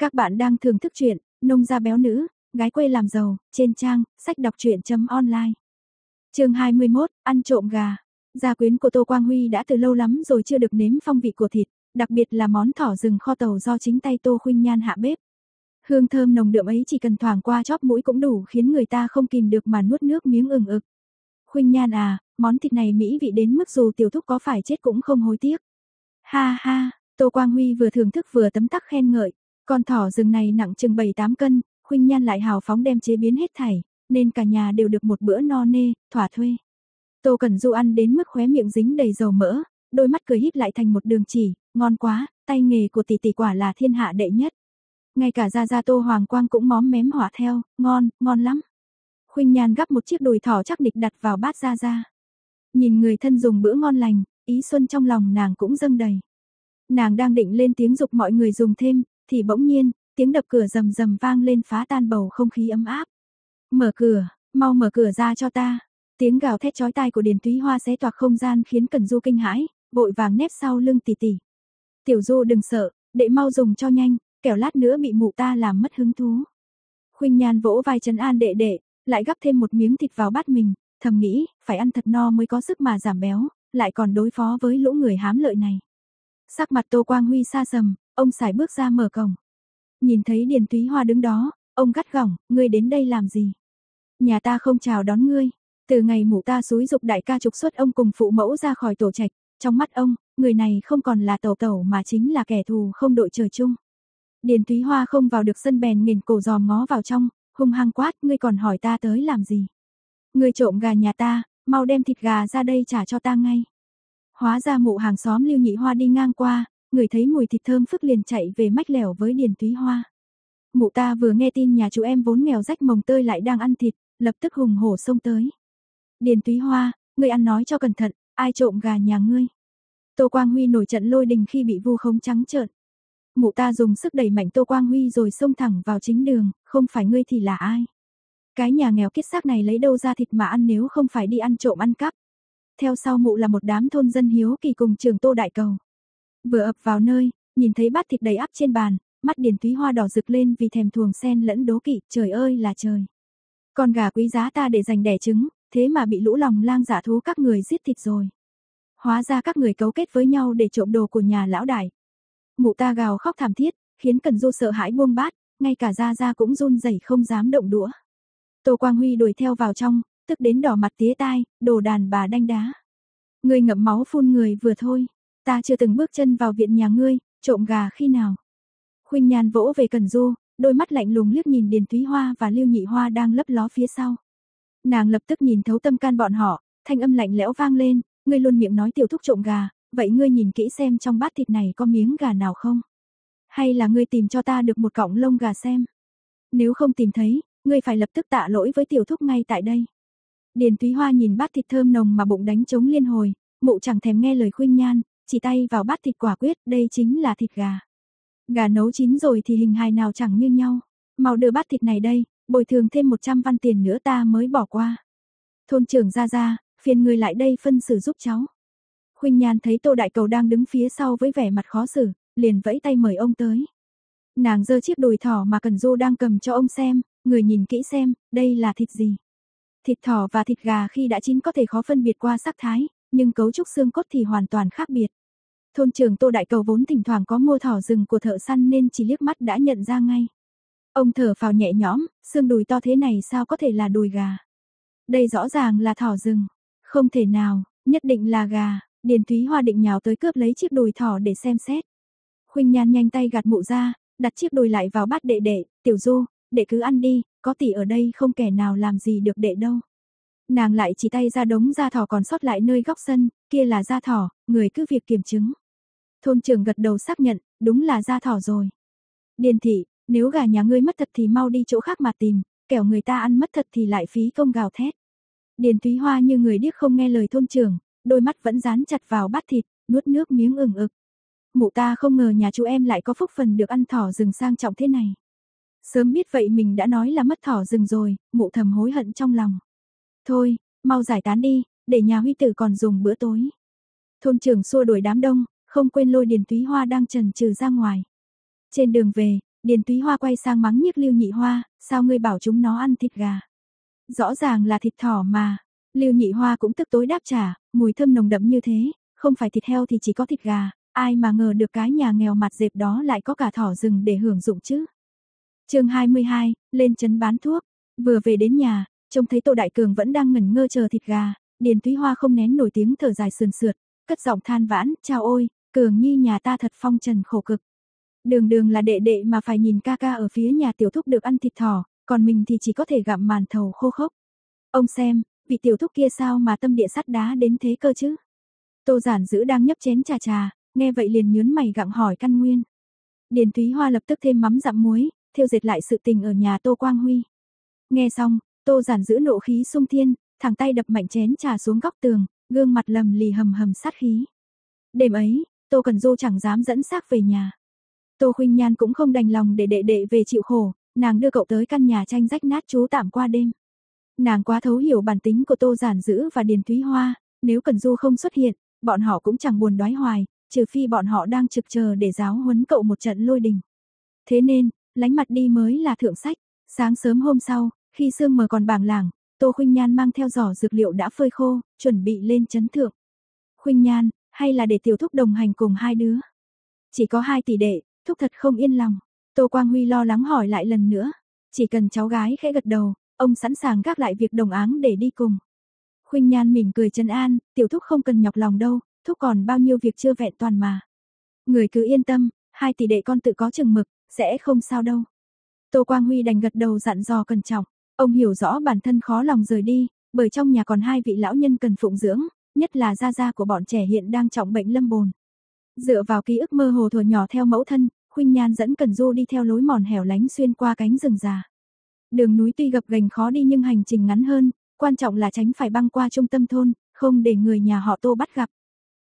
Các bạn đang thưởng thức truyện Nông gia béo nữ, gái quê làm giàu trên trang sách đọc truyện.online. Chương 21, ăn trộm gà. Gia quyến của Tô Quang Huy đã từ lâu lắm rồi chưa được nếm phong vị của thịt, đặc biệt là món thỏ rừng kho tàu do chính tay Tô Khuynh Nhan hạ bếp. Hương thơm nồng đượm ấy chỉ cần thoảng qua chóp mũi cũng đủ khiến người ta không kìm được mà nuốt nước miếng ừng ực. Khuynh Nhan à, món thịt này mỹ vị đến mức dù tiểu thúc có phải chết cũng không hối tiếc. Ha ha, Tô Quang Huy vừa thưởng thức vừa tấm tắc khen ngợi, con thỏ rừng này nặng chừng 7-8 cân, Khuynh Nhan lại hào phóng đem chế biến hết thảy, nên cả nhà đều được một bữa no nê, thỏa thuê. Tô Cẩn Du ăn đến mức khóe miệng dính đầy dầu mỡ, đôi mắt cười híp lại thành một đường chỉ, ngon quá, tay nghề của tỷ tỷ quả là thiên hạ đệ nhất. Ngay cả Gia Gia Tô Hoàng Quang cũng móm mém hỏa theo, ngon, ngon lắm. Khuynh Nhan gắp một chiếc đùi thỏ chắc địch đặt vào bát Gia Gia. Nhìn người thân dùng bữa ngon lành, ý xuân trong lòng nàng cũng dâng đầy. Nàng đang định lên tiếng dục mọi người dùng thêm, thì bỗng nhiên, tiếng đập cửa rầm rầm vang lên phá tan bầu không khí ấm áp. Mở cửa, mau mở cửa ra cho ta. Tiếng gào thét chói tai của Điền Túy Hoa xé toạc không gian khiến Cẩn Du kinh hãi, vội vàng nép sau lưng tỷ tỷ. Tiểu Du đừng sợ, đệ mau dùng cho nhanh, kẻo lát nữa bị mụ ta làm mất hứng thú. Khuynh Nhan vỗ vai trấn an đệ đệ, lại gắp thêm một miếng thịt vào bát mình, thầm nghĩ, phải ăn thật no mới có sức mà giảm béo, lại còn đối phó với lũ người hám lợi này. Sắc mặt Tô Quang Huy xa sầm, ông xài bước ra mở cổng. Nhìn thấy Điền Túy Hoa đứng đó, ông gắt gỏng, ngươi đến đây làm gì? Nhà ta không chào đón ngươi. Từ ngày mụ ta xúi dục đại ca trục xuất ông cùng phụ mẫu ra khỏi tổ trạch, trong mắt ông, người này không còn là tẩu tẩu mà chính là kẻ thù không đội trời chung. Điền Thúy Hoa không vào được sân bèn nghìn cổ giòm ngó vào trong, hung hăng quát, ngươi còn hỏi ta tới làm gì? Ngươi trộm gà nhà ta, mau đem thịt gà ra đây trả cho ta ngay. Hóa ra mụ hàng xóm Lưu Nhị Hoa đi ngang qua, người thấy mùi thịt thơm phức liền chạy về mách lẻo với Điền Túy Hoa. Mụ ta vừa nghe tin nhà chú em vốn nghèo rách mồng tơi lại đang ăn thịt, lập tức hùng hổ xông tới. Điền Túy Hoa, ngươi ăn nói cho cẩn thận, ai trộm gà nhà ngươi? Tô Quang Huy nổi trận lôi đình khi bị vu khống trắng trợn. Mụ ta dùng sức đẩy mạnh Tô Quang Huy rồi xông thẳng vào chính đường, không phải ngươi thì là ai? Cái nhà nghèo kết xác này lấy đâu ra thịt mà ăn nếu không phải đi ăn trộm ăn cắp? Theo sau mụ là một đám thôn dân hiếu kỳ cùng trường Tô Đại Cầu. Vừa ập vào nơi, nhìn thấy bát thịt đầy ắp trên bàn, mắt Điền Túy Hoa đỏ rực lên vì thèm thuồng sen lẫn đố kỵ, trời ơi là trời. Con gà quý giá ta để dành đẻ trứng, thế mà bị lũ lòng lang giả thú các người giết thịt rồi. Hóa ra các người cấu kết với nhau để trộm đồ của nhà lão đại. Mụ ta gào khóc thảm thiết, khiến Cần Du sợ hãi buông bát, ngay cả Gia Gia cũng run rẩy không dám động đũa. Tô Quang Huy đuổi theo vào trong, tức đến đỏ mặt tía tai, đồ đàn bà đanh đá. người ngậm máu phun người vừa thôi, ta chưa từng bước chân vào viện nhà ngươi, trộm gà khi nào. Khuynh nhàn vỗ về Cần Du, đôi mắt lạnh lùng liếc nhìn Điền Thúy Hoa và Lưu Nhị Hoa đang lấp ló phía sau. Nàng lập tức nhìn thấu tâm can bọn họ, thanh âm lạnh lẽo vang lên, ngươi luôn miệng nói tiểu thúc trộm gà, vậy ngươi nhìn kỹ xem trong bát thịt này có miếng gà nào không? Hay là ngươi tìm cho ta được một cọng lông gà xem? Nếu không tìm thấy, ngươi phải lập tức tạ lỗi với tiểu thúc ngay tại đây. Điền Thúy Hoa nhìn bát thịt thơm nồng mà bụng đánh trống liên hồi, mụ chẳng thèm nghe lời khuyên nhan, chỉ tay vào bát thịt quả quyết, đây chính là thịt gà. Gà nấu chín rồi thì hình hài nào chẳng như nhau. Mau đưa bát thịt này đây, bồi thường thêm 100 văn tiền nữa ta mới bỏ qua. Thôn trưởng ra ra, phiền người lại đây phân xử giúp cháu. Khuynh Nhan thấy Tô Đại Cầu đang đứng phía sau với vẻ mặt khó xử, liền vẫy tay mời ông tới. Nàng giơ chiếc đùi thỏ mà Cần Du đang cầm cho ông xem, người nhìn kỹ xem, đây là thịt gì. Thịt thỏ và thịt gà khi đã chín có thể khó phân biệt qua sắc thái, nhưng cấu trúc xương cốt thì hoàn toàn khác biệt. Thôn trường Tô Đại Cầu vốn thỉnh thoảng có mua thỏ rừng của thợ săn nên chỉ liếc mắt đã nhận ra ngay. Ông thở phào nhẹ nhõm, xương đùi to thế này sao có thể là đùi gà. Đây rõ ràng là thỏ rừng. Không thể nào, nhất định là gà. Điền Thúy Hoa định nhào tới cướp lấy chiếc đùi thỏ để xem xét. Khuynh Nhan nhanh tay gạt mụ ra, đặt chiếc đùi lại vào bát đệ đệ, "Tiểu Du, đệ cứ ăn đi, có tỷ ở đây không kẻ nào làm gì được đệ đâu." Nàng lại chỉ tay ra đống da thỏ còn sót lại nơi góc sân, kia là da thỏ, người cứ việc kiểm chứng. Thôn trưởng gật đầu xác nhận, đúng là da thỏ rồi. Điền thị, nếu gà nhà ngươi mất thật thì mau đi chỗ khác mà tìm, kẻo người ta ăn mất thật thì lại phí công gào thét. Điền Thúy Hoa như người điếc không nghe lời thôn trưởng, đôi mắt vẫn dán chặt vào bát thịt, nuốt nước miếng ửng ực. Mụ ta không ngờ nhà chú em lại có phúc phần được ăn thỏ rừng sang trọng thế này. Sớm biết vậy mình đã nói là mất thỏ rừng rồi, mụ thầm hối hận trong lòng. Thôi, mau giải tán đi, để nhà huy tử còn dùng bữa tối. Thôn trưởng xua đuổi đám đông, không quên lôi Điền Túy Hoa đang trần trừ ra ngoài. Trên đường về, Điền Túy Hoa quay sang mắng nhiếc Lưu Nhị Hoa, sao ngươi bảo chúng nó ăn thịt gà? Rõ ràng là thịt thỏ mà. Lưu Nhị Hoa cũng tức tối đáp trả, mùi thơm nồng đậm như thế, không phải thịt heo thì chỉ có thịt gà, ai mà ngờ được cái nhà nghèo mặt dẹp đó lại có cả thỏ rừng để hưởng dụng chứ. chương 22, lên chấn bán thuốc, vừa về đến nhà, trông thấy Tô Đại Cường vẫn đang ngẩn ngơ chờ thịt gà, Điền Thúy Hoa không nén nổi tiếng thở dài sườn sượt, cất giọng than vãn, chào ôi, Cường Nhi nhà ta thật phong trần khổ cực. Đường đường là đệ đệ mà phải nhìn ca ca ở phía nhà tiểu thúc được ăn thịt thỏ, còn mình thì chỉ có thể gặm màn thầu khô khốc. Ông xem, vị tiểu thúc kia sao mà tâm địa sắt đá đến thế cơ chứ? Tô giản giữ đang nhấp chén trà trà, nghe vậy liền nhớn mày gặng hỏi căn nguyên. Điền Thúy Hoa lập tức thêm mắm dặm muối, thiêu dệt lại sự tình ở nhà Tô Quang Huy. Nghe xong, Tô giản giữ nộ khí sung thiên, thẳng tay đập mạnh chén trà xuống góc tường, gương mặt lầm lì hầm hầm sát khí. Đêm ấy, Tô Cần Du chẳng dám dẫn xác về nhà. Tô Khuynh Nhan cũng không đành lòng để đệ đệ về chịu khổ, nàng đưa cậu tới căn nhà tranh rách nát trú tạm qua đêm. Nàng quá thấu hiểu bản tính của Tô Giản Dữ và Điền Thúy Hoa, nếu Cần Du không xuất hiện, bọn họ cũng chẳng buồn đoái hoài, trừ phi bọn họ đang trực chờ để giáo huấn cậu một trận lôi đình. Thế nên, lánh mặt đi mới là thượng sách. Sáng sớm hôm sau, khi sương mờ còn bàng làng, Tô Khuynh Nhan mang theo giỏ dược liệu đã phơi khô, chuẩn bị lên chấn thượng. Khuynh Nhan, hay là để tiểu thúc đồng hành cùng hai đứa? Chỉ có hai tỷ đệ, thúc thật không yên lòng. Tô Quang Huy lo lắng hỏi lại lần nữa. Chỉ cần cháu gái khẽ gật đầu, ông sẵn sàng gác lại việc đồng áng để đi cùng. Khuynh Nhan mỉm cười chân an, tiểu thúc không cần nhọc lòng đâu, thúc còn bao nhiêu việc chưa vẹn toàn mà. Người cứ yên tâm, hai tỷ đệ con tự có chừng mực, sẽ không sao đâu. Tô Quang Huy đành gật đầu dặn dò cẩn trọng, ông hiểu rõ bản thân khó lòng rời đi, bởi trong nhà còn hai vị lão nhân cần phụng dưỡng, nhất là gia gia của bọn trẻ hiện đang trọng bệnh lâm bồn. Dựa vào ký ức mơ hồ thuở nhỏ theo mẫu thân, Khuynh Nhan dẫn Cần Du đi theo lối mòn hẻo lánh xuyên qua cánh rừng già. Đường núi tuy gập ghềnh khó đi nhưng hành trình ngắn hơn, quan trọng là tránh phải băng qua trung tâm thôn, không để người nhà họ Tô bắt gặp.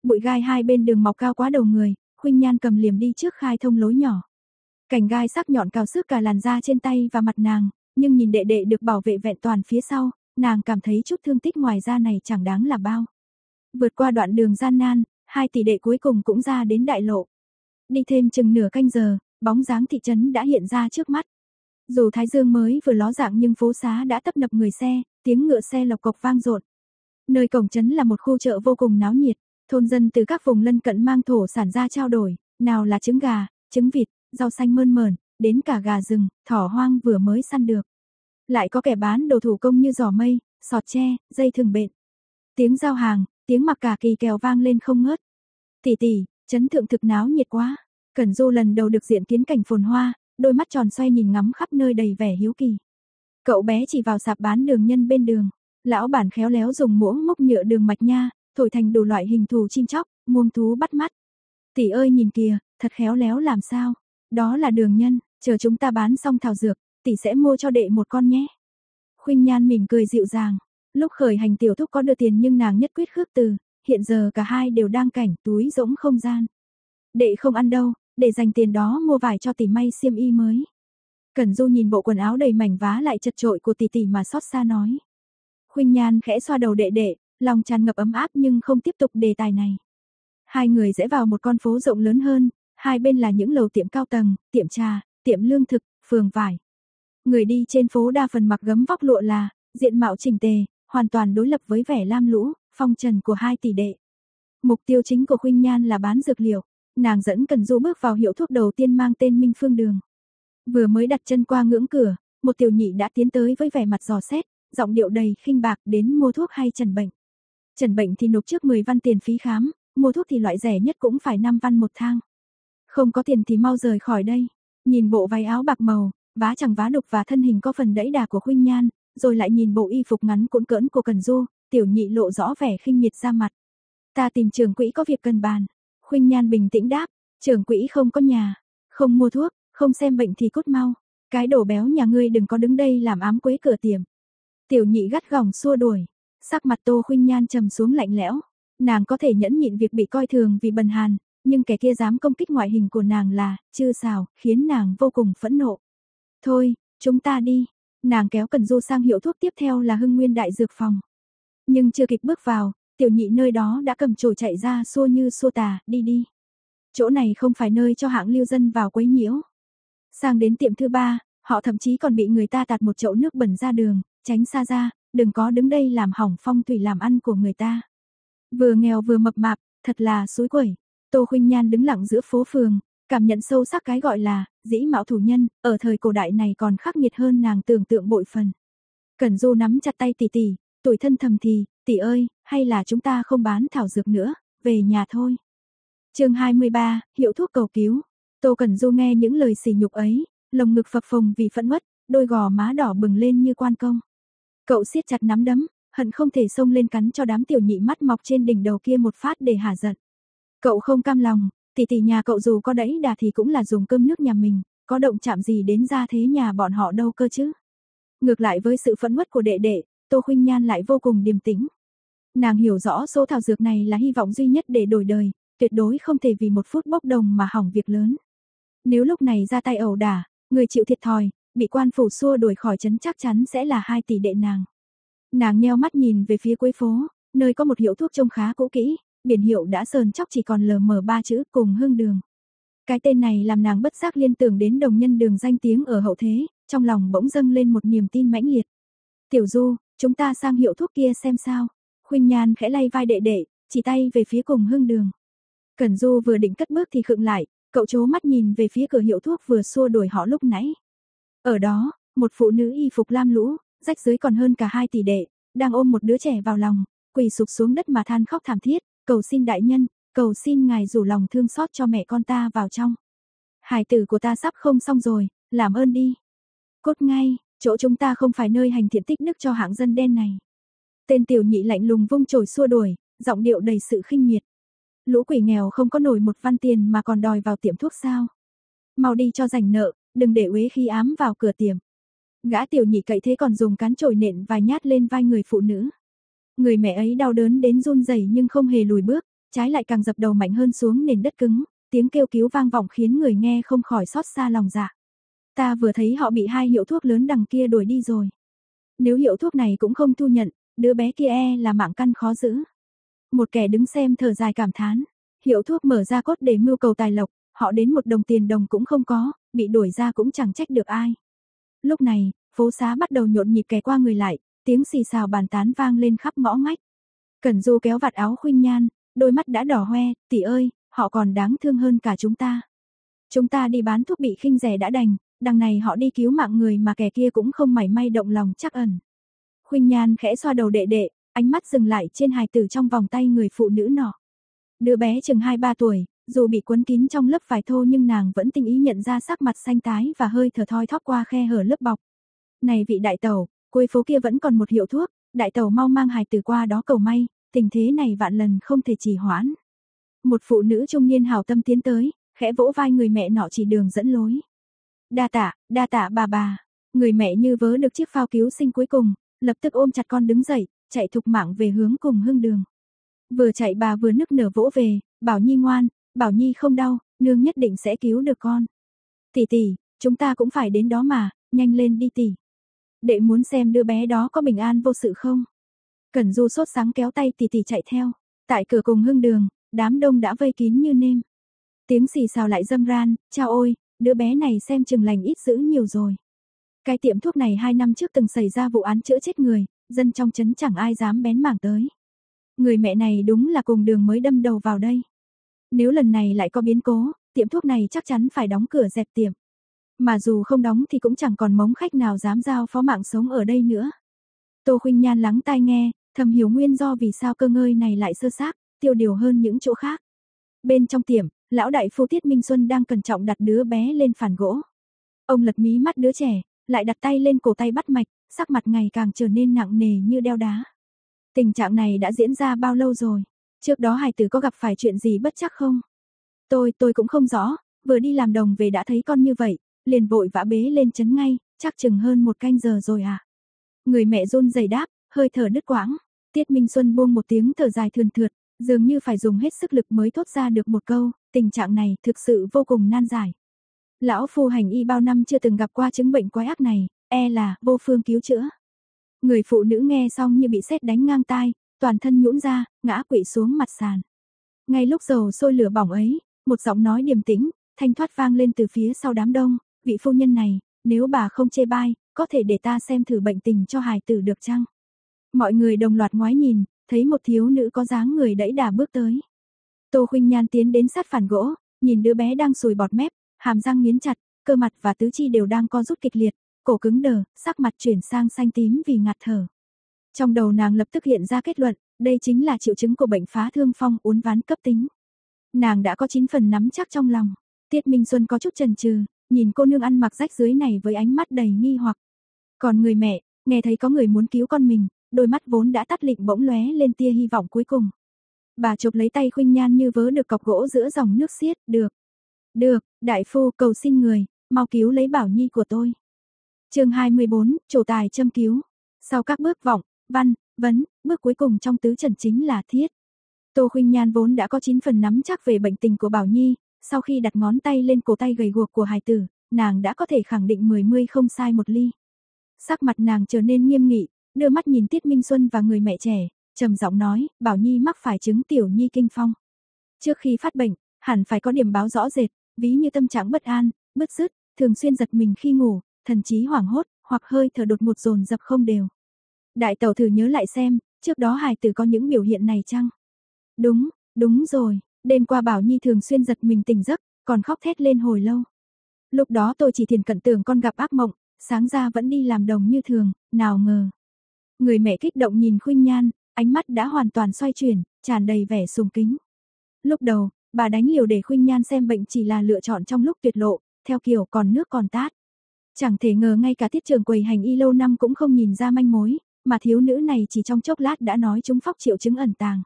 Bụi gai hai bên đường mọc cao quá đầu người, Khuynh Nhan cầm liềm đi trước khai thông lối nhỏ. cành gai sắc nhọn cào sức cả làn da trên tay và mặt nàng, nhưng nhìn đệ đệ được bảo vệ vẹn toàn phía sau, nàng cảm thấy chút thương tích ngoài da này chẳng đáng là bao. Vượt qua đoạn đường gian nan, hai tỷ đệ cuối cùng cũng ra đến đại lộ. Đi thêm chừng nửa canh giờ, bóng dáng thị trấn đã hiện ra trước mắt. Dù Thái Dương mới vừa ló dạng nhưng phố xá đã tấp nập người xe, tiếng ngựa xe lộc cộc vang rộn. Nơi cổng trấn là một khu chợ vô cùng náo nhiệt, thôn dân từ các vùng lân cận mang thổ sản ra trao đổi, nào là trứng gà, trứng vịt, rau xanh mơn mởn, đến cả gà rừng, thỏ hoang vừa mới săn được. Lại có kẻ bán đồ thủ công như giỏ mây, sọt tre, dây thường bện. Tiếng giao hàng, tiếng mặc cả kỳ kèo vang lên không ngớt. Tỷ tỷ, chấn thượng thực náo nhiệt quá. Cẩn Du lần đầu được diện kiến cảnh phồn hoa, đôi mắt tròn xoay nhìn ngắm khắp nơi đầy vẻ hiếu kỳ. Cậu bé chỉ vào sạp bán đường nhân bên đường, lão bản khéo léo dùng muỗng múc nhựa đường mạch nha, thổi thành đủ loại hình thù chim chóc, muông thú bắt mắt. Tỷ ơi nhìn kìa, thật khéo léo làm sao? Đó là đường nhân, chờ chúng ta bán xong thảo dược, tỷ sẽ mua cho đệ một con nhé. Khuynh Nhan mỉm cười dịu dàng, lúc khởi hành tiểu thúc có đưa tiền nhưng nàng nhất quyết khước từ, hiện giờ cả hai đều đang cảnh túi rỗng không gian. Đệ không ăn đâu, để dành tiền đó mua vải cho tỷ may xiêm y mới. Cẩn Du nhìn bộ quần áo đầy mảnh vá lại chật trội của tỷ tỷ mà xót xa nói. Khuynh Nhan khẽ xoa đầu đệ đệ, lòng tràn ngập ấm áp nhưng không tiếp tục đề tài này. Hai người rẽ vào một con phố rộng lớn hơn, hai bên là những lầu tiệm cao tầng, tiệm trà, tiệm lương thực, phường vải. Người đi trên phố đa phần mặc gấm vóc lụa là, diện mạo chỉnh tề, hoàn toàn đối lập với vẻ lam lũ, phong trần của hai tỷ đệ. Mục tiêu chính của Khuynh Nhan là bán dược liệu, nàng dẫn Cần Du bước vào hiệu thuốc đầu tiên mang tên Minh Phương Đường. Vừa mới đặt chân qua ngưỡng cửa, một tiểu nhị đã tiến tới với vẻ mặt dò xét, giọng điệu đầy khinh bạc đến mua thuốc hay trần bệnh. Trần bệnh thì nộp trước 10 văn tiền phí khám, mua thuốc thì loại rẻ nhất cũng phải 5 văn một thang. Không có tiền thì mau rời khỏi đây. Nhìn bộ váy áo bạc màu, vá chẳng vá đục và thân hình có phần đẫy đà của Khuynh Nhan, rồi lại nhìn bộ y phục ngắn cuộn cỡn của Cần Du, tiểu nhị lộ rõ vẻ khinh miệt ra mặt. Ta tìm trưởng quỹ có việc cần bàn. Khuynh Nhan bình tĩnh đáp, trưởng quỹ không có nhà, không mua thuốc, không xem bệnh thì cút mau. Cái đồ béo nhà ngươi đừng có đứng đây làm ám quấy cửa tiệm. Tiểu nhị gắt gỏng xua đuổi, sắc mặt Tô Khuynh Nhan trầm xuống lạnh lẽo. Nàng có thể nhẫn nhịn việc bị coi thường vì bần hàn, nhưng kẻ kia dám công kích ngoại hình của nàng là, chư xào, khiến nàng vô cùng phẫn nộ. Thôi, chúng ta đi. Nàng kéo Cần Du sang hiệu thuốc tiếp theo là Hưng Nguyên Đại Dược Phòng. Nhưng chưa kịp bước vào, tiểu nhị nơi đó đã cầm chổi chạy ra xua như xua tà, đi đi. Chỗ này không phải nơi cho hạng lưu dân vào quấy nhiễu. Sang đến tiệm thứ ba, họ thậm chí còn bị người ta tạt một chậu nước bẩn ra đường, tránh xa ra, đừng có đứng đây làm hỏng phong thủy làm ăn của người ta. Vừa nghèo vừa mập mạp, thật là suối quẩy. Tô Khuynh Nhan đứng lặng giữa phố phường, cảm nhận sâu sắc cái gọi là dĩ mạo thủ nhân, ở thời cổ đại này còn khắc nghiệt hơn nàng tưởng tượng bội phần. Cẩn Du nắm chặt tay tỷ tỷ, tuổi thân thầm thì, tỷ ơi, hay là chúng ta không bán thảo dược nữa, về nhà thôi. Chương 23, hiệu thuốc cầu cứu. Tô Cẩn Du nghe những lời sỉ nhục ấy, lồng ngực phập phồng vì phẫn uất, đôi gò má đỏ bừng lên như quan công. Cậu siết chặt nắm đấm, hận không thể xông lên cắn cho đám tiểu nhị mắt mọc trên đỉnh đầu kia một phát để hả giận. Cậu không cam lòng, tỷ tỷ nhà cậu dù có đẫy đà thì cũng là dùng cơm nước nhà mình, có động chạm gì đến gia thế nhà bọn họ đâu cơ chứ. Ngược lại với sự phẫn uất của đệ đệ, Tô Khuynh Nhan lại vô cùng điềm tĩnh. Nàng hiểu rõ số thảo dược này là hy vọng duy nhất để đổi đời, tuyệt đối không thể vì một phút bốc đồng mà hỏng việc lớn. Nếu lúc này ra tay ẩu đả, người chịu thiệt thòi, bị quan phủ xua đuổi khỏi trấn chắc chắn sẽ là hai tỷ đệ nàng. Nàng nheo mắt nhìn về phía cuối phố, nơi có một hiệu thuốc trông khá cũ kỹ, biển hiệu đã sờn chóc chỉ còn lờ mờ ba chữ cùng hương đường. Cái tên này làm nàng bất giác liên tưởng đến đồng nhân đường danh tiếng ở hậu thế, trong lòng bỗng dâng lên một niềm tin mãnh liệt. Tiểu Du, chúng ta sang hiệu thuốc kia xem sao. Khuynh Nhan khẽ lay vai đệ đệ, chỉ tay về phía cùng hương đường. Cẩn Du vừa định cất bước thì khựng lại, cậu chố mắt nhìn về phía cửa hiệu thuốc vừa xua đuổi họ lúc nãy. Ở đó, một phụ nữ y phục lam lũ, rách dưới còn hơn cả hai tỷ đệ, đang ôm một đứa trẻ vào lòng, quỳ sụp xuống đất mà than khóc thảm thiết, cầu xin đại nhân, cầu xin ngài rủ lòng thương xót cho mẹ con ta vào trong. Hải tử của ta sắp không xong rồi, làm ơn đi. Cốt ngay, chỗ chúng ta không phải nơi hành thiện tích đức cho hạng dân đen này. Tên tiểu nhị lạnh lùng vung chổi xua đuổi, giọng điệu đầy sự khinh miệt. Lũ quỷ nghèo không có nổi một văn tiền mà còn đòi vào tiệm thuốc sao. Mau đi cho rảnh nợ, đừng để uế khi ám vào cửa tiệm. Gã tiểu nhị cậy thế còn dùng cán chổi nện vài nhát lên vai người phụ nữ. Người mẹ ấy đau đớn đến run rẩy nhưng không hề lùi bước, trái lại càng dập đầu mạnh hơn xuống nền đất cứng, tiếng kêu cứu vang vọng khiến người nghe không khỏi xót xa lòng dạ. Ta vừa thấy họ bị hai hiệu thuốc lớn đằng kia đuổi đi rồi. Nếu hiệu thuốc này cũng không thu nhận, đứa bé kia e là mạng căn khó giữ. Một kẻ đứng xem thở dài cảm thán, hiệu thuốc mở ra cốt để mưu cầu tài lộc, họ đến một đồng tiền đồng cũng không có, bị đuổi ra cũng chẳng trách được ai. Lúc này, phố xá bắt đầu nhộn nhịp kẻ qua người lại, tiếng xì xào bàn tán vang lên khắp ngõ ngách. Cẩn Du kéo vạt áo khuynh nhan, đôi mắt đã đỏ hoe, tỷ ơi, họ còn đáng thương hơn cả chúng ta. Chúng ta đi bán thuốc bị khinh rẻ đã đành, đằng này họ đi cứu mạng người mà kẻ kia cũng không mảy may động lòng chắc ẩn. Khuynh Nhan khẽ xoa đầu đệ đệ, ánh mắt dừng lại trên hài tử trong vòng tay người phụ nữ nọ. Đứa bé chừng 2-3 tuổi, dù bị cuốn kín trong lớp vải thô nhưng nàng vẫn tinh ý nhận ra sắc mặt xanh tái và hơi thở thoi thóp qua khe hở lớp bọc. Này vị đại tẩu, cuối phố kia vẫn còn một hiệu thuốc, đại tàu mau mang hài từ qua đó cầu may, tình thế này vạn lần không thể trì hoãn. Một phụ nữ trung niên hào tâm tiến tới, khẽ vỗ vai người mẹ nọ chỉ đường dẫn lối. Đa tạ, đa tạ bà bà. Người mẹ như vớ được chiếc phao cứu sinh cuối cùng, lập tức ôm chặt con đứng dậy, chạy thục mạng về hướng cùng hương đường. Vừa chạy bà vừa nức nở vỗ về, bảo Nhi ngoan, bảo Nhi không đau, nương nhất định sẽ cứu được con. Tỷ tỷ, chúng ta cũng phải đến đó mà, nhanh lên đi tỷ. Đệ muốn xem đứa bé đó có bình an vô sự không? Cẩn Du sốt sáng kéo tay tỷ tỷ chạy theo. Tại cửa cùng hương đường, đám đông đã vây kín như nêm. Tiếng xì xào lại dâm ran, chao ôi, đứa bé này xem chừng lành ít dữ nhiều rồi. Cái tiệm thuốc này hai năm trước từng xảy ra vụ án chữa chết người, dân trong chấn chẳng ai dám bén mảng tới. Người mẹ này đúng là cùng đường mới đâm đầu vào đây. Nếu lần này lại có biến cố, tiệm thuốc này chắc chắn phải đóng cửa dẹp tiệm. Mà dù không đóng thì cũng chẳng còn mống khách nào dám giao phó mạng sống ở đây nữa. Tô Khuynh Nhan lắng tai nghe, thầm hiểu nguyên do vì sao cơ ngơi này lại sơ xác, tiêu điều hơn những chỗ khác. Bên trong tiệm, lão đại phu Tiết Minh Xuân đang cẩn trọng đặt đứa bé lên phản gỗ. Ông lật mí mắt đứa trẻ, lại đặt tay lên cổ tay bắt mạch, sắc mặt ngày càng trở nên nặng nề như đeo đá. Tình trạng này đã diễn ra bao lâu rồi? Trước đó hài tử có gặp phải chuyện gì bất chắc không? Tôi, tôi cũng không rõ, vừa đi làm đồng về đã thấy con như vậy, liền vội vã bế lên chấn ngay, chắc chừng hơn một canh giờ rồi à. Người mẹ run rẩy đáp, hơi thở đứt quãng. Tiết Minh Xuân buông một tiếng thở dài thườn thượt, dường như phải dùng hết sức lực mới thốt ra được một câu, tình trạng này thực sự vô cùng nan giải. Lão phu hành y bao năm chưa từng gặp qua chứng bệnh quái ác này, e là vô phương cứu chữa. Người phụ nữ nghe xong như bị sét đánh ngang tai, toàn thân nhũn ra, ngã quỵ xuống mặt sàn. Ngay lúc dầu sôi lửa bỏng ấy, một giọng nói điềm tĩnh, thanh thoát vang lên từ phía sau đám đông, vị phu nhân này, nếu bà không chê bai, có thể để ta xem thử bệnh tình cho hài tử được chăng? Mọi người đồng loạt ngoái nhìn, thấy một thiếu nữ có dáng người đẫy đà bước tới. Tô Khuynh Nhan tiến đến sát phản gỗ, nhìn đứa bé đang sùi bọt mép, hàm răng nghiến chặt, cơ mặt và tứ chi đều đang co rút kịch liệt, cổ cứng đờ, sắc mặt chuyển sang xanh tím vì ngạt thở. Trong đầu nàng lập tức hiện ra kết luận, đây chính là triệu chứng của bệnh phá thương phong uốn ván cấp tính. Nàng đã có 9 phần nắm chắc trong lòng. Tiết Minh Xuân có chút chần chừ, nhìn cô nương ăn mặc rách dưới này với ánh mắt đầy nghi hoặc. Còn người mẹ, nghe thấy có người muốn cứu con mình, đôi mắt vốn đã tắt lịm bỗng lóe lên tia hy vọng cuối cùng. Bà chụp lấy tay Khuynh Nhan như vớ được cọc gỗ giữa dòng nước xiết, "Được, được, đại phu cầu xin người, mau cứu lấy Bảo Nhi của tôi." Chương 24, chủ tài châm cứu. Sau các bước vọng, văn, vấn, bước cuối cùng trong tứ trần chính là thiết. Tô Khuynh Nhan vốn đã có 9 phần nắm chắc về bệnh tình của Bảo Nhi, sau khi đặt ngón tay lên cổ tay gầy guộc của hài tử, nàng đã có thể khẳng định 10 mươi không sai một ly. Sắc mặt nàng trở nên nghiêm nghị, đưa mắt nhìn Tiết Minh Xuân và người mẹ trẻ, trầm giọng nói, Bảo Nhi mắc phải chứng tiểu nhi kinh phong. Trước khi phát bệnh, hẳn phải có điểm báo rõ rệt, ví như tâm trạng bất an, bứt rứt, thường xuyên giật mình khi ngủ, thần trí hoảng hốt, hoặc hơi thở đột ngột dồn dập không đều. Đại tẩu thử nhớ lại xem, trước đó hài tử có những biểu hiện này chăng? Đúng, đúng rồi, đêm qua Bảo Nhi thường xuyên giật mình tỉnh giấc, còn khóc thét lên hồi lâu. Lúc đó tôi chỉ thiền cận tưởng con gặp ác mộng, sáng ra vẫn đi làm đồng như thường, nào ngờ. Người mẹ kích động nhìn Khuynh Nhan, ánh mắt đã hoàn toàn xoay chuyển, tràn đầy vẻ sùng kính. Lúc đầu, bà đánh liều để Khuynh Nhan xem bệnh chỉ là lựa chọn trong lúc tuyệt lộ, theo kiểu còn nước còn tát. Chẳng thể ngờ ngay cả tiết trường quầy hành y lâu năm cũng không nhìn ra manh mối, mà thiếu nữ này chỉ trong chốc lát đã nói chúng phóc triệu chứng ẩn tàng.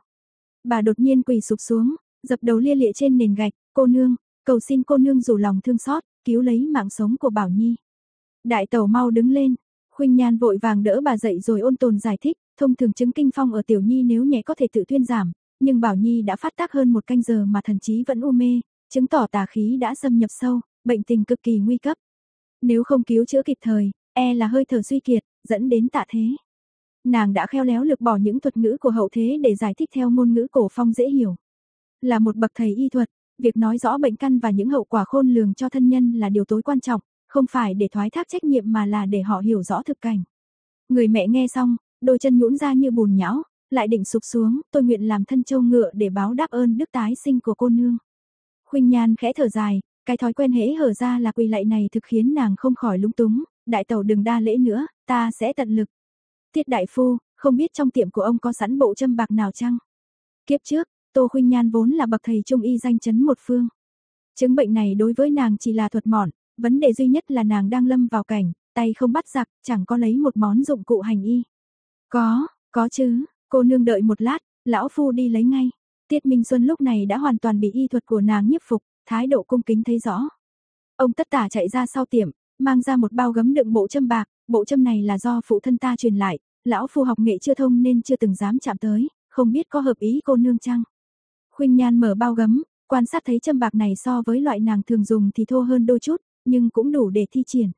Bà đột nhiên quỳ sụp xuống, dập đầu lia lịa trên nền gạch, cô nương, cầu xin cô nương rủ lòng thương xót, cứu lấy mạng sống của Bảo Nhi. Đại tẩu mau đứng lên, Khuynh Nhan vội vàng đỡ bà dậy rồi ôn tồn giải thích, thông thường chứng kinh phong ở tiểu nhi nếu nhẹ có thể tự tuyên giảm, nhưng Bảo Nhi đã phát tác hơn một canh giờ mà thần trí vẫn u mê, chứng tỏ tà khí đã xâm nhập sâu, bệnh tình cực kỳ nguy cấp. Nếu không cứu chữa kịp thời, e là hơi thở suy kiệt, dẫn đến tạ thế. Nàng đã khéo léo lược bỏ những thuật ngữ của hậu thế để giải thích theo ngôn ngữ cổ phong dễ hiểu. Là một bậc thầy y thuật, việc nói rõ bệnh căn và những hậu quả khôn lường cho thân nhân là điều tối quan trọng, không phải để thoái thác trách nhiệm mà là để họ hiểu rõ thực cảnh. Người mẹ nghe xong, đôi chân nhũn ra như bùn nhão, lại định sụp xuống, tôi nguyện làm thân châu ngựa để báo đáp ơn đức tái sinh của cô nương. Khuynh Nhan khẽ thở dài, cái thói quen hễ hở ra là quỳ lạy này thực khiến nàng không khỏi lúng túng, đại tẩu đừng đa lễ nữa, ta sẽ tận lực. Tiết đại phu, không biết trong tiệm của ông có sẵn bộ châm bạc nào chăng? Kiếp trước, Tô Khuynh Nhan vốn là bậc thầy trung y danh chấn một phương. Chứng bệnh này đối với nàng chỉ là thuật mọn. vấn đề duy nhất là nàng đang lâm vào cảnh, tay không bắt giặc, chẳng có lấy một món dụng cụ hành y. Có, có chứ, cô nương đợi một lát, lão phu đi lấy ngay. Tiết Minh Xuân lúc này đã hoàn toàn bị y thuật của nàng nhiếp phục, thái độ cung kính thấy rõ. Ông tất tả chạy ra sau tiệm, mang ra một bao gấm đựng bộ châm bạc, bộ châm này là do phụ thân ta truyền lại, lão phu học nghệ chưa thông nên chưa từng dám chạm tới, không biết có hợp ý cô nương chăng. Khuynh Nhan mở bao gấm, quan sát thấy châm bạc này so với loại nàng thường dùng thì thô hơn đôi chút, nhưng cũng đủ để thi triển.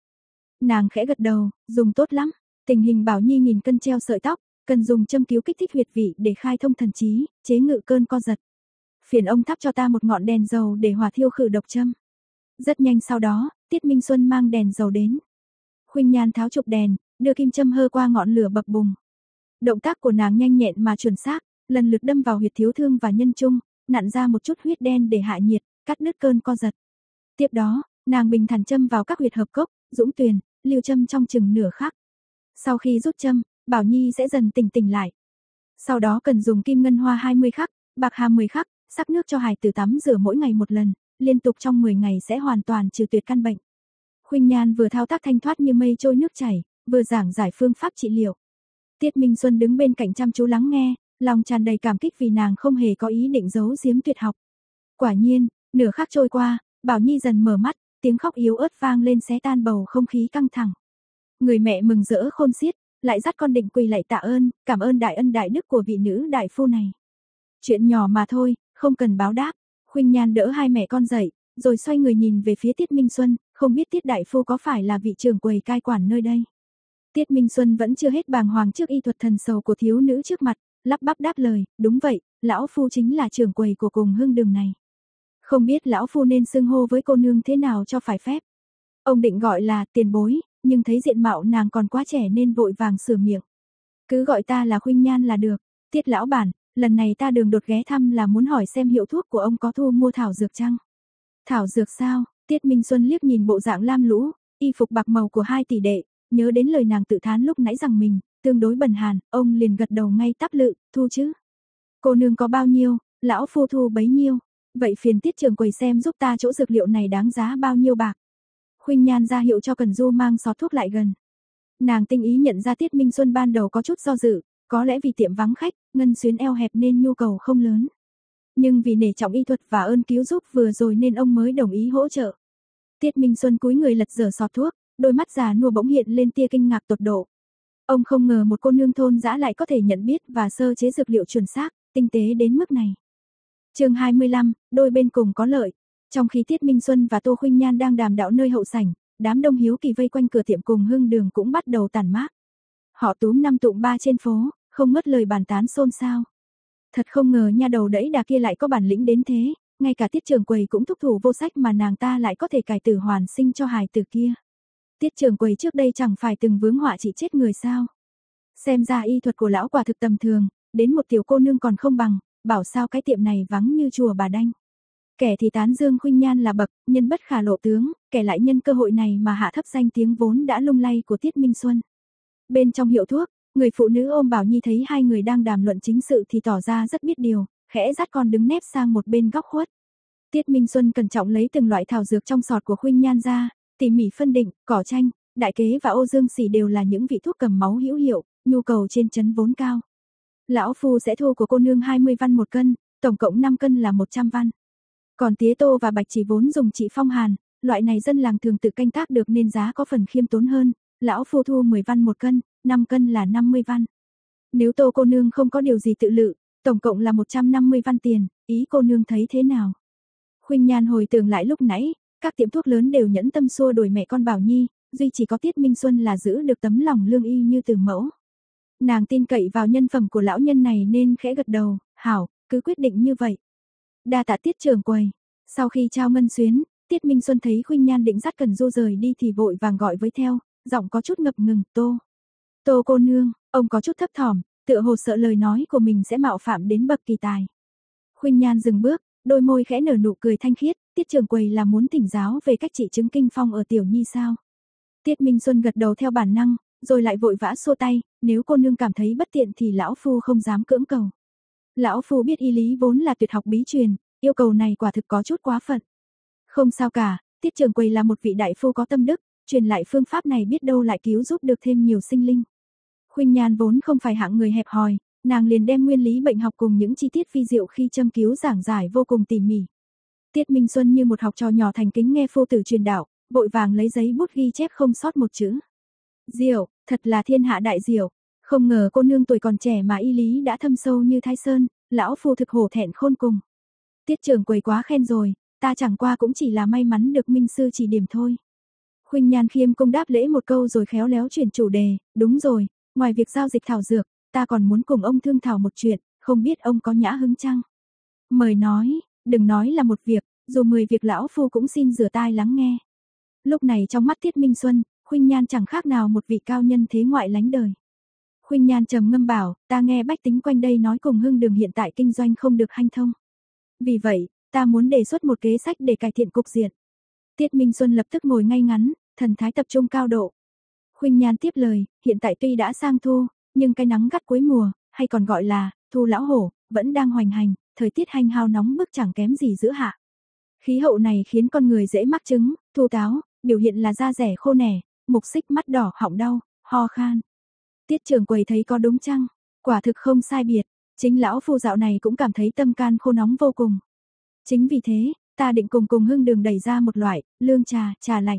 Nàng khẽ gật đầu, dùng tốt lắm. Tình hình Bảo Nhi nghìn cân treo sợi tóc, cần dùng châm cứu kích thích huyệt vị để khai thông thần trí, chế ngự cơn co giật. Phiền ông thắp cho ta một ngọn đèn dầu để hỏa thiêu khử độc châm. Rất nhanh sau đó, Tiết Minh Xuân mang đèn dầu đến. Khuynh Nhan tháo chụp đèn, đưa kim châm hơ qua ngọn lửa bập bùng. Động tác của nàng nhanh nhẹn mà chuẩn xác, lần lượt đâm vào huyệt thiếu thương và nhân trung, nặn ra một chút huyết đen để hạ nhiệt, cắt đứt cơn co giật. Tiếp đó, nàng bình thản châm vào các huyệt hợp cốc, dũng tuyền, lưu châm trong chừng nửa khắc. Sau khi rút châm, Bảo Nhi sẽ dần tỉnh tỉnh lại. Sau đó cần dùng kim ngân hoa 20 khắc, bạc hà 10 khắc, sắc nước cho hài tử tắm rửa mỗi ngày một lần, liên tục trong 10 ngày sẽ hoàn toàn trừ tuyệt căn bệnh. Khuynh Nhan vừa thao tác thanh thoát như mây trôi nước chảy, vừa giảng giải phương pháp trị liệu. Tiết Minh Xuân đứng bên cạnh chăm chú lắng nghe, lòng tràn đầy cảm kích vì nàng không hề có ý định giấu giếm tuyệt học. Quả nhiên, nửa khắc trôi qua, Bảo Nhi dần mở mắt, tiếng khóc yếu ớt vang lên xé tan bầu không khí căng thẳng. Người mẹ mừng rỡ khôn xiết, lại dắt con định quỳ lại tạ ơn, cảm ơn đại ân đại đức của vị nữ đại phu này. Chuyện nhỏ mà thôi, không cần báo đáp. Khuynh Nhan đỡ hai mẹ con dậy, rồi xoay người nhìn về phía Tiết Minh Xuân, không biết Tiết đại phu có phải là vị trưởng quầy cai quản nơi đây. Tiết Minh Xuân vẫn chưa hết bàng hoàng trước y thuật thần sầu của thiếu nữ trước mặt, lắp bắp đáp lời, đúng vậy, lão phu chính là trưởng quầy của cùng hương đường này. Không biết lão phu nên xưng hô với cô nương thế nào cho phải phép. Ông định gọi là tiền bối, nhưng thấy diện mạo nàng còn quá trẻ nên vội vàng sửa miệng. Cứ gọi ta là Khuynh Nhan là được. Tiết lão bản, lần này ta đường đột ghé thăm là muốn hỏi xem hiệu thuốc của ông có thu mua thảo dược chăng? Thảo dược sao? Tiết Minh Xuân liếc nhìn bộ dạng lam lũ, y phục bạc màu của hai tỷ đệ, nhớ đến lời nàng tự thán lúc nãy rằng mình, tương đối bần hàn, ông liền gật đầu ngay tắp lự, thu chứ. Cô nương có bao nhiêu, lão phu thu bấy nhiêu. Vậy phiền tiết trường quầy xem giúp ta chỗ dược liệu này đáng giá bao nhiêu bạc. Khuynh Nhan ra hiệu cho Cần Du mang xót thuốc lại gần. Nàng tinh ý nhận ra Tiết Minh Xuân ban đầu có chút do dự, có lẽ vì tiệm vắng khách, ngân xuyến eo hẹp nên nhu cầu không lớn. Nhưng vì nể trọng y thuật và ơn cứu giúp vừa rồi nên ông mới đồng ý hỗ trợ. Tiết Minh Xuân cúi người lật dở sọt thuốc, đôi mắt già nua bỗng hiện lên tia kinh ngạc tột độ. Ông không ngờ một cô nương thôn dã lại có thể nhận biết và sơ chế dược liệu chuẩn xác, tinh tế đến mức này. Chương 25, đôi bên cùng có lợi. Trong khi Tiết Minh Xuân và Tô Khuynh Nhan đang đàm đạo nơi hậu sảnh, đám đông hiếu kỳ vây quanh cửa tiệm cùng hương đường cũng bắt đầu tản mát. Họ túm năm tụng ba trên phố, không ngớt lời bàn tán xôn xao. Thật không ngờ nha đầu đẫy đà kia lại có bản lĩnh đến thế, ngay cả tiết trường quầy cũng thúc thủ vô sách mà nàng ta lại có thể cải tử hoàn sinh cho hài tử kia. Tiết trường quầy trước đây chẳng phải từng vướng họa chỉ chết người sao. Xem ra y thuật của lão quả thực tầm thường, đến một tiểu cô nương còn không bằng, bảo sao cái tiệm này vắng như chùa bà đanh. Kẻ thì tán dương khuynh nhan là bậc, nhân bất khả lộ tướng, kẻ lại nhân cơ hội này mà hạ thấp danh tiếng vốn đã lung lay của Tiết Minh Xuân. Bên trong hiệu thuốc, người phụ nữ ôm Bảo Nhi thấy hai người đang đàm luận chính sự thì tỏ ra rất biết điều, khẽ dắt con đứng nép sang một bên góc khuất. Tiết Minh Xuân cẩn trọng lấy từng loại thảo dược trong sọt của khuynh nhan ra, tỉ mỉ phân định, cỏ chanh, đại kế và ô dương xỉ đều là những vị thuốc cầm máu hữu hiệu, nhu cầu trên chấn vốn cao. Lão phu sẽ thu của cô nương 20 văn một cân, tổng cộng 5 cân là 100 văn. Còn tía tô và bạch chỉ vốn dùng trị phong hàn, loại này dân làng thường tự canh tác được nên giá có phần khiêm tốn hơn, lão phu thu 10 văn một cân, 5 cân là 50 văn. Nếu tô cô nương không có điều gì tự lự, tổng cộng là 150 văn tiền, ý cô nương thấy thế nào? Khuynh Nhan hồi tưởng lại lúc nãy, các tiệm thuốc lớn đều nhẫn tâm xua đuổi mẹ con Bảo Nhi, duy chỉ có Tiết Minh Xuân là giữ được tấm lòng lương y như từ mẫu. Nàng tin cậy vào nhân phẩm của lão nhân này nên khẽ gật đầu, hảo, cứ quyết định như vậy. Đa tạ Tiết trưởng quầy. Sau khi trao ngân xuyến, Tiết Minh Xuân thấy Khuynh Nhan định dắt Cần Du rời đi thì vội vàng gọi với theo, giọng có chút ngập ngừng, "Tô." "Tô cô nương." Ông có chút thấp thỏm, tựa hồ sợ lời nói của mình sẽ mạo phạm đến bậc kỳ tài. Khuynh Nhan dừng bước, đôi môi khẽ nở nụ cười thanh khiết, "Tiết trưởng quầy là muốn thỉnh giáo về cách trị chứng kinh phong ở tiểu nhi sao?" Tiết Minh Xuân gật đầu theo bản năng, rồi lại vội vã xua tay, "Nếu cô nương cảm thấy bất tiện thì lão phu không dám cưỡng cầu." Lão phu biết y lý vốn là tuyệt học bí truyền, yêu cầu này quả thực có chút quá phận. Không sao cả, Tiết Trường Quầy là một vị đại phu có tâm đức, truyền lại phương pháp này biết đâu lại cứu giúp được thêm nhiều sinh linh. Khuynh Nhan vốn không phải hạng người hẹp hòi, nàng liền đem nguyên lý bệnh học cùng những chi tiết phi diệu khi châm cứu giảng giải vô cùng tỉ mỉ. Tiết Minh Xuân như một học trò nhỏ thành kính nghe phu tử truyền đạo, vội vàng lấy giấy bút ghi chép không sót một chữ. Diệu, thật là thiên hạ đại diệu, không ngờ cô nương tuổi còn trẻ mà y lý đã thâm sâu như Thái Sơn, lão phu thực hổ thẹn khôn cùng. Tiết trưởng quầy quá khen rồi, ta chẳng qua cũng chỉ là may mắn được minh sư chỉ điểm thôi. Khuynh Nhan Khiêm công đáp lễ một câu rồi khéo léo chuyển chủ đề, đúng rồi, ngoài việc giao dịch thảo dược, ta còn muốn cùng ông thương thảo một chuyện, không biết ông có nhã hứng chăng? Mời nói, đừng nói là một việc, dù mười việc lão phu cũng xin rửa tai lắng nghe. Lúc này trong mắt Tiết Minh Xuân, Khuynh Nhan chẳng khác nào một vị cao nhân thế ngoại lánh đời. Khuynh Nhan trầm ngâm bảo, ta nghe bách tính quanh đây nói cùng hưng đường hiện tại kinh doanh không được hanh thông. Vì vậy, ta muốn đề xuất một kế sách để cải thiện cục diện. Tiết Minh Xuân lập tức ngồi ngay ngắn, thần thái tập trung cao độ. Khuynh Nhan tiếp lời, hiện tại tuy đã sang thu, nhưng cái nắng gắt cuối mùa, hay còn gọi là thu lão hổ, vẫn đang hoành hành, thời tiết hanh hao nóng bức chẳng kém gì giữa hạ. Khí hậu này khiến con người dễ mắc chứng, thu táo, biểu hiện là da rẻ khô nẻ, mục xích mắt đỏ họng đau, ho khan. Tiết trưởng quầy thấy có đúng chăng? Quả thực không sai biệt, chính lão phu dạo này cũng cảm thấy tâm can khô nóng vô cùng. Chính vì thế, ta định cùng cùng hương đường đẩy ra một loại, lương trà, trà lạnh.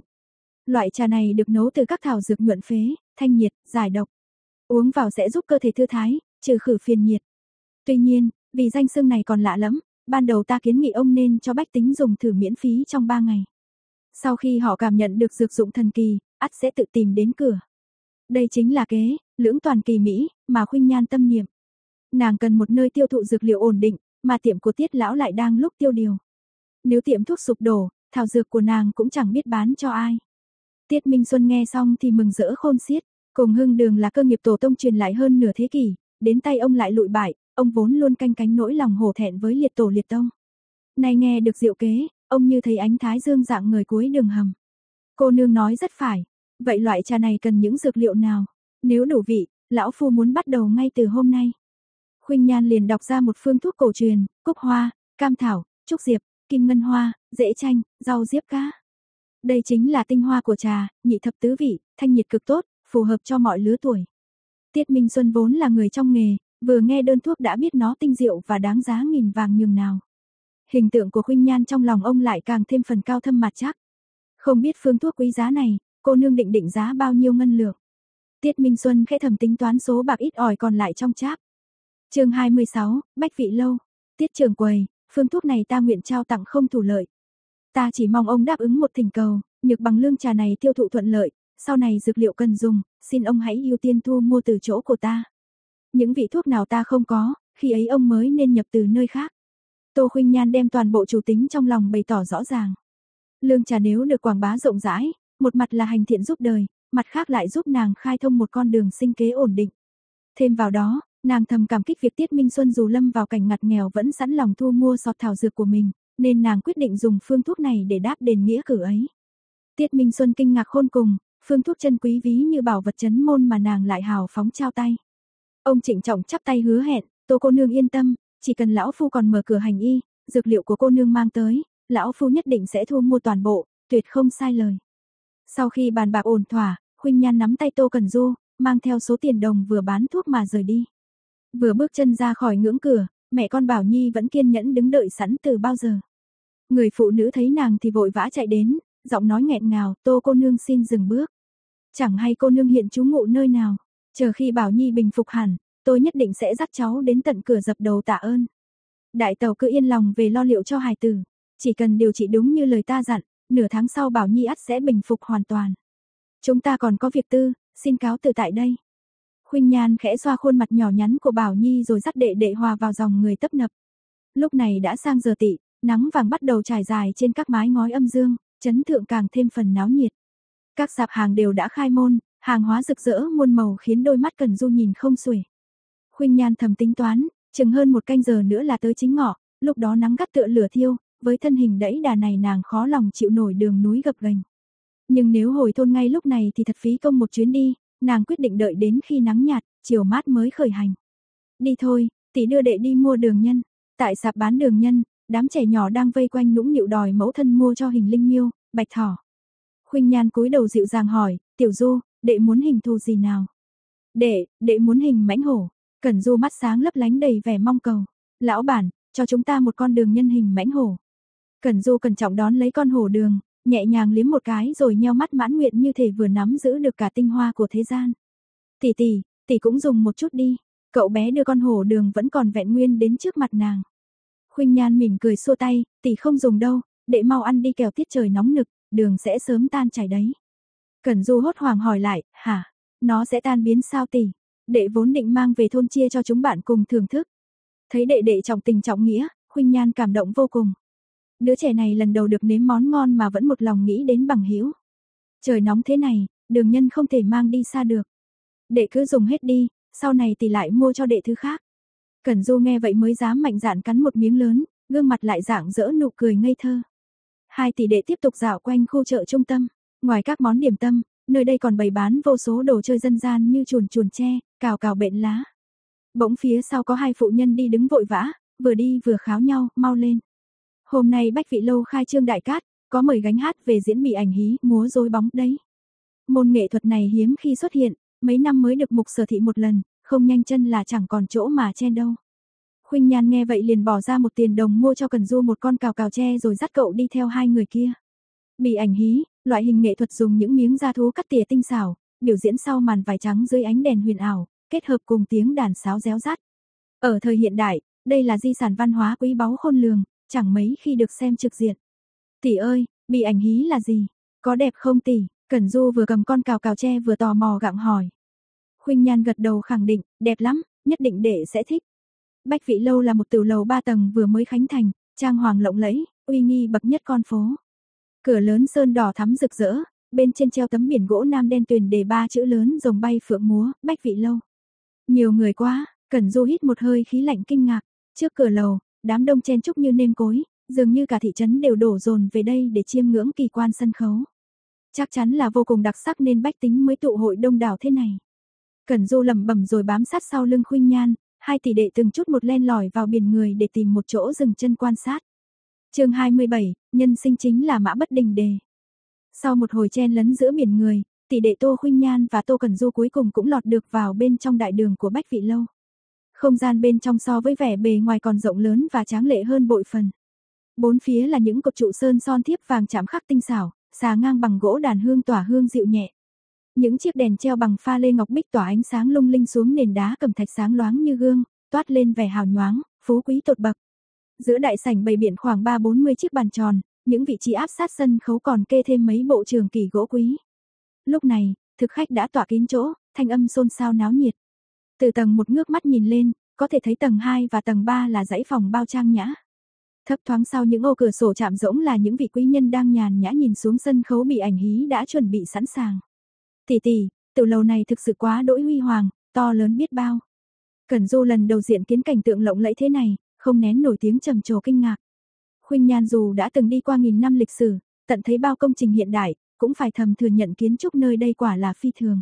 Loại trà này được nấu từ các thảo dược nhuận phế, thanh nhiệt, giải độc. Uống vào sẽ giúp cơ thể thư thái, trừ khử phiền nhiệt. Tuy nhiên, vì danh xưng này còn lạ lắm, ban đầu ta kiến nghị ông nên cho bách tính dùng thử miễn phí trong 3 ngày. Sau khi họ cảm nhận được dược dụng thần kỳ, ắt sẽ tự tìm đến cửa. Đây chính là kế, lưỡng toàn kỳ Mỹ, mà khuynh nhan tâm niệm. Nàng cần một nơi tiêu thụ dược liệu ổn định, mà tiệm của tiết lão lại đang lúc tiêu điều. Nếu tiệm thuốc sụp đổ, thảo dược của nàng cũng chẳng biết bán cho ai. Tiết Minh Xuân nghe xong thì mừng rỡ khôn xiết, cùng hưng đường là cơ nghiệp tổ tông truyền lại hơn nửa thế kỷ, đến tay ông lại lụi bại, ông vốn luôn canh cánh nỗi lòng hổ thẹn với liệt tổ liệt tông. Nay nghe được diệu kế, ông như thấy ánh thái dương dạng người cuối đường hầm. Cô nương nói rất phải, vậy loại trà này cần những dược liệu nào? Nếu đủ vị, lão phu muốn bắt đầu ngay từ hôm nay. Khuynh Nhan liền đọc ra một phương thuốc cổ truyền, cúc hoa, cam thảo, trúc diệp, kim ngân hoa, dễ chanh, rau diếp cá. Đây chính là tinh hoa của trà, nhị thập tứ vị, thanh nhiệt cực tốt, phù hợp cho mọi lứa tuổi. Tiết Minh Xuân vốn là người trong nghề, vừa nghe đơn thuốc đã biết nó tinh diệu và đáng giá nghìn vàng nhường nào. Hình tượng của Khuynh Nhan trong lòng ông lại càng thêm phần cao thâm mặt chắc. Không biết phương thuốc quý giá này, cô nương định định giá bao nhiêu ngân lượng. Tiết Minh Xuân khẽ thầm tính toán số bạc ít ỏi còn lại trong cháp. chương 26, Bách Vị Lâu. Tiết trưởng quầy, phương thuốc này ta nguyện trao tặng không thủ lợi. Ta chỉ mong ông đáp ứng một thỉnh cầu, nhược bằng lương trà này tiêu thụ thuận lợi, sau này dược liệu cần dùng, xin ông hãy ưu tiên thu mua từ chỗ của ta. Những vị thuốc nào ta không có, khi ấy ông mới nên nhập từ nơi khác. Tô Khuynh Nhan đem toàn bộ chủ tính trong lòng bày tỏ rõ ràng. Lương trà nếu được quảng bá rộng rãi, một mặt là hành thiện giúp đời, mặt khác lại giúp nàng khai thông một con đường sinh kế ổn định. Thêm vào đó, nàng thầm cảm kích việc Tiết Minh Xuân dù lâm vào cảnh ngặt nghèo vẫn sẵn lòng thu mua sọt thảo dược của mình, nên nàng quyết định dùng phương thuốc này để đáp đền nghĩa cử ấy. Tiết Minh Xuân kinh ngạc khôn cùng, phương thuốc chân quý ví như bảo vật chấn môn mà nàng lại hào phóng trao tay. Ông trịnh trọng chắp tay hứa hẹn, tô cô nương yên tâm, chỉ cần lão phu còn mở cửa hành y, dược liệu của cô nương mang tới, lão phu nhất định sẽ thu mua toàn bộ, tuyệt không sai lời. Sau khi bàn bạc ổn thỏa, Khuynh Nhan nắm tay Tô Cần Du, mang theo số tiền đồng vừa bán thuốc mà rời đi. Vừa bước chân ra khỏi ngưỡng cửa, mẹ con Bảo Nhi vẫn kiên nhẫn đứng đợi sẵn từ bao giờ. Người phụ nữ thấy nàng thì vội vã chạy đến, giọng nói nghẹn ngào, "Tô cô nương xin dừng bước." Chẳng hay cô nương hiện trú ngụ nơi nào, chờ khi Bảo Nhi bình phục hẳn, tôi nhất định sẽ dắt cháu đến tận cửa dập đầu tạ ơn. Đại tàu cứ yên lòng về lo liệu cho hài tử, chỉ cần điều trị đúng như lời ta dặn, nửa tháng sau Bảo Nhi ắt sẽ bình phục hoàn toàn. Chúng ta còn có việc tư, xin cáo từ tại đây. Khuynh Nhan khẽ xoa khuôn mặt nhỏ nhắn của Bảo Nhi rồi dắt đệ đệ hòa vào dòng người tấp nập. Lúc này đã sang giờ tị, nắng vàng bắt đầu trải dài trên các mái ngói âm dương, chấn thượng càng thêm phần náo nhiệt. Các sạp hàng đều đã khai môn, hàng hóa rực rỡ muôn màu khiến đôi mắt Cần Du nhìn không xuể. Khuynh Nhan thầm tính toán, chừng hơn một canh giờ nữa là tới chính ngọ, lúc đó nắng gắt tựa lửa thiêu, với thân hình đẫy đà này nàng khó lòng chịu nổi đường núi gập ghềnh. Nhưng nếu hồi thôn ngay lúc này thì thật phí công một chuyến đi, nàng quyết định đợi đến khi nắng nhạt, chiều mát mới khởi hành. Đi thôi, tỷ đưa đệ đi mua đường nhân. Tại sạp bán đường nhân, đám trẻ nhỏ đang vây quanh nũng nịu đòi mẫu thân mua cho hình linh miêu, bạch thỏ. Khuynh Nhan cúi đầu dịu dàng hỏi, "Tiểu Du, đệ muốn hình thù gì nào?" "Đệ, đệ muốn hình mãnh hổ." Cẩn Du mắt sáng lấp lánh đầy vẻ mong cầu. "Lão bản, cho chúng ta một con đường nhân hình mãnh hổ." Cẩn Du cẩn trọng đón lấy con hổ đường, nhẹ nhàng liếm một cái rồi nheo mắt mãn nguyện như thể vừa nắm giữ được cả tinh hoa của thế gian. Tỷ tỷ, tỷ cũng dùng một chút đi. Cậu bé đưa con hổ đường vẫn còn vẹn nguyên đến trước mặt nàng. Khuynh Nhan mỉm cười xua tay, tỷ không dùng đâu, đệ mau ăn đi kẻo tiết trời nóng nực, đường sẽ sớm tan chảy đấy. Cẩn Du hốt hoảng hỏi lại, hả, nó sẽ tan biến sao tỷ? Đệ vốn định mang về thôn chia cho chúng bạn cùng thưởng thức. Thấy đệ đệ trọng tình trọng nghĩa, Khuynh Nhan cảm động vô cùng. Đứa trẻ này lần đầu được nếm món ngon mà vẫn một lòng nghĩ đến bằng hữu. Trời nóng thế này, đường nhân không thể mang đi xa được. Đệ cứ dùng hết đi, sau này tỷ lại mua cho đệ thứ khác. Cẩn Du nghe vậy mới dám mạnh dạn cắn một miếng lớn, gương mặt lại dạng dỡ nụ cười ngây thơ. Hai tỷ đệ tiếp tục dạo quanh khu chợ trung tâm, ngoài các món điểm tâm, nơi đây còn bày bán vô số đồ chơi dân gian như chuồn chuồn tre, cào cào bện lá. Bỗng phía sau có hai phụ nhân đi đứng vội vã, vừa đi vừa kháo nhau, mau lên. Hôm nay Bách Vị Lâu khai trương đại cát, có mời gánh hát về diễn bị ảnh hí, múa rối bóng đấy. Môn nghệ thuật này hiếm khi xuất hiện, mấy năm mới được mục sở thị một lần, không nhanh chân là chẳng còn chỗ mà chen đâu. Khuynh Nhan nghe vậy liền bỏ ra một tiền đồng mua cho Cần Du một con cào cào tre rồi dắt cậu đi theo hai người kia. Bị ảnh hí, loại hình nghệ thuật dùng những miếng da thú cắt tỉa tinh xảo, biểu diễn sau màn vải trắng dưới ánh đèn huyền ảo, kết hợp cùng tiếng đàn sáo réo rắt. Ở thời hiện đại, đây là di sản văn hóa quý báu khôn lường, chẳng mấy khi được xem trực diện. Tỷ ơi, bị ảnh hí là gì? Có đẹp không tỷ? Cẩn Du vừa cầm con cào cào tre vừa tò mò gặng hỏi. Khuynh Nhan gật đầu khẳng định, đẹp lắm, nhất định đệ sẽ thích. Bách Vị Lâu là một tiểu lầu ba tầng vừa mới khánh thành, trang hoàng lộng lẫy, uy nghi bậc nhất con phố. Cửa lớn sơn đỏ thắm rực rỡ, bên trên treo tấm biển gỗ nam đen tuyền đề ba chữ lớn rồng bay phượng múa, bách vị lâu. Nhiều người quá, Cẩn Du hít một hơi khí lạnh kinh ngạc, trước cửa lầu, đám đông chen chúc như nêm cối, dường như cả thị trấn đều đổ dồn về đây để chiêm ngưỡng kỳ quan sân khấu. Chắc chắn là vô cùng đặc sắc nên bách tính mới tụ hội đông đảo thế này. Cẩn Du lẩm bẩm rồi bám sát sau lưng Khuynh Nhan, hai tỷ đệ từng chút một len lỏi vào biển người để tìm một chỗ dừng chân quan sát. Chương 27, nhân sinh chính là mã bất đình đề. Sau một hồi chen lấn giữa biển người, tỷ đệ Tô Khuynh Nhan và Tô Cẩn Du cuối cùng cũng lọt được vào bên trong đại đường của Bách Vị Lâu. Không gian bên trong so với vẻ bề ngoài còn rộng lớn và tráng lệ hơn bội phần. Bốn phía là những cột trụ sơn son thiếp vàng chạm khắc tinh xảo, xà ngang bằng gỗ đàn hương tỏa hương dịu nhẹ. Những chiếc đèn treo bằng pha lê ngọc bích tỏa ánh sáng lung linh xuống nền đá cẩm thạch sáng loáng như gương, toát lên vẻ hào nhoáng, phú quý tột bậc. Giữa đại sảnh bày biện khoảng 3-40 chiếc bàn tròn, những vị trí áp sát sân khấu còn kê thêm mấy bộ trường kỳ gỗ quý. Lúc này, thực khách đã tỏa kín chỗ, thanh âm xôn xao náo nhiệt. Từ tầng một ngước mắt nhìn lên, có thể thấy tầng 2 và tầng 3 là dãy phòng bao trang nhã. Thấp thoáng sau những ô cửa sổ chạm rỗng là những vị quý nhân đang nhàn nhã nhìn xuống sân khấu bị ảnh hí đã chuẩn bị sẵn sàng. Tỷ tỷ, tiểu lầu này thực sự quá đỗi huy hoàng, to lớn biết bao. Cẩn Du lần đầu diện kiến cảnh tượng lộng lẫy thế này, không nén nổi tiếng trầm trồ kinh ngạc. Khuynh Nhan dù đã từng đi qua nghìn năm lịch sử, tận thấy bao công trình hiện đại, cũng phải thầm thừa nhận kiến trúc nơi đây quả là phi thường.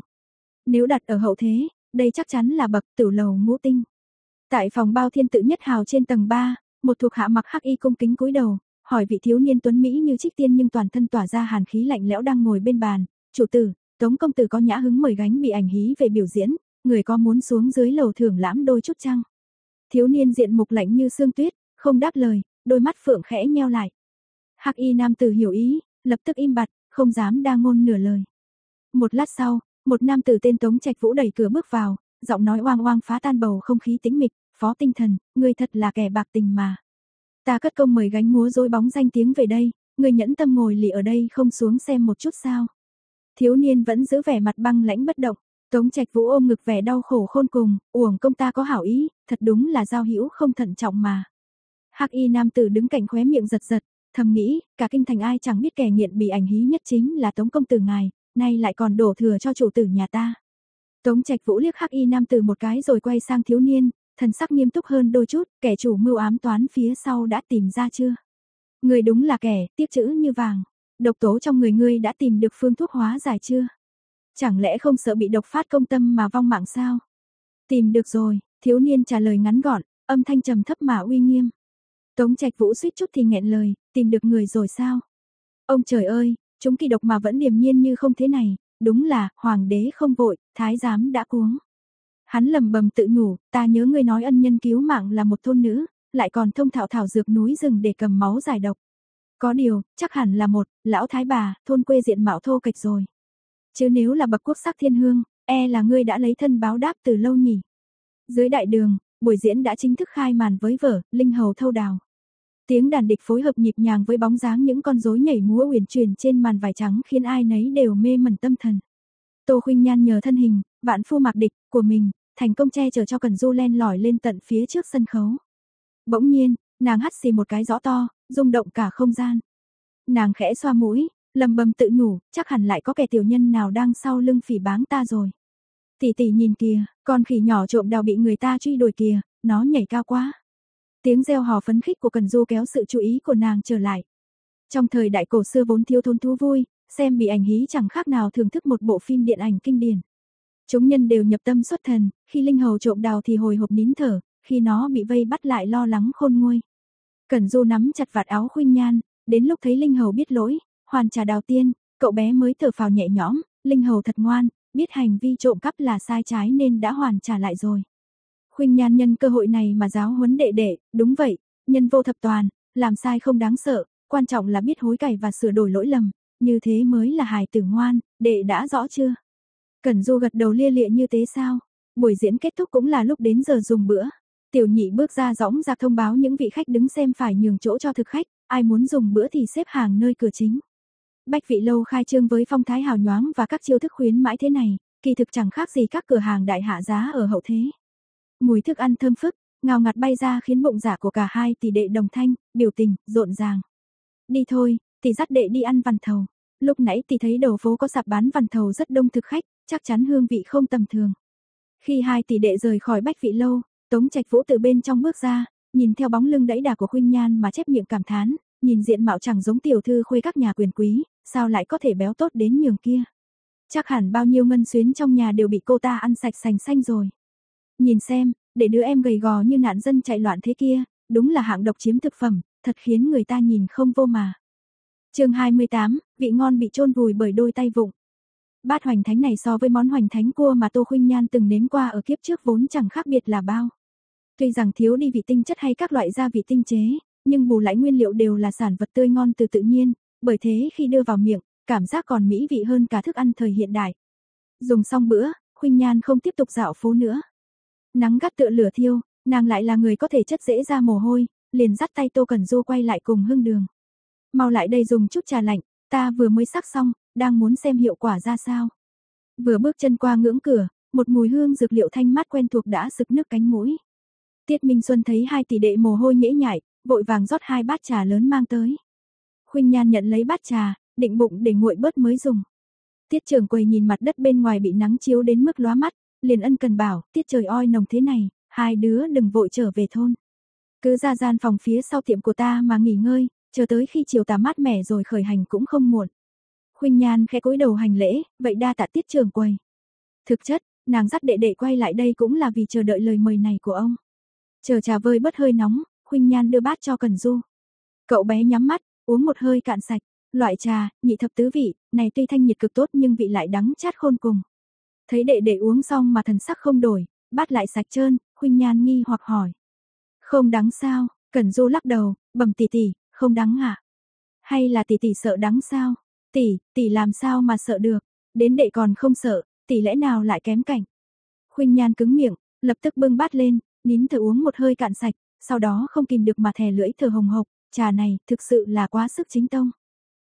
Nếu đặt ở hậu thế, đây chắc chắn là bậc tiểu lầu ngũ tinh. Tại phòng bao thiên tự nhất hào trên tầng 3, một thuộc hạ mặc hắc y cung kính cúi đầu, hỏi vị thiếu niên tuấn mỹ như trích tiên nhưng toàn thân tỏa ra hàn khí lạnh lẽo đang ngồi bên bàn, "Chủ tử, Tống công tử có nhã hứng mời gánh bị ảnh hí về biểu diễn, người có muốn xuống dưới lầu thưởng lãm đôi chút chăng?" Thiếu niên diện mục lạnh như sương tuyết, không đáp lời, đôi mắt phượng khẽ nheo lại. Hắc y nam tử hiểu ý, lập tức im bặt, không dám đa ngôn nửa lời. Một lát sau, một nam tử tên Tống Trạch Vũ đẩy cửa bước vào, giọng nói oang oang phá tan bầu không khí tĩnh mịch, "Phó Tinh Thần, ngươi thật là kẻ bạc tình mà. Ta cất công mời gánh múa rối bóng danh tiếng về đây, ngươi nhẫn tâm ngồi lì ở đây không xuống xem một chút sao?" Thiếu niên vẫn giữ vẻ mặt băng lãnh bất động, Tống Trạch Vũ ôm ngực vẻ đau khổ khôn cùng, uổng công ta có hảo ý, thật đúng là giao hữu không thận trọng mà. Hắc y nam tử đứng cạnh khóe miệng giật giật, thầm nghĩ, cả kinh thành ai chẳng biết kẻ nghiện bị ảnh hí nhất chính là Tống công tử ngài, nay lại còn đổ thừa cho chủ tử nhà ta. Tống Trạch Vũ liếc Hắc y nam tử một cái rồi quay sang thiếu niên, thần sắc nghiêm túc hơn đôi chút, kẻ chủ mưu ám toán phía sau đã tìm ra chưa? Người đúng là kẻ, tiếp chữ như vàng. Độc tố trong người ngươi đã tìm được phương thuốc hóa giải chưa? Chẳng lẽ không sợ bị độc phát công tâm mà vong mạng sao? Tìm được rồi, thiếu niên trả lời ngắn gọn, âm thanh trầm thấp mà uy nghiêm. Tống Trạch Vũ suýt chút thì nghẹn lời, tìm được người rồi sao? Ông trời ơi, chúng kỳ độc mà vẫn điềm nhiên như không thế này, đúng là hoàng đế không vội, thái giám đã cuống. Hắn lầm bầm tự nhủ, ta nhớ ngươi nói ân nhân cứu mạng là một thôn nữ, lại còn thông thạo thảo dược núi rừng để cầm máu giải độc. Có điều, chắc hẳn là một, lão thái bà, thôn quê diện mạo thô kịch rồi. Chứ nếu là bậc quốc sắc thiên hương, e là ngươi đã lấy thân báo đáp từ lâu nhỉ. Dưới đại đường, buổi diễn đã chính thức khai màn với vở Linh Hầu Thâu Đào. Tiếng đàn địch phối hợp nhịp nhàng với bóng dáng những con rối nhảy múa uyển chuyển trên màn vải trắng khiến ai nấy đều mê mẩn tâm thần. Tô Khuynh Nhan nhờ thân hình, vạn phu mặc địch của mình, thành công che chở cho Cần Du len lỏi lên tận phía trước sân khấu. Bỗng nhiên, nàng hắt xì một cái rõ to, rung động cả không gian. Nàng khẽ xoa mũi, lầm bầm tự nhủ, chắc hẳn lại có kẻ tiểu nhân nào đang sau lưng phỉ báng ta rồi. Tỷ tỷ nhìn kìa, con khỉ nhỏ trộm đào bị người ta truy đuổi kìa, nó nhảy cao quá. Tiếng reo hò phấn khích của Cần Du kéo sự chú ý của nàng trở lại. Trong thời đại cổ xưa vốn thiếu thốn thú vui, xem bị ảnh hí chẳng khác nào thưởng thức một bộ phim điện ảnh kinh điển. Chúng nhân đều nhập tâm xuất thần, khi linh hầu trộm đào thì hồi hộp nín thở, khi nó bị vây bắt lại lo lắng khôn nguôi. Cẩn Du nắm chặt vạt áo khuynh nhan, đến lúc thấy linh hầu biết lỗi, hoàn trả đào tiên, cậu bé mới thở phào nhẹ nhõm, linh hầu thật ngoan, biết hành vi trộm cắp là sai trái nên đã hoàn trả lại rồi. Khuynh Nhan nhân cơ hội này mà giáo huấn đệ đệ, đúng vậy, nhân vô thập toàn, làm sai không đáng sợ, quan trọng là biết hối cải và sửa đổi lỗi lầm, như thế mới là hài tử ngoan, đệ đã rõ chưa? Cẩn Du gật đầu lia lịa như thế sao? Buổi diễn kết thúc cũng là lúc đến giờ dùng bữa. Tiểu nhị bước ra dõng ra thông báo những vị khách đứng xem phải nhường chỗ cho thực khách, ai muốn dùng bữa thì xếp hàng nơi cửa chính. Bách vị lâu khai trương với phong thái hào nhoáng và các chiêu thức khuyến mãi thế này, kỳ thực chẳng khác gì các cửa hàng đại hạ giá ở hậu thế. Mùi thức ăn thơm phức, ngào ngạt bay ra khiến bụng giả dạ của cả hai tỷ đệ đồng thanh, biểu tình, rộn ràng. Đi thôi, tỷ dắt đệ đi ăn văn thầu. lúc nãy tỷ thấy đầu phố có sạp bán vằn thầu rất đông thực khách, chắc chắn hương vị không tầm thường. Khi hai tỷ đệ rời khỏi bách vị lâu, Tống Trạch Vũ từ bên trong bước ra, nhìn theo bóng lưng đẫy đà của Khuynh Nhan mà chép miệng cảm thán, nhìn diện mạo chẳng giống tiểu thư khuê các nhà quyền quý, sao lại có thể béo tốt đến nhường kia. Chắc hẳn bao nhiêu ngân xuyến trong nhà đều bị cô ta ăn sạch sành xanh rồi. Nhìn xem, để đứa em gầy gò như nạn dân chạy loạn thế kia, đúng là hạng độc chiếm thực phẩm, thật khiến người ta nhìn không vô mà. chương 28, vị ngon bị chôn vùi bởi đôi tay vụng. Bát hoành thánh này so với món hoành thánh cua mà Tô Khuynh Nhan từng nếm qua ở kiếp trước vốn chẳng khác biệt là bao. Tuy rằng thiếu đi vị tinh chất hay các loại gia vị tinh chế, nhưng bù lại nguyên liệu đều là sản vật tươi ngon từ tự nhiên, bởi thế khi đưa vào miệng, cảm giác còn mỹ vị hơn cả thức ăn thời hiện đại. Dùng xong bữa, Khuynh Nhan không tiếp tục dạo phố nữa. Nắng gắt tựa lửa thiêu, nàng lại là người có thể chất dễ ra mồ hôi, liền dắt tay Tô Cẩn Du quay lại cùng hương đường. Mau lại đây dùng chút trà lạnh, ta vừa mới sắc xong, đang muốn xem hiệu quả ra sao. Vừa bước chân qua ngưỡng cửa, một mùi hương dược liệu thanh mát quen thuộc đã sực nước cánh mũi. Tiết Minh Xuân thấy hai tỷ đệ mồ hôi nhễ nhại, vội vàng rót hai bát trà lớn mang tới. Khuynh Nhan nhận lấy bát trà, định bụng để nguội bớt mới dùng. Tiết Trường Quầy nhìn mặt đất bên ngoài bị nắng chiếu đến mức lóa mắt, liền ân cần bảo, tiết trời oi nồng thế này, hai đứa đừng vội trở về thôn. Cứ ra gian phòng phía sau tiệm của ta mà nghỉ ngơi, chờ tới khi chiều tà mát mẻ rồi khởi hành cũng không muộn. Khuynh Nhan khẽ cúi đầu hành lễ, vậy đa tạ tiết trường quầy. Thực chất, nàng dắt đệ đệ quay lại đây cũng là vì chờ đợi lời mời này của ông. Chờ trà vơi bớt hơi nóng, Khuynh Nhan đưa bát cho Cần Du. Cậu bé nhắm mắt, uống một hơi cạn sạch, loại trà, nhị thập tứ vị, này tuy thanh nhiệt cực tốt nhưng vị lại đắng chát khôn cùng. Thấy đệ đệ uống xong mà thần sắc không đổi, bát lại sạch trơn, Khuynh Nhan nghi hoặc hỏi. Không đắng sao? Cẩn Du lắc đầu, bẩm tỷ tỷ, không đắng à? Hay là tỷ tỷ sợ đắng sao? Tỷ, tỷ làm sao mà sợ được? Đến đệ còn không sợ, tỷ lẽ nào lại kém cảnh? Khuynh Nhan cứng miệng, lập tức bưng bát lên, nín thở uống một hơi cạn sạch, sau đó không kìm được mà thè lưỡi thở hồng hộc, trà này thực sự là quá sức chính tông.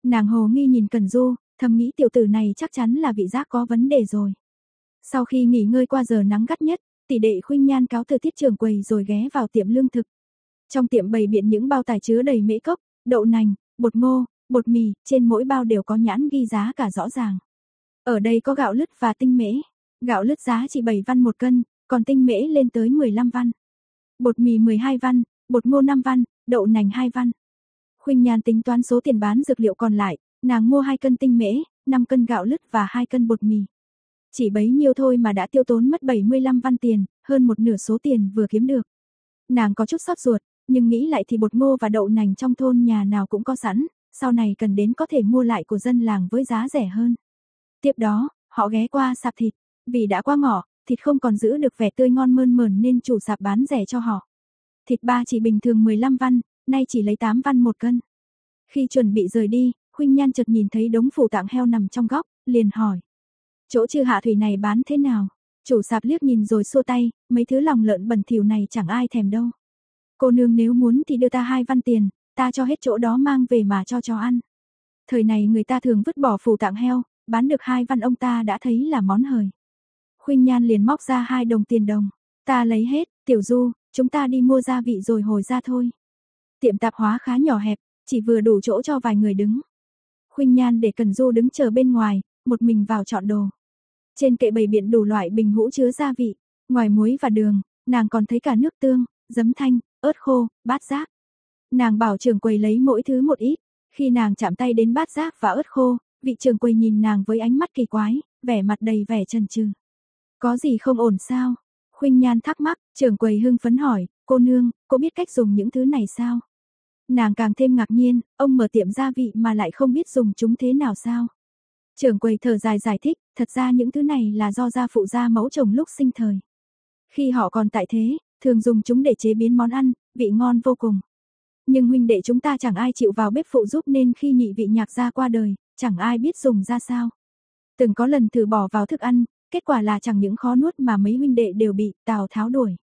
Nàng hồ nghi nhìn Cần Du, thầm nghĩ tiểu tử này chắc chắn là vị giác có vấn đề rồi. Sau khi nghỉ ngơi qua giờ nắng gắt nhất, tỷ đệ khuynh nhan cáo từ tiết trường quầy rồi ghé vào tiệm lương thực. Trong tiệm bày biện những bao tài chứa đầy mễ cốc, đậu nành, bột ngô, bột mì, trên mỗi bao đều có nhãn ghi giá cả rõ ràng. Ở đây có gạo lứt và tinh mễ. Gạo lứt giá chỉ 7 văn một cân, còn tinh mễ lên tới 15 văn. Bột mì 12 văn, bột ngô 5 văn, đậu nành 2 văn. Khuynh Nhan tính toán số tiền bán dược liệu còn lại, nàng mua 2 cân tinh mễ, 5 cân gạo lứt và 2 cân bột mì. Chỉ bấy nhiêu thôi mà đã tiêu tốn mất 75 văn tiền, hơn một nửa số tiền vừa kiếm được. Nàng có chút sót ruột, nhưng nghĩ lại thì bột ngô và đậu nành trong thôn nhà nào cũng có sẵn, sau này cần đến có thể mua lại của dân làng với giá rẻ hơn. Tiếp đó, họ ghé qua sạp thịt, vì đã qua ngọ, thịt không còn giữ được vẻ tươi ngon mơn mởn nên chủ sạp bán rẻ cho họ. Thịt ba chỉ bình thường 15 văn, nay chỉ lấy 8 văn một cân. Khi chuẩn bị rời đi, Khuynh Nhan chợt nhìn thấy đống phủ tạng heo nằm trong góc, liền hỏi. Chỗ chư hạ thủy này bán thế nào? Chủ sạp liếc nhìn rồi xua tay, mấy thứ lòng lợn bẩn thỉu này chẳng ai thèm đâu. Cô nương nếu muốn thì đưa ta hai văn tiền, ta cho hết chỗ đó mang về mà cho chó ăn. Thời này người ta thường vứt bỏ phủ tạng heo, bán được hai văn ông ta đã thấy là món hời. Khuynh Nhan liền móc ra hai đồng tiền đồng. Ta lấy hết, tiểu du, chúng ta đi mua gia vị rồi hồi ra thôi. Tiệm tạp hóa khá nhỏ hẹp, chỉ vừa đủ chỗ cho vài người đứng. Khuynh Nhan để Cần Du đứng chờ bên ngoài, một mình vào chọn đồ. Trên kệ bày biện đủ loại bình hũ chứa gia vị, ngoài muối và đường, nàng còn thấy cả nước tương, giấm thanh, ớt khô, bát giác. Nàng bảo trưởng quầy lấy mỗi thứ một ít, khi nàng chạm tay đến bát giác và ớt khô, vị trưởng quầy nhìn nàng với ánh mắt kỳ quái, vẻ mặt đầy vẻ chần chừ. Có gì không ổn sao? Khuynh Nhan thắc mắc, trưởng quầy hưng phấn hỏi, cô nương, cô biết cách dùng những thứ này sao? Nàng càng thêm ngạc nhiên, ông mở tiệm gia vị mà lại không biết dùng chúng thế nào sao? Trưởng quầy thở dài giải thích, thật ra những thứ này là do gia phụ gia mẫu chồng lúc sinh thời. Khi họ còn tại thế, thường dùng chúng để chế biến món ăn, vị ngon vô cùng. Nhưng huynh đệ chúng ta chẳng ai chịu vào bếp phụ giúp nên khi nhị vị nhạc gia qua đời, chẳng ai biết dùng ra sao. Từng có lần thử bỏ vào thức ăn, kết quả là chẳng những khó nuốt mà mấy huynh đệ đều bị Tào Tháo đuổi.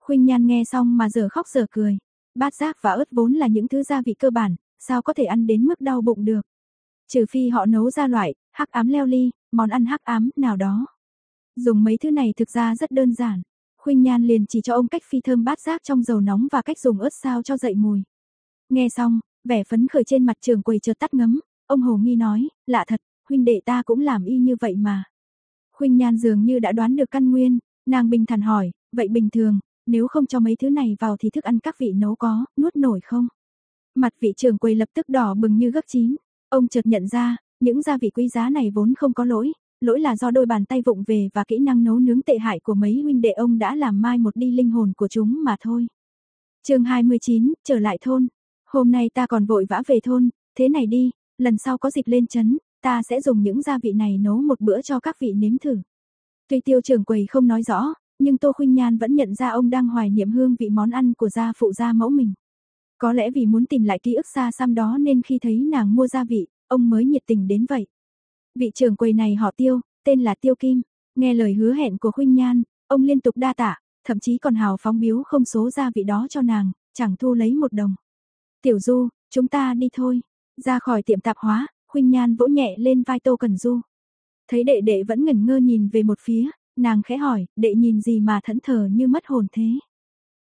Khuynh Nhan nghe xong mà giờ khóc giờ cười. Bát giác và ớt vốn là những thứ gia vị cơ bản, sao có thể ăn đến mức đau bụng được. Trừ phi họ nấu ra loại, hắc ám leo ly, món ăn hắc ám nào đó. Dùng mấy thứ này thực ra rất đơn giản. Khuynh Nhan liền chỉ cho ông cách phi thơm bát giác trong dầu nóng và cách dùng ớt sao cho dậy mùi. Nghe xong, vẻ phấn khởi trên mặt trường quầy chợt tắt ngấm, ông Hồ Nghi nói, lạ thật, huynh đệ ta cũng làm y như vậy mà. Khuynh Nhan dường như đã đoán được căn nguyên, nàng bình thản hỏi, vậy bình thường, nếu không cho mấy thứ này vào thì thức ăn các vị nấu có, nuốt nổi không? Mặt vị trưởng quầy lập tức đỏ bừng như gấc chín, ông chợt nhận ra, những gia vị quý giá này vốn không có lỗi, lỗi là do đôi bàn tay vụng về và kỹ năng nấu nướng tệ hại của mấy huynh đệ ông đã làm mai một đi linh hồn của chúng mà thôi. chương 29, trở lại thôn. Hôm nay ta còn vội vã về thôn, thế này đi, lần sau có dịp lên chấn, ta sẽ dùng những gia vị này nấu một bữa cho các vị nếm thử. Tuy tiêu trưởng quầy không nói rõ, nhưng Tô Khuynh Nhan vẫn nhận ra ông đang hoài niệm hương vị món ăn của gia phụ gia mẫu mình. Có lẽ vì muốn tìm lại ký ức xa xăm đó nên khi thấy nàng mua gia vị, ông mới nhiệt tình đến vậy. Vị trưởng quầy này họ Tiêu, tên là Tiêu Kim, nghe lời hứa hẹn của Khuynh Nhan, ông liên tục đa tạ, thậm chí còn hào phóng biếu không số gia vị đó cho nàng, chẳng thu lấy một đồng. Tiểu Du, chúng ta đi thôi. Ra khỏi tiệm tạp hóa, Khuynh Nhan vỗ nhẹ lên vai Tô Cần Du. Thấy đệ đệ vẫn ngẩn ngơ nhìn về một phía, nàng khẽ hỏi, đệ nhìn gì mà thẫn thờ như mất hồn thế?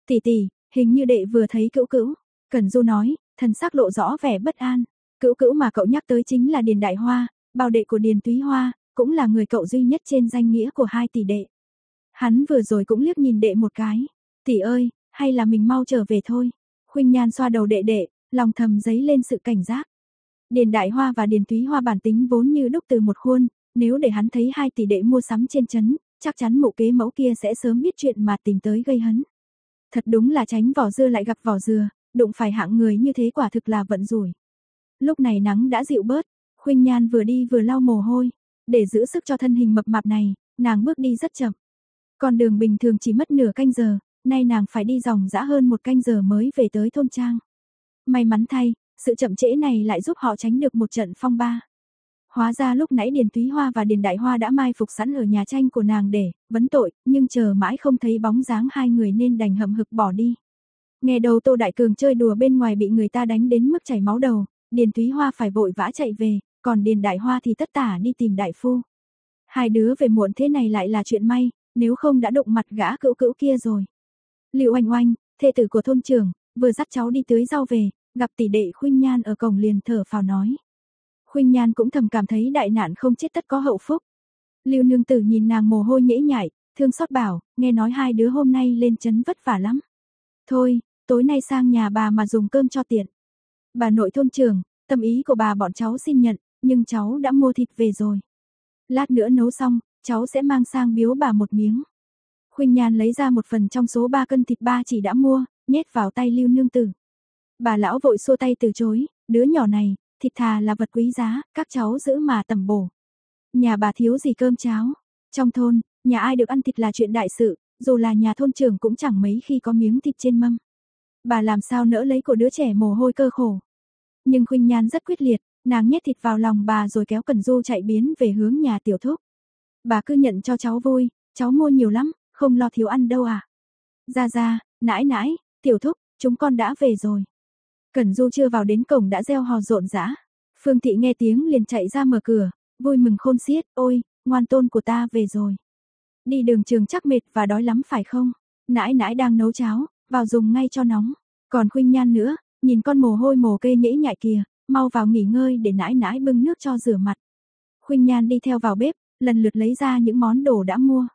Tỷ tỷ, hình như đệ vừa thấy cữu cữu. Cần Du nói, thần sắc lộ rõ vẻ bất an. Cữu cữu mà cậu nhắc tới chính là Điền Đại Hoa, bao đệ của Điền Túy Hoa, cũng là người cậu duy nhất trên danh nghĩa của hai tỷ đệ. Hắn vừa rồi cũng liếc nhìn đệ một cái. Tỷ ơi, hay là mình mau trở về thôi. Khuynh Nhan xoa đầu đệ đệ, lòng thầm giấy lên sự cảnh giác. Điền Đại Hoa và Điền Túy Hoa bản tính vốn như đúc từ một khuôn, nếu để hắn thấy hai tỷ đệ mua sắm trên chấn, chắc chắn mụ kế mẫu kia sẽ sớm biết chuyện mà tìm tới gây hấn. Thật đúng là tránh vỏ dưa lại gặp vỏ dừa, đụng phải hạng người như thế quả thực là vận rủi. Lúc này nắng đã dịu bớt, Khuynh Nhan vừa đi vừa lau mồ hôi, để giữ sức cho thân hình mập mạp này, nàng bước đi rất chậm. Con đường bình thường chỉ mất nửa canh giờ, nay nàng phải đi dòng dã hơn một canh giờ mới về tới thôn trang. May mắn thay, sự chậm trễ này lại giúp họ tránh được một trận phong ba. Hóa ra lúc nãy Điền Túy Hoa và Điền Đại Hoa đã mai phục sẵn ở nhà tranh của nàng để vấn tội, nhưng chờ mãi không thấy bóng dáng hai người nên đành hậm hực bỏ đi. Nghe đầu Tô Đại Cường chơi đùa bên ngoài bị người ta đánh đến mức chảy máu đầu, Điền Túy Hoa phải vội vã chạy về, còn Điền Đại Hoa thì tất tả đi tìm đại phu. Hai đứa về muộn thế này lại là chuyện may, nếu không đã đụng mặt gã cữu cữu kia rồi. Liệu Oanh Oanh, thê tử của thôn trưởng, vừa dắt cháu đi tưới rau về, gặp tỷ đệ Khuynh Nhan ở cổng liền thở phào nói. Khuynh Nhan cũng thầm cảm thấy đại nạn không chết tất có hậu phúc. Lưu Nương Tử nhìn nàng mồ hôi nhễ nhại, thương xót bảo, nghe nói hai đứa hôm nay lên chấn vất vả lắm. Thôi, tối nay sang nhà bà mà dùng cơm cho tiện. Bà nội thôn trưởng, tâm ý của bà bọn cháu xin nhận, nhưng cháu đã mua thịt về rồi. Lát nữa nấu xong, cháu sẽ mang sang biếu bà một miếng. Khuynh Nhan lấy ra một phần trong số ba cân thịt ba chỉ đã mua, nhét vào tay Lưu Nương Tử. Bà lão vội xua tay từ chối, đứa nhỏ này, thịt thà là vật quý giá, các cháu giữ mà tầm bổ. Nhà bà thiếu gì cơm cháo. Trong thôn, nhà ai được ăn thịt là chuyện đại sự, dù là nhà thôn trưởng cũng chẳng mấy khi có miếng thịt trên mâm. Bà làm sao nỡ lấy của đứa trẻ mồ hôi cơ khổ. Nhưng Khuynh Nhan rất quyết liệt, nàng nhét thịt vào lòng bà rồi kéo Cần Du chạy biến về hướng nhà tiểu thúc. Bà cứ nhận cho cháu vui, cháu mua nhiều lắm, không lo thiếu ăn đâu à. Ra ra, nãi nãi, tiểu thúc, chúng con đã về rồi. Cẩn Du chưa vào đến cổng đã reo hò rộn rã. Phương Thị nghe tiếng liền chạy ra mở cửa, vui mừng khôn xiết, ôi, ngoan tôn của ta về rồi. Đi đường trường chắc mệt và đói lắm phải không? Nãi nãi đang nấu cháo, vào dùng ngay cho nóng. Còn khuynh nhan nữa, nhìn con mồ hôi mồ kê nhễ nhại kìa, mau vào nghỉ ngơi để nãi nãi bưng nước cho rửa mặt. Khuynh nhan đi theo vào bếp, lần lượt lấy ra những món đồ đã mua.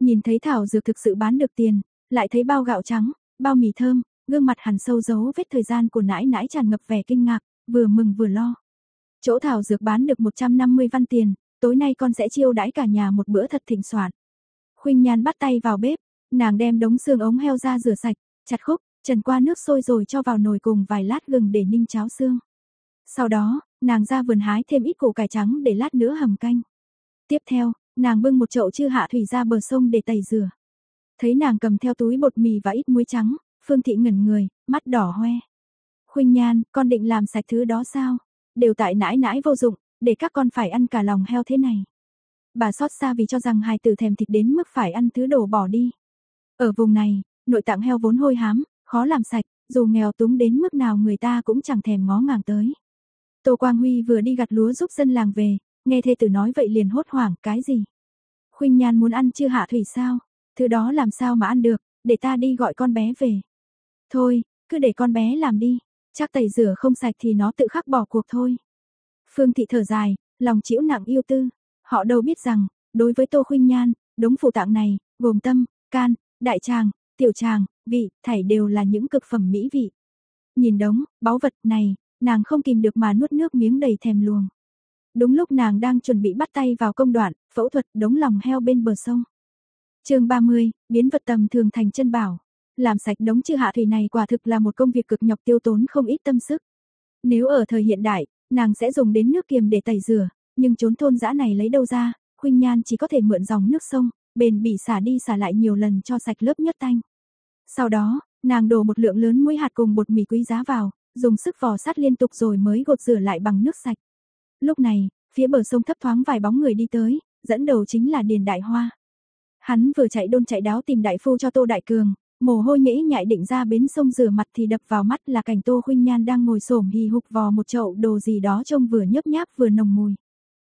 Nhìn thấy thảo dược thực sự bán được tiền, lại thấy bao gạo trắng, bao mì thơm, gương mặt hằn sâu dấu vết thời gian của nãi nãi tràn ngập vẻ kinh ngạc, vừa mừng vừa lo. Chỗ thảo dược bán được 150 văn tiền, tối nay con sẽ chiêu đãi cả nhà một bữa thật thịnh soạn. Khuynh Nhan bắt tay vào bếp, nàng đem đống xương ống heo ra rửa sạch, chặt khúc, trần qua nước sôi rồi cho vào nồi cùng vài lát gừng để ninh cháo xương. Sau đó, nàng ra vườn hái thêm ít củ cải trắng để lát nữa hầm canh. Tiếp theo, nàng bưng một chậu chư hạ thủy ra bờ sông để tẩy rửa. Thấy nàng cầm theo túi bột mì và ít muối trắng, Phương Thị ngẩn người, mắt đỏ hoe. Khuynh Nhan, con định làm sạch thứ đó sao? Đều tại nãi nãi vô dụng, để các con phải ăn cả lòng heo thế này. Bà xót xa vì cho rằng hài tử thèm thịt đến mức phải ăn thứ đồ bỏ đi. Ở vùng này, nội tạng heo vốn hôi hám, khó làm sạch, dù nghèo túng đến mức nào người ta cũng chẳng thèm ngó ngàng tới. Tô Quang Huy vừa đi gặt lúa giúp dân làng về, nghe thê tử nói vậy liền hốt hoảng, cái gì? Khuynh Nhan muốn ăn chưa hạ thủy sao? Thứ đó làm sao mà ăn được, để ta đi gọi con bé về. Thôi, cứ để con bé làm đi, chắc tẩy rửa không sạch thì nó tự khắc bỏ cuộc thôi. Phương Thị thở dài, lòng chịu nặng yêu tư. Họ đâu biết rằng, đối với Tô Khuynh Nhan, đống phụ tạng này, gồm tâm, can, đại tràng, tiểu tràng, vị, thảy đều là những cực phẩm mỹ vị. Nhìn đống, báu vật này, nàng không kìm được mà nuốt nước miếng đầy thèm luồng. Đúng lúc nàng đang chuẩn bị bắt tay vào công đoạn, phẫu thuật đống lòng heo bên bờ sông. chương 30, biến vật tầm thường thành chân bảo. Làm sạch đống chư hạ thủy này quả thực là một công việc cực nhọc tiêu tốn không ít tâm sức. Nếu ở thời hiện đại, nàng sẽ dùng đến nước kiềm để tẩy rửa, nhưng trốn thôn dã này lấy đâu ra, Khuynh Nhan chỉ có thể mượn dòng nước sông, bền bỉ xả đi xả lại nhiều lần cho sạch lớp nhất tanh. Sau đó, nàng đổ một lượng lớn muối hạt cùng bột mì quý giá vào, dùng sức vò sát liên tục rồi mới gột rửa lại bằng nước sạch. Lúc này, phía bờ sông thấp thoáng vài bóng người đi tới, dẫn đầu chính là Điền Đại Hoa. Hắn vừa chạy đôn chạy đáo tìm đại phu cho Tô Đại Cường, mồ hôi nhễ nhại định ra bến sông rửa mặt thì đập vào mắt là cảnh Tô Khuynh Nhan đang ngồi xổm hì hục vò một chậu đồ gì đó trông vừa nhấp nháp vừa nồng mùi.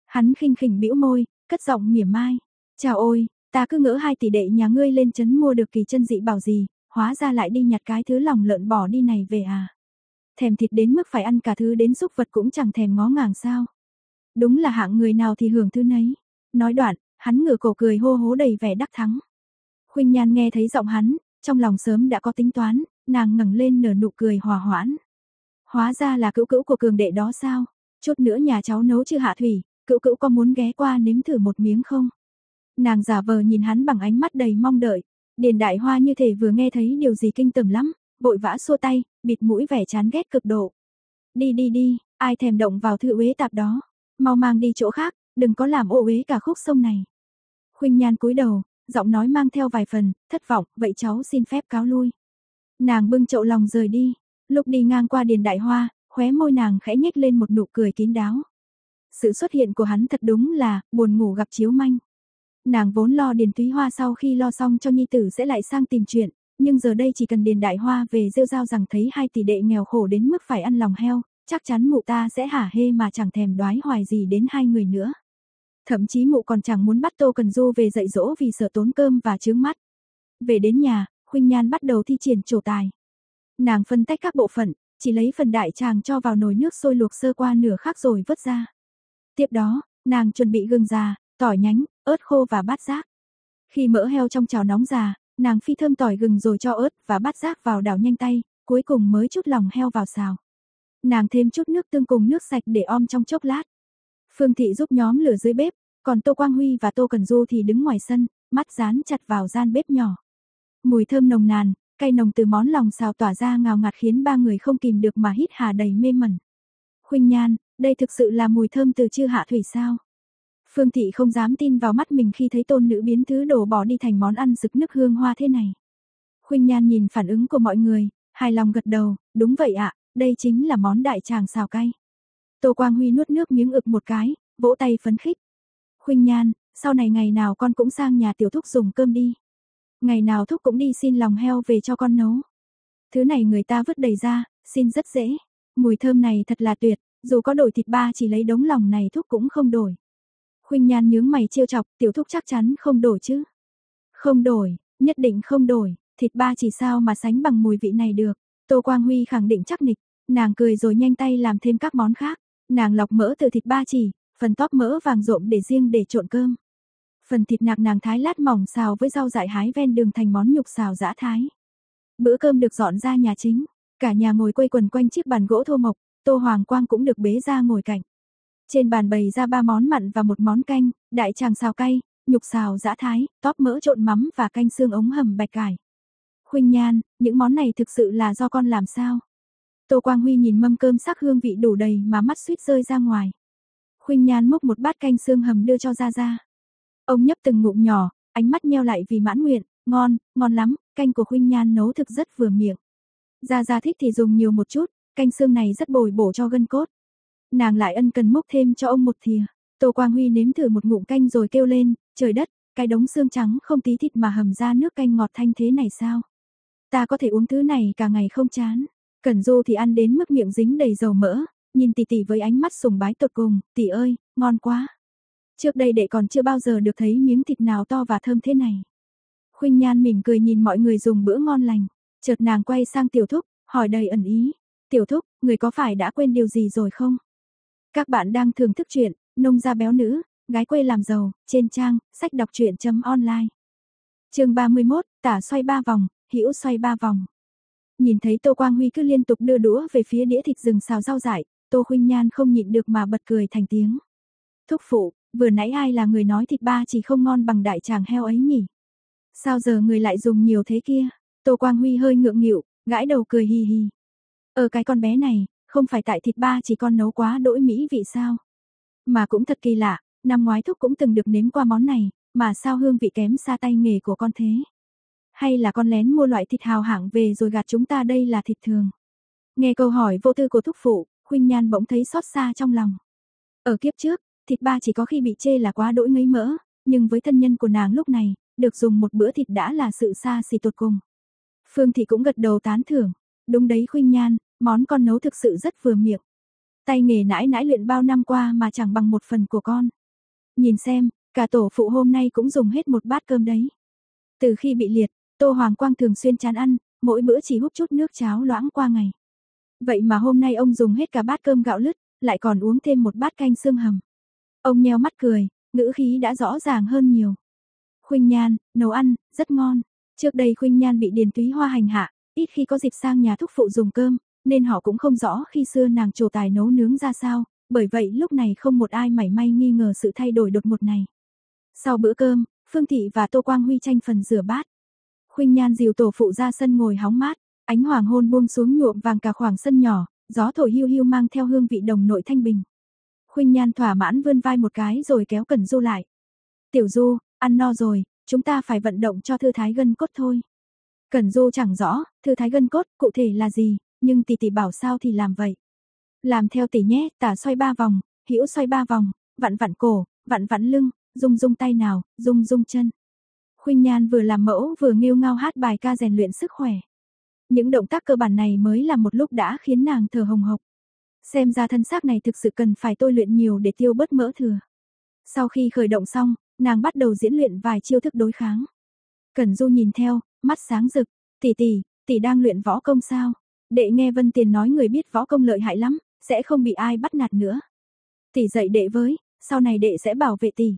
Hắn khinh khỉnh bĩu môi, cất giọng mỉa mai, "Chào ôi, ta cứ ngỡ hai tỷ đệ nhà ngươi lên trấn mua được kỳ chân dị bảo gì, hóa ra lại đi nhặt cái thứ lòng lợn bỏ đi này về à?" Thèm thịt đến mức phải ăn cả thứ đến xúc vật cũng chẳng thèm ngó ngàng sao. Đúng là hạng người nào thì hưởng thứ nấy. Nói đoạn, hắn ngửa cổ cười hô hố đầy vẻ đắc thắng. Khuynh Nhan nghe thấy giọng hắn, trong lòng sớm đã có tính toán, nàng ngẩng lên nở nụ cười hòa hoãn. Hóa ra là cữu cữu của cường đệ đó sao? Chút nữa nhà cháu nấu chưa hạ thủy, cữu cữu có muốn ghé qua nếm thử một miếng không? Nàng giả vờ nhìn hắn bằng ánh mắt đầy mong đợi. Điền đại hoa như thể vừa nghe thấy điều gì kinh tởm lắm, vội vã xua tay, bịt mũi vẻ chán ghét cực độ. Đi đi đi, ai thèm động vào thư uế tạp đó, mau mang đi chỗ khác, đừng có làm ô uế cả khúc sông này. Khuynh Nhan cúi đầu, giọng nói mang theo vài phần thất vọng, vậy cháu xin phép cáo lui. Nàng bưng chậu lòng rời đi, lúc đi ngang qua Điền Đại Hoa, khóe môi nàng khẽ nhếch lên một nụ cười kín đáo. Sự xuất hiện của hắn thật đúng là buồn ngủ gặp chiếu manh. Nàng vốn lo Điền Túy Hoa sau khi lo xong cho nhi tử sẽ lại sang tìm chuyện, nhưng giờ đây chỉ cần Điền Đại Hoa về rêu rao rằng thấy hai tỷ đệ nghèo khổ đến mức phải ăn lòng heo, chắc chắn mụ ta sẽ hả hê mà chẳng thèm đoái hoài gì đến hai người nữa. Thậm chí mụ còn chẳng muốn bắt Tô Cần Du về dạy dỗ vì sợ tốn cơm và chướng mắt. Về đến nhà, Khuynh Nhan bắt đầu thi triển trổ tài. Nàng phân tách các bộ phận, chỉ lấy phần đại tràng cho vào nồi nước sôi luộc sơ qua nửa khắc rồi vớt ra. Tiếp đó, nàng chuẩn bị gừng già, tỏi nhánh, ớt khô và bát giác. Khi mỡ heo trong chảo nóng già, nàng phi thơm tỏi gừng rồi cho ớt và bát giác vào đảo nhanh tay, cuối cùng mới chút lòng heo vào xào. Nàng thêm chút nước tương cùng nước sạch để om trong chốc lát. Phương Thị giúp nhóm lửa dưới bếp, còn Tô Quang Huy và Tô Cần Du thì đứng ngoài sân, mắt dán chặt vào gian bếp nhỏ. Mùi thơm nồng nàn, cay nồng từ món lòng xào tỏa ra ngào ngạt khiến ba người không kìm được mà hít hà đầy mê mẩn. Khuynh Nhan, đây thực sự là mùi thơm từ chư hạ thủy sao? Phương Thị không dám tin vào mắt mình khi thấy tôn nữ biến thứ đồ bỏ đi thành món ăn rực nước hương hoa thế này. Khuynh Nhan nhìn phản ứng của mọi người, hài lòng gật đầu, đúng vậy ạ, đây chính là món đại tràng xào cay. Tô Quang Huy nuốt nước miếng ực một cái, vỗ tay phấn khích. Khuynh Nhan, sau này ngày nào con cũng sang nhà tiểu thúc dùng cơm đi. Ngày nào thúc cũng đi xin lòng heo về cho con nấu. Thứ này người ta vứt đầy ra, xin rất dễ. Mùi thơm này thật là tuyệt, dù có đổi thịt ba chỉ lấy đống lòng này thúc cũng không đổi. Khuynh Nhan nhướng mày trêu chọc, tiểu thúc chắc chắn không đổi chứ. Không đổi, nhất định không đổi, thịt ba chỉ sao mà sánh bằng mùi vị này được. Tô Quang Huy khẳng định chắc nịch, nàng cười rồi nhanh tay làm thêm các món khác. Nàng lọc mỡ từ thịt ba chỉ, phần tóp mỡ vàng rộm để riêng để trộn cơm. Phần thịt nạc nàng thái lát mỏng xào với rau dại hái ven đường thành món nhục xào giã thái. Bữa cơm được dọn ra nhà chính, cả nhà ngồi quây quần quanh chiếc bàn gỗ thô mộc, Tô Hoàng Quang cũng được bế ra ngồi cạnh. Trên bàn bày ra ba món mặn và một món canh, đại tràng xào cay, nhục xào giã thái, tóp mỡ trộn mắm và canh xương ống hầm bạch cải. Khuynh Nhan, những món này thực sự là do con làm sao? Tô Quang Huy nhìn mâm cơm sắc hương vị đủ đầy mà mắt suýt rơi ra ngoài. Khuynh Nhan múc một bát canh xương hầm đưa cho Gia Gia. Ông nhấp từng ngụm nhỏ, ánh mắt nheo lại vì mãn nguyện, ngon, ngon lắm, canh của Khuynh Nhan nấu thực rất vừa miệng. Gia Gia thích thì dùng nhiều một chút, canh xương này rất bồi bổ cho gân cốt. Nàng lại ân cần múc thêm cho ông một thìa. Tô Quang Huy nếm thử một ngụm canh rồi kêu lên, trời đất, cái đống xương trắng không tí thịt mà hầm ra nước canh ngọt thanh thế này sao? Ta có thể uống thứ này cả ngày không chán. Cẩn Du thì ăn đến mức miệng dính đầy dầu mỡ, nhìn tỷ tỷ với ánh mắt sùng bái tột cùng, tỷ ơi, ngon quá. Trước đây đệ còn chưa bao giờ được thấy miếng thịt nào to và thơm thế này. Khuynh Nhan mỉm cười nhìn mọi người dùng bữa ngon lành, chợt nàng quay sang tiểu thúc, hỏi đầy ẩn ý, tiểu thúc, người có phải đã quên điều gì rồi không? Các bạn đang thưởng thức truyện Nông gia béo nữ, gái quê làm giàu trên trang sách đọc truyện.online. Chương 31, tả xoay ba vòng, hữu xoay ba vòng. Nhìn thấy Tô Quang Huy cứ liên tục đưa đũa về phía đĩa thịt rừng xào rau dại, Tô Khuynh Nhan không nhịn được mà bật cười thành tiếng. Thúc phụ, vừa nãy ai là người nói thịt ba chỉ không ngon bằng đại tràng heo ấy nhỉ? Sao giờ người lại dùng nhiều thế kia? Tô Quang Huy hơi ngượng nghịu, gãi đầu cười hì hì. Ở cái con bé này, không phải tại thịt ba chỉ con nấu quá đỗi mỹ vị sao? Mà cũng thật kỳ lạ, năm ngoái thúc cũng từng được nếm qua món này, mà sao hương vị kém xa tay nghề của con thế? Hay là con lén mua loại thịt hào hạng về rồi gạt chúng ta đây là thịt thường? Nghe câu hỏi vô tư của thúc phụ, Khuynh Nhan bỗng thấy xót xa trong lòng. Ở kiếp trước, thịt ba chỉ có khi bị chê là quá đỗi ngấy mỡ, nhưng với thân nhân của nàng lúc này, được dùng một bữa thịt đã là sự xa xỉ tột cùng. Phương Thị cũng gật đầu tán thưởng, đúng đấy Khuynh Nhan, món con nấu thực sự rất vừa miệng. Tay nghề nãi nãi luyện bao năm qua mà chẳng bằng một phần của con. Nhìn xem, cả tổ phụ hôm nay cũng dùng hết một bát cơm đấy. Từ khi bị liệt, Tô Hoàng Quang thường xuyên chán ăn, mỗi bữa chỉ hút chút nước cháo loãng qua ngày. Vậy mà hôm nay ông dùng hết cả bát cơm gạo lứt, lại còn uống thêm một bát canh xương hầm. Ông nheo mắt cười, ngữ khí đã rõ ràng hơn nhiều. Khuynh Nhan, nấu ăn, rất ngon. Trước đây Khuynh Nhan bị Điền Túy Hoa hành hạ, ít khi có dịp sang nhà thúc phụ dùng cơm, nên họ cũng không rõ khi xưa nàng trổ tài nấu nướng ra sao, bởi vậy lúc này không một ai mảy may nghi ngờ sự thay đổi đột ngột này. Sau bữa cơm, Phương Thị và Tô Quang Huy tranh phần rửa bát. Khuynh Nhan dìu tổ phụ ra sân ngồi hóng mát, ánh hoàng hôn buông xuống nhuộm vàng cả khoảng sân nhỏ, gió thổi hiu hiu mang theo hương vị đồng nội thanh bình. Khuynh Nhan thỏa mãn vươn vai một cái rồi kéo Cẩn Du lại. "Tiểu Du, ăn no rồi, chúng ta phải vận động cho thư thái gân cốt thôi." Cẩn Du chẳng rõ, thư thái gân cốt cụ thể là gì, nhưng tỷ tỷ bảo sao thì làm vậy. Làm theo tỷ nhé, tả xoay ba vòng, hữu xoay ba vòng, vặn vặn cổ, vặn vặn lưng, rung rung tay nào, rung rung chân. Khuynh Nhan vừa làm mẫu vừa nghêu ngao hát bài ca rèn luyện sức khỏe. Những động tác cơ bản này mới là một lúc đã khiến nàng thở hồng hộc. Xem ra thân xác này thực sự cần phải tôi luyện nhiều để tiêu bớt mỡ thừa. Sau khi khởi động xong, nàng bắt đầu diễn luyện vài chiêu thức đối kháng. Cẩn Du nhìn theo, mắt sáng rực, tỷ tỷ, tỷ đang luyện võ công sao? Đệ nghe Vân Tiền nói người biết võ công lợi hại lắm, sẽ không bị ai bắt nạt nữa. Tỷ dạy đệ với, sau này đệ sẽ bảo vệ tỷ.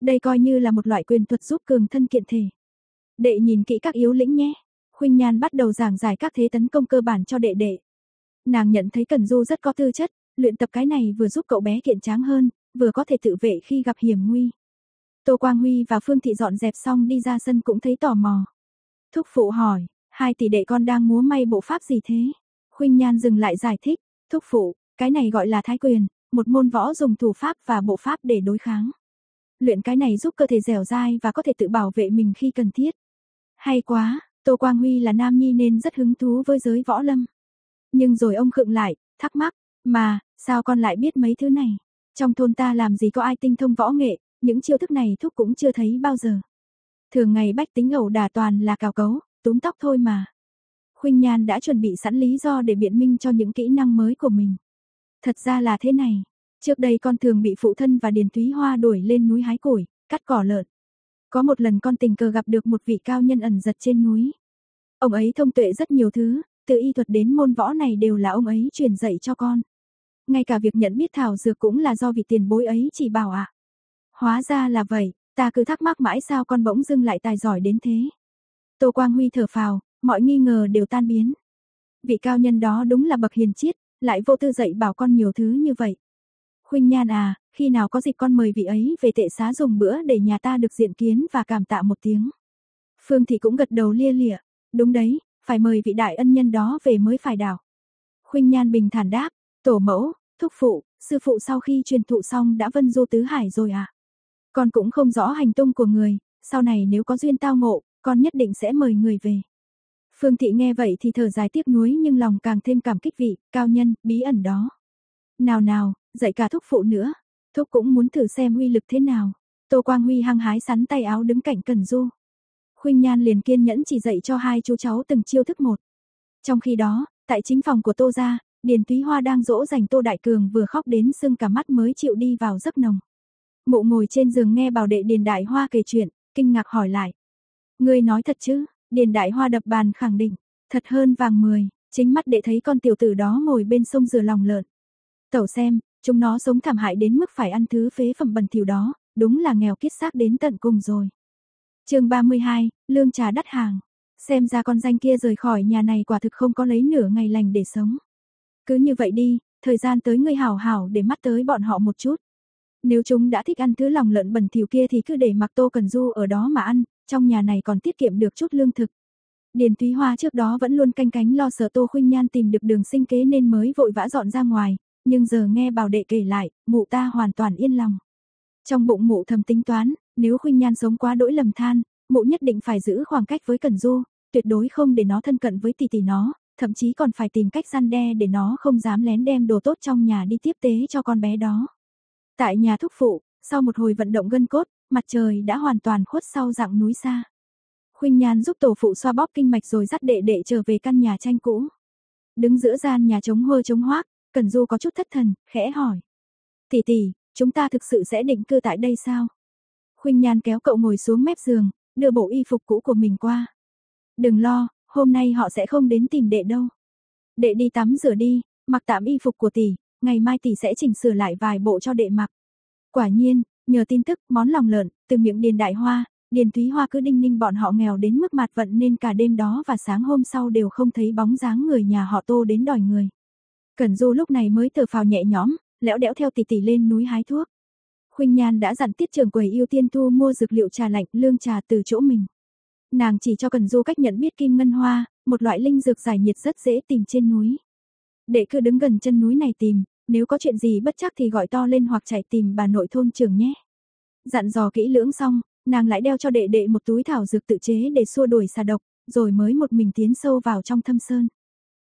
Đây coi như là một loại quyền thuật giúp cường thân kiện thể. Đệ nhìn kỹ các yếu lĩnh nhé. Khuynh Nhan bắt đầu giảng giải các thế tấn công cơ bản cho đệ đệ. Nàng nhận thấy Cần Du rất có tư chất, luyện tập cái này vừa giúp cậu bé kiện tráng hơn, vừa có thể tự vệ khi gặp hiểm nguy. Tô Quang Huy và Phương Thị dọn dẹp xong đi ra sân cũng thấy tò mò. Thúc phụ hỏi, hai tỷ đệ con đang múa may bộ pháp gì thế? Khuynh Nhan dừng lại giải thích, thúc phụ, cái này gọi là thái quyền, một môn võ dùng thủ pháp và bộ pháp để đối kháng. Luyện cái này giúp cơ thể dẻo dai và có thể tự bảo vệ mình khi cần thiết. Hay quá, Tô Quang Huy là nam nhi nên rất hứng thú với giới võ lâm. Nhưng rồi ông khựng lại, thắc mắc, mà, sao con lại biết mấy thứ này? Trong thôn ta làm gì có ai tinh thông võ nghệ, những chiêu thức này thúc cũng chưa thấy bao giờ. Thường ngày bách tính ẩu đả toàn là cào cấu, túm tóc thôi mà. Khuynh Nhan đã chuẩn bị sẵn lý do để biện minh cho những kỹ năng mới của mình. Thật ra là thế này, trước đây con thường bị phụ thân và Điền Thúy Hoa đuổi lên núi hái củi, cắt cỏ lợn. Có một lần con tình cờ gặp được một vị cao nhân ẩn giật trên núi. Ông ấy thông tuệ rất nhiều thứ, từ y thuật đến môn võ này đều là ông ấy truyền dạy cho con. Ngay cả việc nhận biết thảo dược cũng là do vị tiền bối ấy chỉ bảo ạ. À. Hóa ra là vậy, ta cứ thắc mắc mãi sao con bỗng dưng lại tài giỏi đến thế. Tô Quang Huy thở phào, mọi nghi ngờ đều tan biến. Vị cao nhân đó đúng là bậc hiền triết, lại vô tư dạy bảo con nhiều thứ như vậy. Khuynh Nhan à, khi nào có dịp con mời vị ấy về tệ xá dùng bữa để nhà ta được diện kiến và cảm tạ một tiếng. Phương Thị cũng gật đầu lia lịa, đúng đấy, phải mời vị đại ân nhân đó về mới phải đảo. Khuynh Nhan bình thản đáp, tổ mẫu, thúc phụ, sư phụ sau khi truyền thụ xong đã vân du tứ hải rồi à. Con cũng không rõ hành tung của người, sau này nếu có duyên tao ngộ, con nhất định sẽ mời người về. Phương Thị nghe vậy thì thở dài tiếc nuối nhưng lòng càng thêm cảm kích vị, cao nhân, bí ẩn đó. Nào nào, dạy cả thúc phụ nữa. Thúc cũng muốn thử xem uy lực thế nào. Tô Quang Huy hăng hái sắn tay áo đứng cạnh Cần Du. Khuynh Nhan liền kiên nhẫn chỉ dạy cho hai chú cháu từng chiêu thức một. Trong khi đó, tại chính phòng của Tô gia, Điền Túy Hoa đang dỗ dành Tô Đại Cường vừa khóc đến sưng cả mắt mới chịu đi vào giấc nồng. Mụ ngồi trên giường nghe bảo đệ Điền Đại Hoa kể chuyện, kinh ngạc hỏi lại. Ngươi nói thật chứ? Điền Đại Hoa đập bàn khẳng định, thật hơn vàng mười, chính mắt đệ thấy con tiểu tử đó ngồi bên sông rửa lòng lợn. Tẩu xem, Chúng nó sống thảm hại đến mức phải ăn thứ phế phẩm bẩn thỉu đó, đúng là nghèo kiết xác đến tận cùng rồi. chương 32, lương trà đắt hàng. Xem ra con danh kia rời khỏi nhà này quả thực không có lấy nửa ngày lành để sống. Cứ như vậy đi, thời gian tới ngươi hảo hảo để mắt tới bọn họ một chút. Nếu chúng đã thích ăn thứ lòng lợn bẩn thỉu kia thì cứ để mặc Tô Cần Du ở đó mà ăn, trong nhà này còn tiết kiệm được chút lương thực. Điền Thúy Hoa trước đó vẫn luôn canh cánh lo sợ Tô Khuynh Nhan tìm được đường sinh kế nên mới vội vã dọn ra ngoài, nhưng giờ nghe Bảo Đệ kể lại, mụ ta hoàn toàn yên lòng. Trong bụng mụ thầm tính toán, nếu Khuynh Nhan sống quá đỗi lầm than, mụ nhất định phải giữ khoảng cách với Cẩn Du, tuyệt đối không để nó thân cận với tỷ tỷ nó, thậm chí còn phải tìm cách gian đe để nó không dám lén đem đồ tốt trong nhà đi tiếp tế cho con bé đó. Tại nhà thúc phụ, sau một hồi vận động gân cốt, mặt trời đã hoàn toàn khuất sau dạng núi xa. Khuynh Nhan giúp tổ phụ xoa bóp kinh mạch rồi dắt đệ đệ trở về căn nhà tranh cũ. Đứng giữa gian nhà trống hơ trống hoác, Cần Du có chút thất thần, khẽ hỏi. Tỷ tỷ, chúng ta thực sự sẽ định cư tại đây sao? Khuynh Nhan kéo cậu ngồi xuống mép giường, đưa bộ y phục cũ của mình qua. Đừng lo, hôm nay họ sẽ không đến tìm đệ đâu. Đệ đi tắm rửa đi, mặc tạm y phục của tỷ, ngày mai tỷ sẽ chỉnh sửa lại vài bộ cho đệ mặc. Quả nhiên, nhờ tin tức món lòng lợn từ miệng Điền Đại Hoa, Điền Thúy Hoa cứ đinh ninh bọn họ nghèo đến mức mặt vận nên cả đêm đó và sáng hôm sau đều không thấy bóng dáng người nhà họ Tô đến đòi người. Cẩn Du lúc này mới thở phào nhẹ nhõm, lẽo đẽo theo tỷ tỷ lên núi hái thuốc. Khuynh Nhan đã dặn tiết trường quầy ưu tiên thu mua dược liệu trà lạnh, lương trà từ chỗ mình. Nàng chỉ cho Cần Du cách nhận biết kim ngân hoa, một loại linh dược giải nhiệt rất dễ tìm trên núi. Để cứ đứng gần chân núi này tìm, nếu có chuyện gì bất chắc thì gọi to lên hoặc chạy tìm bà nội thôn trường nhé. Dặn dò kỹ lưỡng xong, nàng lại đeo cho đệ đệ một túi thảo dược tự chế để xua đuổi xà độc, rồi mới một mình tiến sâu vào trong thâm sơn.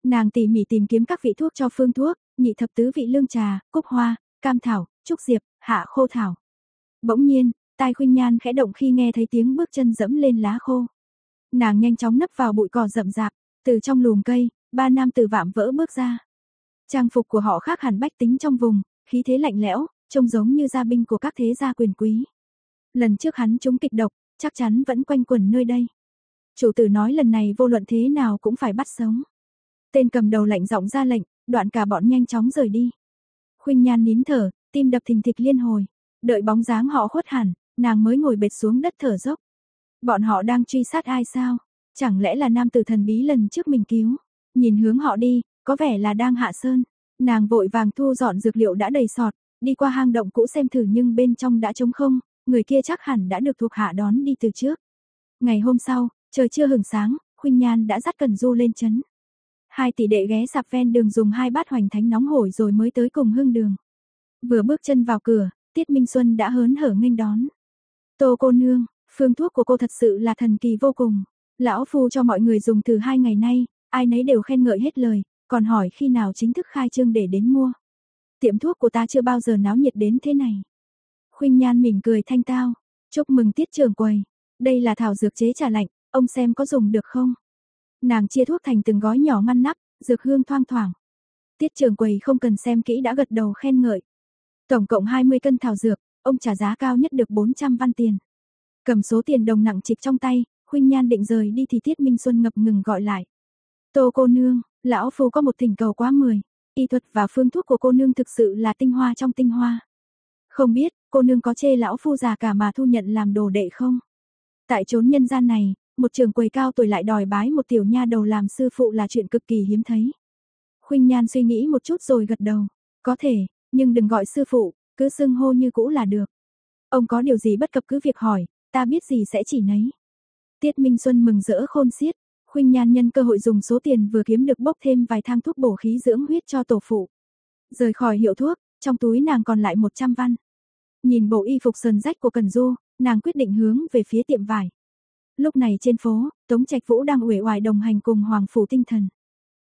Nàng tỉ mỉ tìm kiếm các vị thuốc cho phương thuốc, nhị thập tứ vị lương trà, cúc hoa, cam thảo, trúc diệp, hạ khô thảo. Bỗng nhiên, tai khuynh nhan khẽ động khi nghe thấy tiếng bước chân dẫm lên lá khô. Nàng nhanh chóng nấp vào bụi cỏ rậm rạp, từ trong lùm cây, ba nam tử vạm vỡ bước ra. Trang phục của họ khác hẳn bách tính trong vùng, khí thế lạnh lẽo, trông giống như gia binh của các thế gia quyền quý. Lần trước hắn trúng kịch độc, chắc chắn vẫn quanh quẩn nơi đây. Chủ tử nói lần này vô luận thế nào cũng phải bắt sống. Tên cầm đầu lạnh giọng ra lệnh, đoạn cả bọn nhanh chóng rời đi. Khuynh Nhan nín thở, tim đập thình thịch liên hồi, đợi bóng dáng họ khuất hẳn, nàng mới ngồi bệt xuống đất thở dốc. Bọn họ đang truy sát ai sao? Chẳng lẽ là nam tử thần bí lần trước mình cứu? Nhìn hướng họ đi, có vẻ là đang hạ sơn. Nàng vội vàng thu dọn dược liệu đã đầy sọt, đi qua hang động cũ xem thử nhưng bên trong đã trống không, người kia chắc hẳn đã được thuộc hạ đón đi từ trước. Ngày hôm sau, trời chưa hừng sáng, Khuynh Nhan đã dắt Cần Du lên chấn. Hai tỷ đệ ghé sạp ven đường dùng hai bát hoành thánh nóng hổi rồi mới tới cùng hương đường. Vừa bước chân vào cửa, Tiết Minh Xuân đã hớn hở nghênh đón. Tô cô nương, phương thuốc của cô thật sự là thần kỳ vô cùng. Lão phu cho mọi người dùng từ hai ngày nay, ai nấy đều khen ngợi hết lời, còn hỏi khi nào chính thức khai trương để đến mua. Tiệm thuốc của ta chưa bao giờ náo nhiệt đến thế này. Khuynh Nhan mỉm cười thanh tao, chúc mừng tiết trưởng quầy. Đây là thảo dược chế trà lạnh, ông xem có dùng được không? Nàng chia thuốc thành từng gói nhỏ ngăn nắp, dược hương thoang thoảng. Tiết trường quầy không cần xem kỹ đã gật đầu khen ngợi. Tổng cộng 20 cân thảo dược, ông trả giá cao nhất được 400 văn tiền. Cầm số tiền đồng nặng trịch trong tay, Khuynh Nhan định rời đi thì Tiết Minh Xuân ngập ngừng gọi lại. Tô cô nương, lão phu có một thỉnh cầu quá mười. Y thuật và phương thuốc của cô nương thực sự là tinh hoa trong tinh hoa. Không biết, cô nương có chê lão phu già cả mà thu nhận làm đồ đệ không? Tại chốn nhân gian này, một trường quầy cao tuổi lại đòi bái một tiểu nha đầu làm sư phụ là chuyện cực kỳ hiếm thấy. Khuynh Nhan suy nghĩ một chút rồi gật đầu. Có thể, nhưng đừng gọi sư phụ, cứ xưng hô như cũ là được. Ông có điều gì bất cập cứ việc hỏi, ta biết gì sẽ chỉ nấy. Tiết Minh Xuân mừng rỡ khôn xiết, Khuynh Nhan nhân cơ hội dùng số tiền vừa kiếm được bốc thêm vài thang thuốc bổ khí dưỡng huyết cho tổ phụ. Rời khỏi hiệu thuốc, trong túi nàng còn lại 100 văn. Nhìn bộ y phục sờn rách của Cần Du, nàng quyết định hướng về phía tiệm vải. Lúc này trên phố, Tống Trạch Vũ đang uể oải đồng hành cùng Hoàng phủ tinh thần.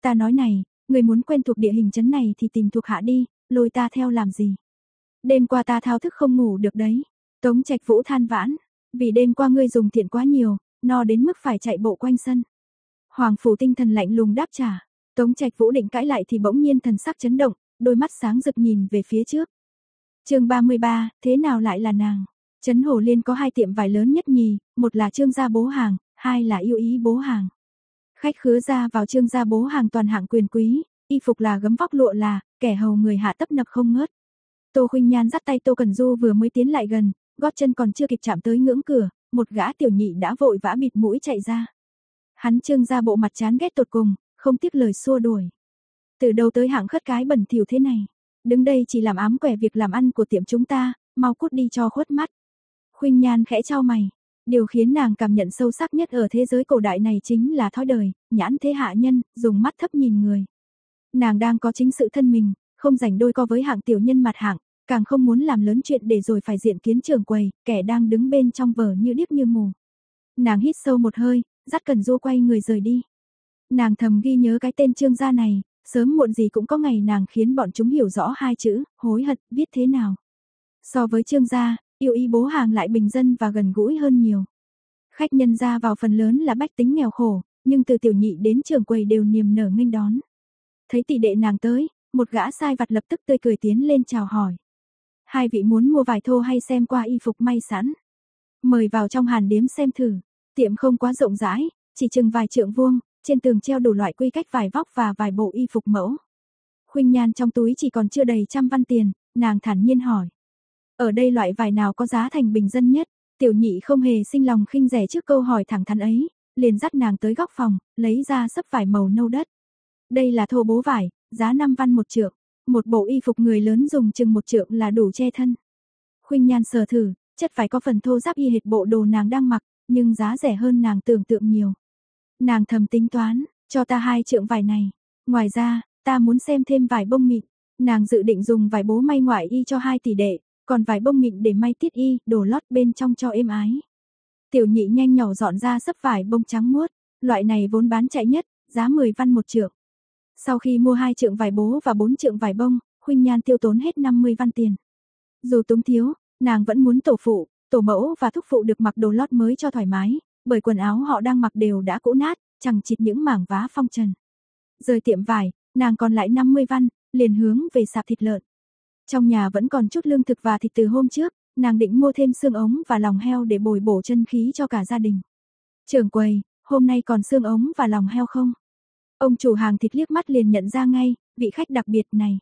Ta nói này, người muốn quen thuộc địa hình chấn này thì tìm thuộc hạ đi, lôi ta theo làm gì? Đêm qua ta thao thức không ngủ được đấy. Tống Trạch Vũ than vãn, vì đêm qua ngươi dùng thiện quá nhiều, no đến mức phải chạy bộ quanh sân. Hoàng phủ tinh thần lạnh lùng đáp trả, Tống Trạch Vũ định cãi lại thì bỗng nhiên thần sắc chấn động, đôi mắt sáng rực nhìn về phía trước. Chương 33, thế nào lại là nàng? Trấn Hồ Liên có hai tiệm vải lớn nhất nhì, một là Trương gia bố hàng, hai là yêu ý bố hàng. Khách khứa ra vào Trương gia bố hàng toàn hạng quyền quý, y phục là gấm vóc lụa là, kẻ hầu người hạ tấp nập không ngớt. Tô Khuynh Nhan dắt tay Tô Cần Du vừa mới tiến lại gần, gót chân còn chưa kịp chạm tới ngưỡng cửa, một gã tiểu nhị đã vội vã bịt mũi chạy ra. Hắn trương gia bộ mặt chán ghét tột cùng, không tiếc lời xua đuổi. Từ đầu tới hạng khất cái bẩn thỉu thế này, đứng đây chỉ làm ám quẻ việc làm ăn của tiệm chúng ta, mau cút đi cho khuất mắt. Khuynh Nhan khẽ trao mày, điều khiến nàng cảm nhận sâu sắc nhất ở thế giới cổ đại này chính là thói đời, nhãn thế hạ nhân, dùng mắt thấp nhìn người. Nàng đang có chính sự thân mình, không rảnh đôi co với hạng tiểu nhân mặt hạng, càng không muốn làm lớn chuyện để rồi phải diện kiến trường quầy, kẻ đang đứng bên trong vở như điếc như mù. Nàng hít sâu một hơi, dắt Cần Du quay người rời đi. Nàng thầm ghi nhớ cái tên Trương gia này, sớm muộn gì cũng có ngày nàng khiến bọn chúng hiểu rõ hai chữ, hối hận, biết thế nào. So với Trương gia, yêu y bố hàng lại bình dân và gần gũi hơn nhiều. Khách nhân ra vào phần lớn là bách tính nghèo khổ, nhưng từ tiểu nhị đến trường quầy đều niềm nở nghênh đón. Thấy tỷ đệ nàng tới, một gã sai vặt lập tức tươi cười tiến lên chào hỏi. Hai vị muốn mua vải thô hay xem qua y phục may sẵn? Mời vào trong hàn điếm xem thử. Tiệm không quá rộng rãi, chỉ chừng vài trượng vuông, trên tường treo đủ loại quy cách vải vóc và vài bộ y phục mẫu. Khuynh Nhan trong túi chỉ còn chưa đầy trăm văn tiền, nàng thản nhiên hỏi. Ở đây loại vải nào có giá thành bình dân nhất? Tiểu nhị không hề sinh lòng khinh rẻ trước câu hỏi thẳng thắn ấy, liền dắt nàng tới góc phòng, lấy ra sấp vải màu nâu đất. Đây là thô bố vải, giá 5 văn một trượng, một bộ y phục người lớn dùng chừng một trượng là đủ che thân. Khuynh Nhan sờ thử, chất vải có phần thô giáp y hệt bộ đồ nàng đang mặc, nhưng giá rẻ hơn nàng tưởng tượng nhiều. Nàng thầm tính toán, cho ta hai trượng vải này. Ngoài ra, ta muốn xem thêm vải bông mịn. Nàng dự định dùng vải bố may ngoại y cho hai tỷ đệ, còn vài bông mịn để may tiết y, đồ lót bên trong cho êm ái. Tiểu nhị nhanh nhỏ dọn ra sấp vải bông trắng muốt, loại này vốn bán chạy nhất, giá 10 văn một trượng. Sau khi mua hai trượng vải bố và bốn trượng vải bông, Khuynh Nhan tiêu tốn hết 50 văn tiền. Dù túng thiếu, nàng vẫn muốn tổ phụ, tổ mẫu và thúc phụ được mặc đồ lót mới cho thoải mái, bởi quần áo họ đang mặc đều đã cũ nát, chẳng chịt những mảng vá phong trần. Rời tiệm vải, nàng còn lại 50 văn, liền hướng về sạp thịt lợn. Trong nhà vẫn còn chút lương thực và thịt từ hôm trước, nàng định mua thêm xương ống và lòng heo để bồi bổ chân khí cho cả gia đình. Trưởng quầy, hôm nay còn xương ống và lòng heo không? Ông chủ hàng thịt liếc mắt liền nhận ra ngay, vị khách đặc biệt này.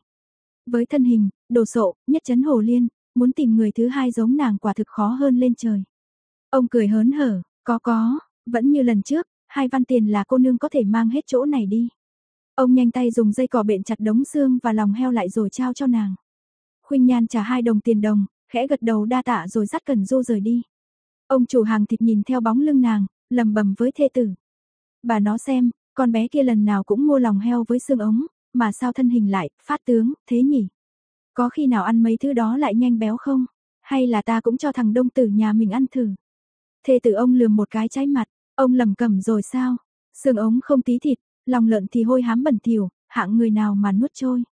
Với thân hình, đồ sộ, nhất chấn hồ liên, muốn tìm người thứ hai giống nàng quả thực khó hơn lên trời. Ông cười hớn hở, có có, vẫn như lần trước, hai văn tiền là cô nương có thể mang hết chỗ này đi. Ông nhanh tay dùng dây cỏ bện chặt đống xương và lòng heo lại rồi trao cho nàng. Khuynh Nhan trả hai đồng tiền đồng, khẽ gật đầu đa tạ rồi dắt Cần Du rời đi. Ông chủ hàng thịt nhìn theo bóng lưng nàng, lầm bầm với thê tử. Bà nó xem, con bé kia lần nào cũng mua lòng heo với xương ống, mà sao thân hình lại, phát tướng, thế nhỉ? Có khi nào ăn mấy thứ đó lại nhanh béo không? Hay là ta cũng cho thằng đông tử nhà mình ăn thử? Thê tử ông lườm một cái trái mặt, ông lầm cầm rồi sao? Xương ống không tí thịt, lòng lợn thì hôi hám bẩn thỉu, hạng người nào mà nuốt trôi.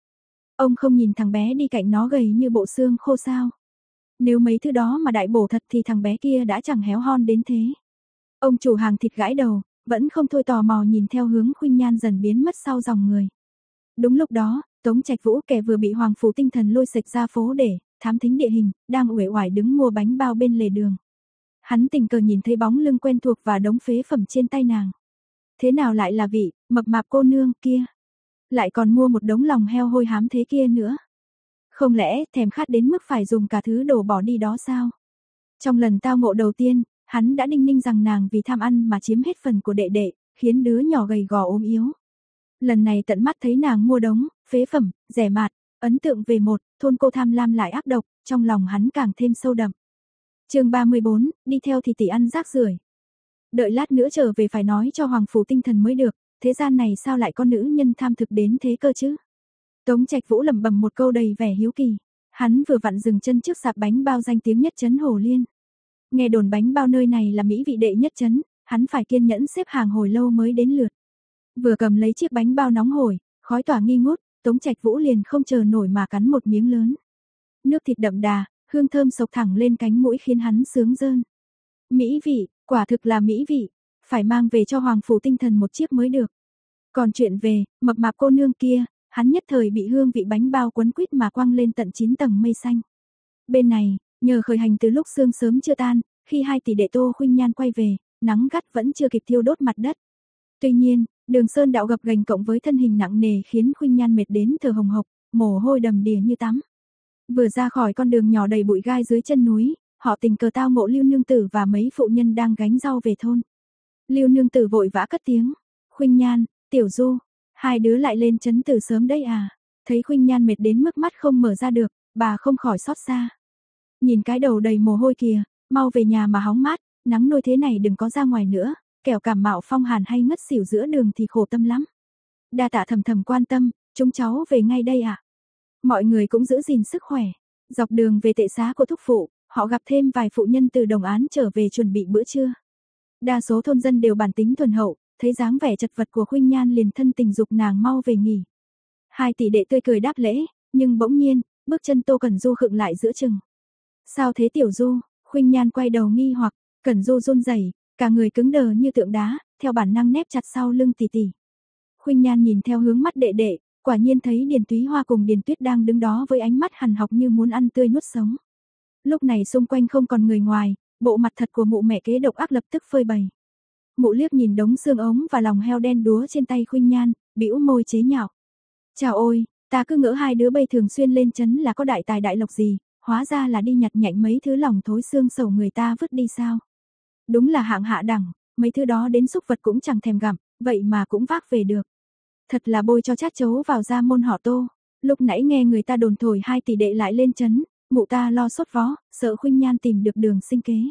Ông không nhìn thằng bé đi cạnh nó gầy như bộ xương khô sao? Nếu mấy thứ đó mà đại bổ thật thì thằng bé kia đã chẳng héo hon đến thế. Ông chủ hàng thịt gãi đầu, vẫn không thôi tò mò nhìn theo hướng khuynh nhan dần biến mất sau dòng người. Đúng lúc đó, Tống Trạch Vũ kẻ vừa bị Hoàng phủ tinh thần lôi sạch ra phố để thám thính địa hình, đang uể oải đứng mua bánh bao bên lề đường. Hắn tình cờ nhìn thấy bóng lưng quen thuộc và đống phế phẩm trên tay nàng. Thế nào lại là vị, mập mạp cô nương kia? Lại còn mua một đống lòng heo hôi hám thế kia nữa. Không lẽ thèm khát đến mức phải dùng cả thứ đồ bỏ đi đó sao? Trong lần tao ngộ đầu tiên, hắn đã đinh ninh rằng nàng vì tham ăn mà chiếm hết phần của đệ đệ, khiến đứa nhỏ gầy gò ốm yếu. Lần này tận mắt thấy nàng mua đống, phế phẩm, rẻ mạt, ấn tượng về một, thôn cô tham lam lại ác độc, trong lòng hắn càng thêm sâu đậm. chương 34, đi theo thì tỷ ăn rác rưởi Đợi lát nữa trở về phải nói cho Hoàng Phủ tinh thần mới được, thế gian này sao lại có nữ nhân tham thực đến thế cơ chứ? Tống Trạch Vũ lẩm bẩm một câu đầy vẻ hiếu kỳ. Hắn vừa vặn dừng chân trước sạp bánh bao danh tiếng nhất chấn Hồ Liên. Nghe đồn bánh bao nơi này là mỹ vị đệ nhất chấn, hắn phải kiên nhẫn xếp hàng hồi lâu mới đến lượt. Vừa cầm lấy chiếc bánh bao nóng hổi, khói tỏa nghi ngút, Tống Trạch Vũ liền không chờ nổi mà cắn một miếng lớn. Nước thịt đậm đà, hương thơm sộc thẳng lên cánh mũi khiến hắn sướng rơn. Mỹ vị, quả thực là mỹ vị, phải mang về cho Hoàng phủ tinh thần một chiếc mới được. Còn chuyện về, mập mạp cô nương kia, hắn nhất thời bị hương vị bánh bao quấn quýt mà quăng lên tận 9 tầng mây xanh. Bên này, nhờ khởi hành từ lúc sương sớm chưa tan, khi hai tỷ đệ Tô Khuynh Nhan quay về, nắng gắt vẫn chưa kịp thiêu đốt mặt đất. Tuy nhiên, Đường Sơn đạo gập gành cộng với thân hình nặng nề khiến Khuynh Nhan mệt đến thở hồng hộc, mồ hôi đầm đìa như tắm. Vừa ra khỏi con đường nhỏ đầy bụi gai dưới chân núi, họ tình cờ tao ngộ Lưu Nương Tử và mấy phụ nhân đang gánh rau về thôn. Lưu Nương Tử vội vã cất tiếng, Khuynh Nhan, Tiểu Du, hai đứa lại lên chấn từ sớm đấy à. Thấy Khuynh Nhan mệt đến mức mắt không mở ra được, bà không khỏi xót xa. Nhìn cái đầu đầy mồ hôi kìa, mau về nhà mà hóng mát, nắng nôi thế này đừng có ra ngoài nữa, kẻo cảm mạo phong hàn hay ngất xỉu giữa đường thì khổ tâm lắm. Đa tạ thầm thầm quan tâm, chúng cháu về ngay đây ạ. À? Mọi người cũng giữ gìn sức khỏe. Dọc đường về tệ xá của thúc phụ, họ gặp thêm vài phụ nhân từ đồng án trở về chuẩn bị bữa trưa. Đa số thôn dân đều bản tính thuần hậu, thấy dáng vẻ chật vật của Khuynh Nhan liền thân tình dục nàng mau về nghỉ. Hai tỷ đệ tươi cười đáp lễ, nhưng bỗng nhiên, bước chân Tô Cẩn Du khựng lại giữa chừng. Sao thế tiểu Du? Khuynh Nhan quay đầu nghi hoặc, Cẩn Du run rẩy, cả người cứng đờ như tượng đá, theo bản năng nép chặt sau lưng tỷ tỷ. Khuynh Nhan nhìn theo hướng mắt đệ đệ, quả nhiên thấy Điền Túy Hoa cùng Điền Tuyết đang đứng đó với ánh mắt hằn học như muốn ăn tươi nuốt sống. Lúc này xung quanh không còn người ngoài, bộ mặt thật của mụ mẹ kế độc ác lập tức phơi bày. Mụ liếc nhìn đống xương ống và lòng heo đen đúa trên tay Khuynh Nhan, bĩu môi chế nhạo. "Chào ôi, ta cứ ngỡ hai đứa bay thường xuyên lên chấn là có đại tài đại lộc gì, hóa ra là đi nhặt nhạnh mấy thứ lòng thối xương sầu người ta vứt đi sao?" Đúng là hạng hạ đẳng, mấy thứ đó đến xúc vật cũng chẳng thèm gặm, vậy mà cũng vác về được. Thật là bôi cho chát chấu vào da môn họ tô. Lúc nãy nghe người ta đồn thổi hai tỷ đệ lại lên chấn, mụ ta lo sốt vó, sợ khuynh nhan tìm được đường sinh kế.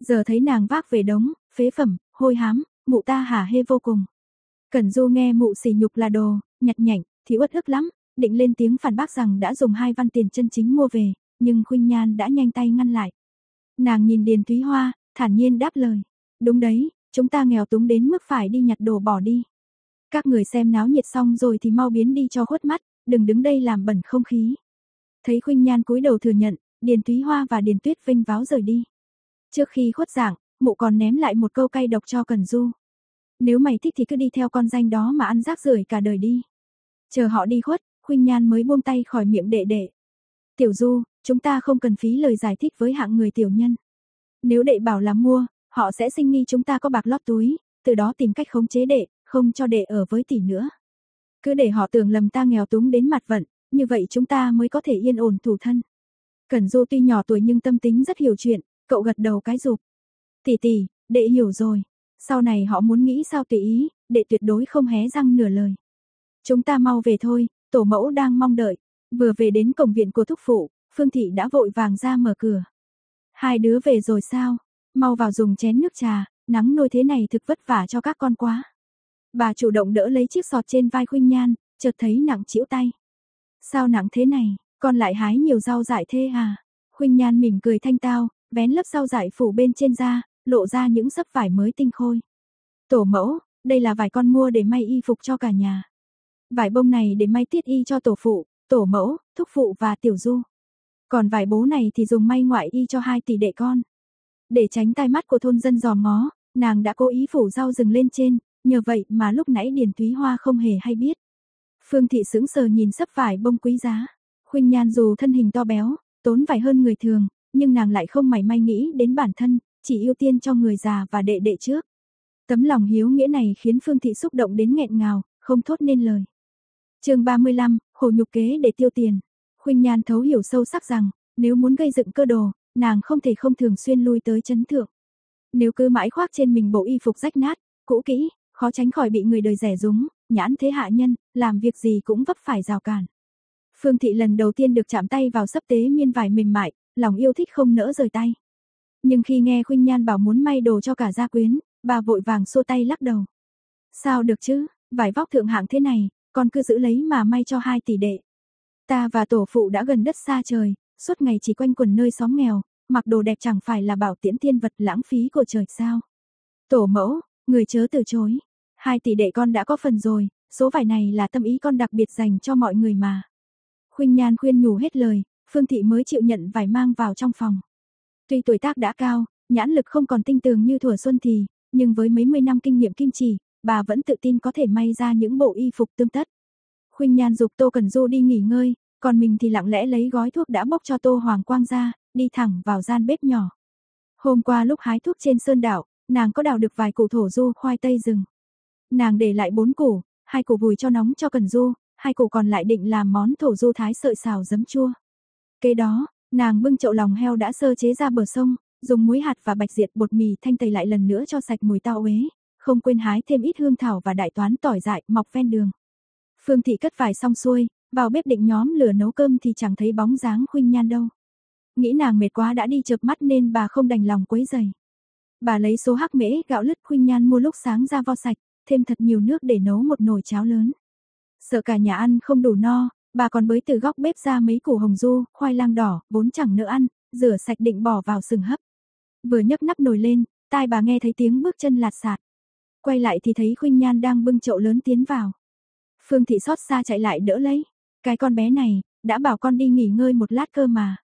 Giờ thấy nàng vác về đống, phế phẩm, hôi hám, mụ ta hả hê vô cùng. Cẩn du nghe mụ sỉ nhục là đồ, nhặt nhạnh, thì uất ức lắm, định lên tiếng phản bác rằng đã dùng hai văn tiền chân chính mua về, nhưng khuynh nhan đã nhanh tay ngăn lại. Nàng nhìn Điền Thúy Hoa, thản nhiên đáp lời. Đúng đấy, chúng ta nghèo túng đến mức phải đi nhặt đồ bỏ đi. Các người xem náo nhiệt xong rồi thì mau biến đi cho khuất mắt, đừng đứng đây làm bẩn không khí. Thấy Khuynh Nhan cúi đầu thừa nhận, Điền Túy Hoa và Điền Tuyết vinh váo rời đi. Trước khi khuất giảng, mụ còn ném lại một câu cay độc cho Cần Du. Nếu mày thích thì cứ đi theo con danh đó mà ăn rác rưởi cả đời đi. Chờ họ đi khuất, Khuynh Nhan mới buông tay khỏi miệng đệ đệ. Tiểu Du, chúng ta không cần phí lời giải thích với hạng người tiểu nhân. Nếu đệ bảo là mua, họ sẽ sinh nghi chúng ta có bạc lót túi, từ đó tìm cách khống chế đệ, không cho đệ ở với tỷ nữa. Cứ để họ tưởng lầm ta nghèo túng đến mặt vận, như vậy chúng ta mới có thể yên ổn thủ thân. Cẩn Du tuy nhỏ tuổi nhưng tâm tính rất hiểu chuyện, cậu gật đầu cái rụp. Tỷ tỷ, đệ hiểu rồi. Sau này họ muốn nghĩ sao tùy ý, đệ tuyệt đối không hé răng nửa lời. Chúng ta mau về thôi, tổ mẫu đang mong đợi. Vừa về đến cổng viện của thúc phụ, Phương Thị đã vội vàng ra mở cửa. Hai đứa về rồi sao? Mau vào dùng chén nước trà, nắng nôi thế này thực vất vả cho các con quá. Bà chủ động đỡ lấy chiếc sọt trên vai Khuynh Nhan, chợt thấy nặng chịu tay. Sao nặng thế này, con lại hái nhiều rau dại thế à? Khuynh Nhan mỉm cười thanh tao, vén lớp rau dại phủ bên trên da, lộ ra những sấp vải mới tinh khôi. Tổ mẫu, đây là vải con mua để may y phục cho cả nhà. Vải bông này để may tiết y cho tổ phụ, tổ mẫu, thúc phụ và tiểu du. Còn vải bố này thì dùng may ngoại y cho hai tỷ đệ con. Để tránh tai mắt của thôn dân dòm ngó, nàng đã cố ý phủ rau rừng lên trên, nhờ vậy mà lúc nãy Điền Thúy Hoa không hề hay biết. Phương Thị sững sờ nhìn sắp vải bông quý giá. Khuynh Nhan dù thân hình to béo, tốn vải hơn người thường, nhưng nàng lại không mảy may nghĩ đến bản thân, chỉ ưu tiên cho người già và đệ đệ trước. Tấm lòng hiếu nghĩa này khiến Phương Thị xúc động đến nghẹn ngào, không thốt nên lời. chương 35, hồ nhục kế để tiêu tiền. Khuynh Nhan thấu hiểu sâu sắc rằng, nếu muốn gây dựng cơ đồ, nàng không thể không thường xuyên lui tới chấn thượng. Nếu cứ mãi khoác trên mình bộ y phục rách nát, cũ kỹ, khó tránh khỏi bị người đời rẻ rúng, nhãn thế hạ nhân, làm việc gì cũng vấp phải rào cản. Phương Thị lần đầu tiên được chạm tay vào sấp tế miên vải mềm mại, lòng yêu thích không nỡ rời tay. Nhưng khi nghe Khuynh Nhan bảo muốn may đồ cho cả gia quyến, bà vội vàng xua tay lắc đầu. Sao được chứ, vải vóc thượng hạng thế này, con cứ giữ lấy mà may cho hai tỷ đệ. Ta và tổ phụ đã gần đất xa trời, suốt ngày chỉ quanh quần nơi xóm nghèo, mặc đồ đẹp chẳng phải là bảo tiễn tiên vật lãng phí của trời sao. Tổ mẫu, người chớ từ chối. Hai tỷ đệ con đã có phần rồi, số vải này là tâm ý con đặc biệt dành cho mọi người mà. Khuynh Nhan khuyên nhủ hết lời, Phương Thị mới chịu nhận vải mang vào trong phòng. Tuy tuổi tác đã cao, nhãn lực không còn tinh tường như thuở xuân thì, nhưng với mấy mươi năm kinh nghiệm kim chỉ, bà vẫn tự tin có thể may ra những bộ y phục tươm tất. Khuynh Nhan dục Tô Cần Du đi nghỉ ngơi, còn mình thì lặng lẽ lấy gói thuốc đã bốc cho Tô Hoàng Quang ra, đi thẳng vào gian bếp nhỏ. Hôm qua lúc hái thuốc trên sơn đảo, nàng có đào được vài củ thổ du khoai tây rừng. Nàng để lại bốn củ, hai củ vùi cho nóng cho cần du, hai củ còn lại định làm món thổ du thái sợi xào giấm chua. Kế đó, nàng bưng chậu lòng heo đã sơ chế ra bờ sông, dùng muối hạt và bạch diệt bột mì thanh tẩy lại lần nữa cho sạch mùi tao uế, không quên hái thêm ít hương thảo và đại toán tỏi dại mọc ven đường. Phương Thị cất vải xong xuôi, vào bếp định nhóm lửa nấu cơm thì chẳng thấy bóng dáng Khuynh Nhan đâu. Nghĩ nàng mệt quá đã đi chợp mắt nên bà không đành lòng quấy giày. Bà lấy số hắc mễ gạo lứt Khuynh Nhan mua lúc sáng ra vo sạch, thêm thật nhiều nước để nấu một nồi cháo lớn. Sợ cả nhà ăn không đủ no, bà còn bới từ góc bếp ra mấy củ hồng du, khoai lang đỏ, vốn chẳng nỡ ăn, rửa sạch định bỏ vào sừng hấp. Vừa nhấc nắp nồi lên, tai bà nghe thấy tiếng bước chân lạt sạt. Quay lại thì thấy Khuynh Nhan đang bưng chậu lớn tiến vào. Phương Thị xót xa chạy lại đỡ lấy. Cái con bé này, đã bảo con đi nghỉ ngơi một lát cơ mà.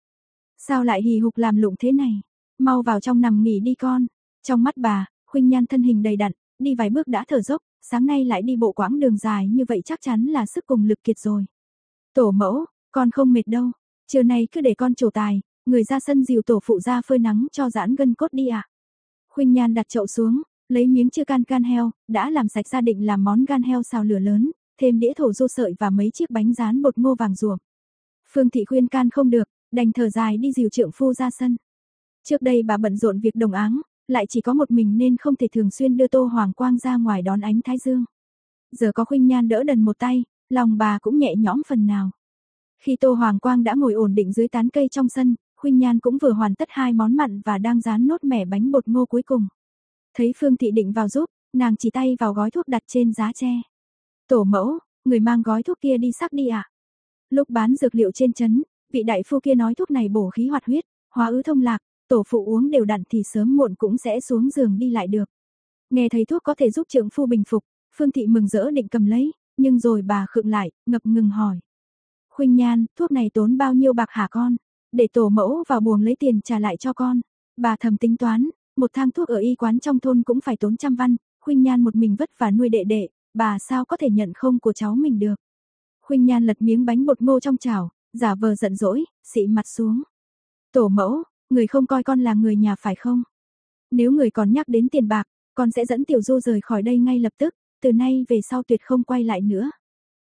Sao lại hì hục làm lụng thế này? Mau vào trong nằm nghỉ đi con. Trong mắt bà, Khuynh Nhan thân hình đầy đặn, đi vài bước đã thở dốc, sáng nay lại đi bộ quãng đường dài như vậy chắc chắn là sức cùng lực kiệt rồi. Tổ mẫu, con không mệt đâu, chiều nay cứ để con trổ tài, người ra sân dìu tổ phụ ra phơi nắng cho giãn gân cốt đi ạ. À. Khuynh Nhan đặt chậu xuống, lấy miếng chưa can can heo, đã làm sạch gia định làm món gan heo xào lửa lớn, thêm đĩa thổ rô sợi và mấy chiếc bánh rán bột ngô vàng ruộm. Phương Thị khuyên can không được, đành thở dài đi dìu trượng phu ra sân. Trước đây bà bận rộn việc đồng áng, lại chỉ có một mình nên không thể thường xuyên đưa Tô Hoàng Quang ra ngoài đón ánh thái dương. Giờ có Khuynh Nhan đỡ đần một tay, lòng bà cũng nhẹ nhõm phần nào. Khi Tô Hoàng Quang đã ngồi ổn định dưới tán cây trong sân, Khuynh Nhan cũng vừa hoàn tất hai món mặn và đang rán nốt mẻ bánh bột ngô cuối cùng. Thấy Phương Thị định vào giúp, nàng chỉ tay vào gói thuốc đặt trên giá tre. Tổ mẫu, người mang gói thuốc kia đi sắc đi ạ. À? Lúc bán dược liệu trên chấn, vị đại phu kia nói thuốc này bổ khí hoạt huyết, hóa ứ thông lạc, tổ phụ uống đều đặn thì sớm muộn cũng sẽ xuống giường đi lại được. Nghe thấy thuốc có thể giúp trượng phu bình phục, Phương Thị mừng rỡ định cầm lấy, nhưng rồi bà khựng lại, ngập ngừng hỏi. Khuynh Nhan, thuốc này tốn bao nhiêu bạc hả con? Để tổ mẫu vào buồng lấy tiền trả lại cho con. Bà thầm tính toán, một thang thuốc ở y quán trong thôn cũng phải tốn trăm văn, Khuynh Nhan một mình vất vả nuôi đệ đệ, bà sao có thể nhận không của cháu mình được. Khuynh Nhan lật miếng bánh bột ngô trong chảo, giả vờ giận dỗi, xị mặt xuống. Tổ mẫu, người không coi con là người nhà phải không? Nếu người còn nhắc đến tiền bạc, con sẽ dẫn Tiểu Du rời khỏi đây ngay lập tức, từ nay về sau tuyệt không quay lại nữa.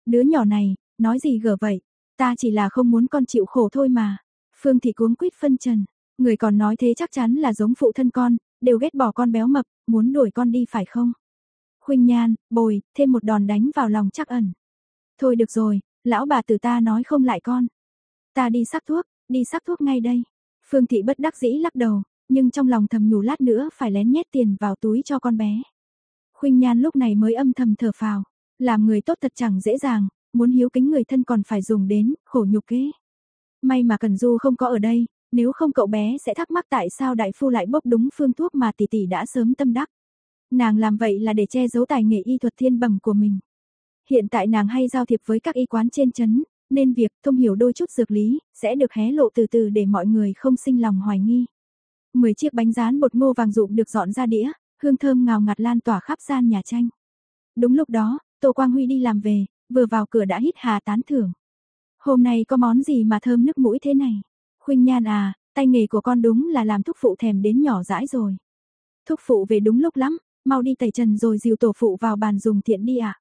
Đứa nhỏ này, nói gì gở vậy, ta chỉ là không muốn con chịu khổ thôi mà. Phương Thị cuống quýt phân trần, người còn nói thế chắc chắn là giống phụ thân con, đều ghét bỏ con béo mập, muốn đuổi con đi phải không? Khuynh Nhan, bồi, thêm một đòn đánh vào lòng chắc ẩn. Thôi được rồi, lão bà tử ta nói không lại con. Ta đi sắc thuốc, đi sắc thuốc ngay đây. Phương Thị bất đắc dĩ lắc đầu, nhưng trong lòng thầm nhủ lát nữa phải lén nhét tiền vào túi cho con bé. Khuynh Nhan lúc này mới âm thầm thở phào, làm người tốt thật chẳng dễ dàng, muốn hiếu kính người thân còn phải dùng đến, khổ nhục kế. May mà Cần Du không có ở đây, nếu không cậu bé sẽ thắc mắc tại sao đại phu lại bốc đúng phương thuốc mà tỷ tỷ đã sớm tâm đắc. Nàng làm vậy là để che giấu tài nghệ y thuật thiên bẩm của mình. Hiện tại nàng hay giao thiệp với các y quán trên chấn, nên việc thông hiểu đôi chút dược lý sẽ được hé lộ từ từ để mọi người không sinh lòng hoài nghi. 10 chiếc bánh rán bột ngô vàng rụm được dọn ra đĩa, hương thơm ngào ngạt lan tỏa khắp gian nhà tranh. Đúng lúc đó, Tô Quang Huy đi làm về, vừa vào cửa đã hít hà tán thưởng. Hôm nay có món gì mà thơm nước mũi thế này? Khuynh Nhan à, tay nghề của con đúng là làm thúc phụ thèm đến nhỏ dãi rồi. Thúc phụ về đúng lúc lắm, mau đi tẩy trần rồi dìu tổ phụ vào bàn dùng thiện đi ạ. À.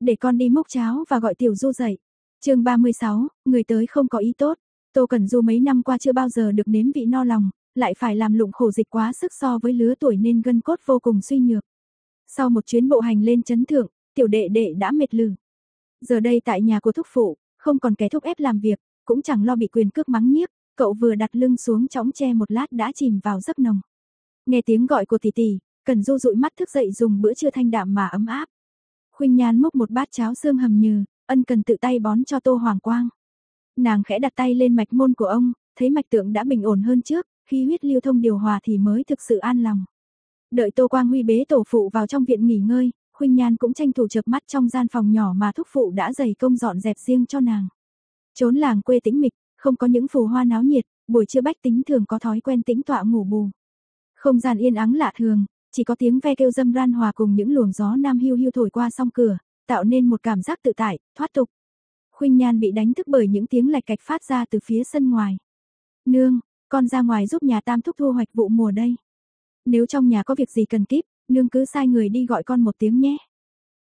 Để con đi múc cháo và gọi tiểu du dậy chương 36, người tới không có ý tốt. Tô Cẩn Du mấy năm qua chưa bao giờ được nếm vị no lòng, lại phải làm lụng khổ dịch quá sức so với lứa tuổi nên gân cốt vô cùng suy nhược. Sau một chuyến bộ hành lên chấn thượng, tiểu đệ đệ đã mệt lử. Giờ đây tại nhà của thúc phụ, không còn kẻ thúc ép làm việc, cũng chẳng lo bị quyền cước mắng nhiếc, cậu vừa đặt lưng xuống chõng che một lát đã chìm vào giấc nồng. Nghe tiếng gọi của tỷ tỷ, Cần Du dụi mắt thức dậy dùng bữa trưa thanh đạm mà ấm áp. Khuynh Nhan múc một bát cháo xương hầm nhừ, ân cần tự tay bón cho Tô Hoàng Quang. Nàng khẽ đặt tay lên mạch môn của ông, thấy mạch tượng đã bình ổn hơn trước, khi huyết lưu thông điều hòa thì mới thực sự an lòng. Đợi Tô Quang Huy bế tổ phụ vào trong viện nghỉ ngơi, Khuynh Nhan cũng tranh thủ chợp mắt trong gian phòng nhỏ mà thúc phụ đã dày công dọn dẹp riêng cho nàng. Trốn làng quê tĩnh mịch, không có những phù hoa náo nhiệt, buổi trưa bách tính thường có thói quen tĩnh tọa ngủ bù. Không gian yên ắng lạ thường, chỉ có tiếng ve kêu dâm ran hòa cùng những luồng gió nam hiu hiu thổi qua song cửa, tạo nên một cảm giác tự tại, thoát tục. Khuynh Nhan bị đánh thức bởi những tiếng lạch cạch phát ra từ phía sân ngoài. Nương, con ra ngoài giúp nhà tam thúc thu hoạch vụ mùa đây. Nếu trong nhà có việc gì cần kíp, nương cứ sai người đi gọi con một tiếng nhé.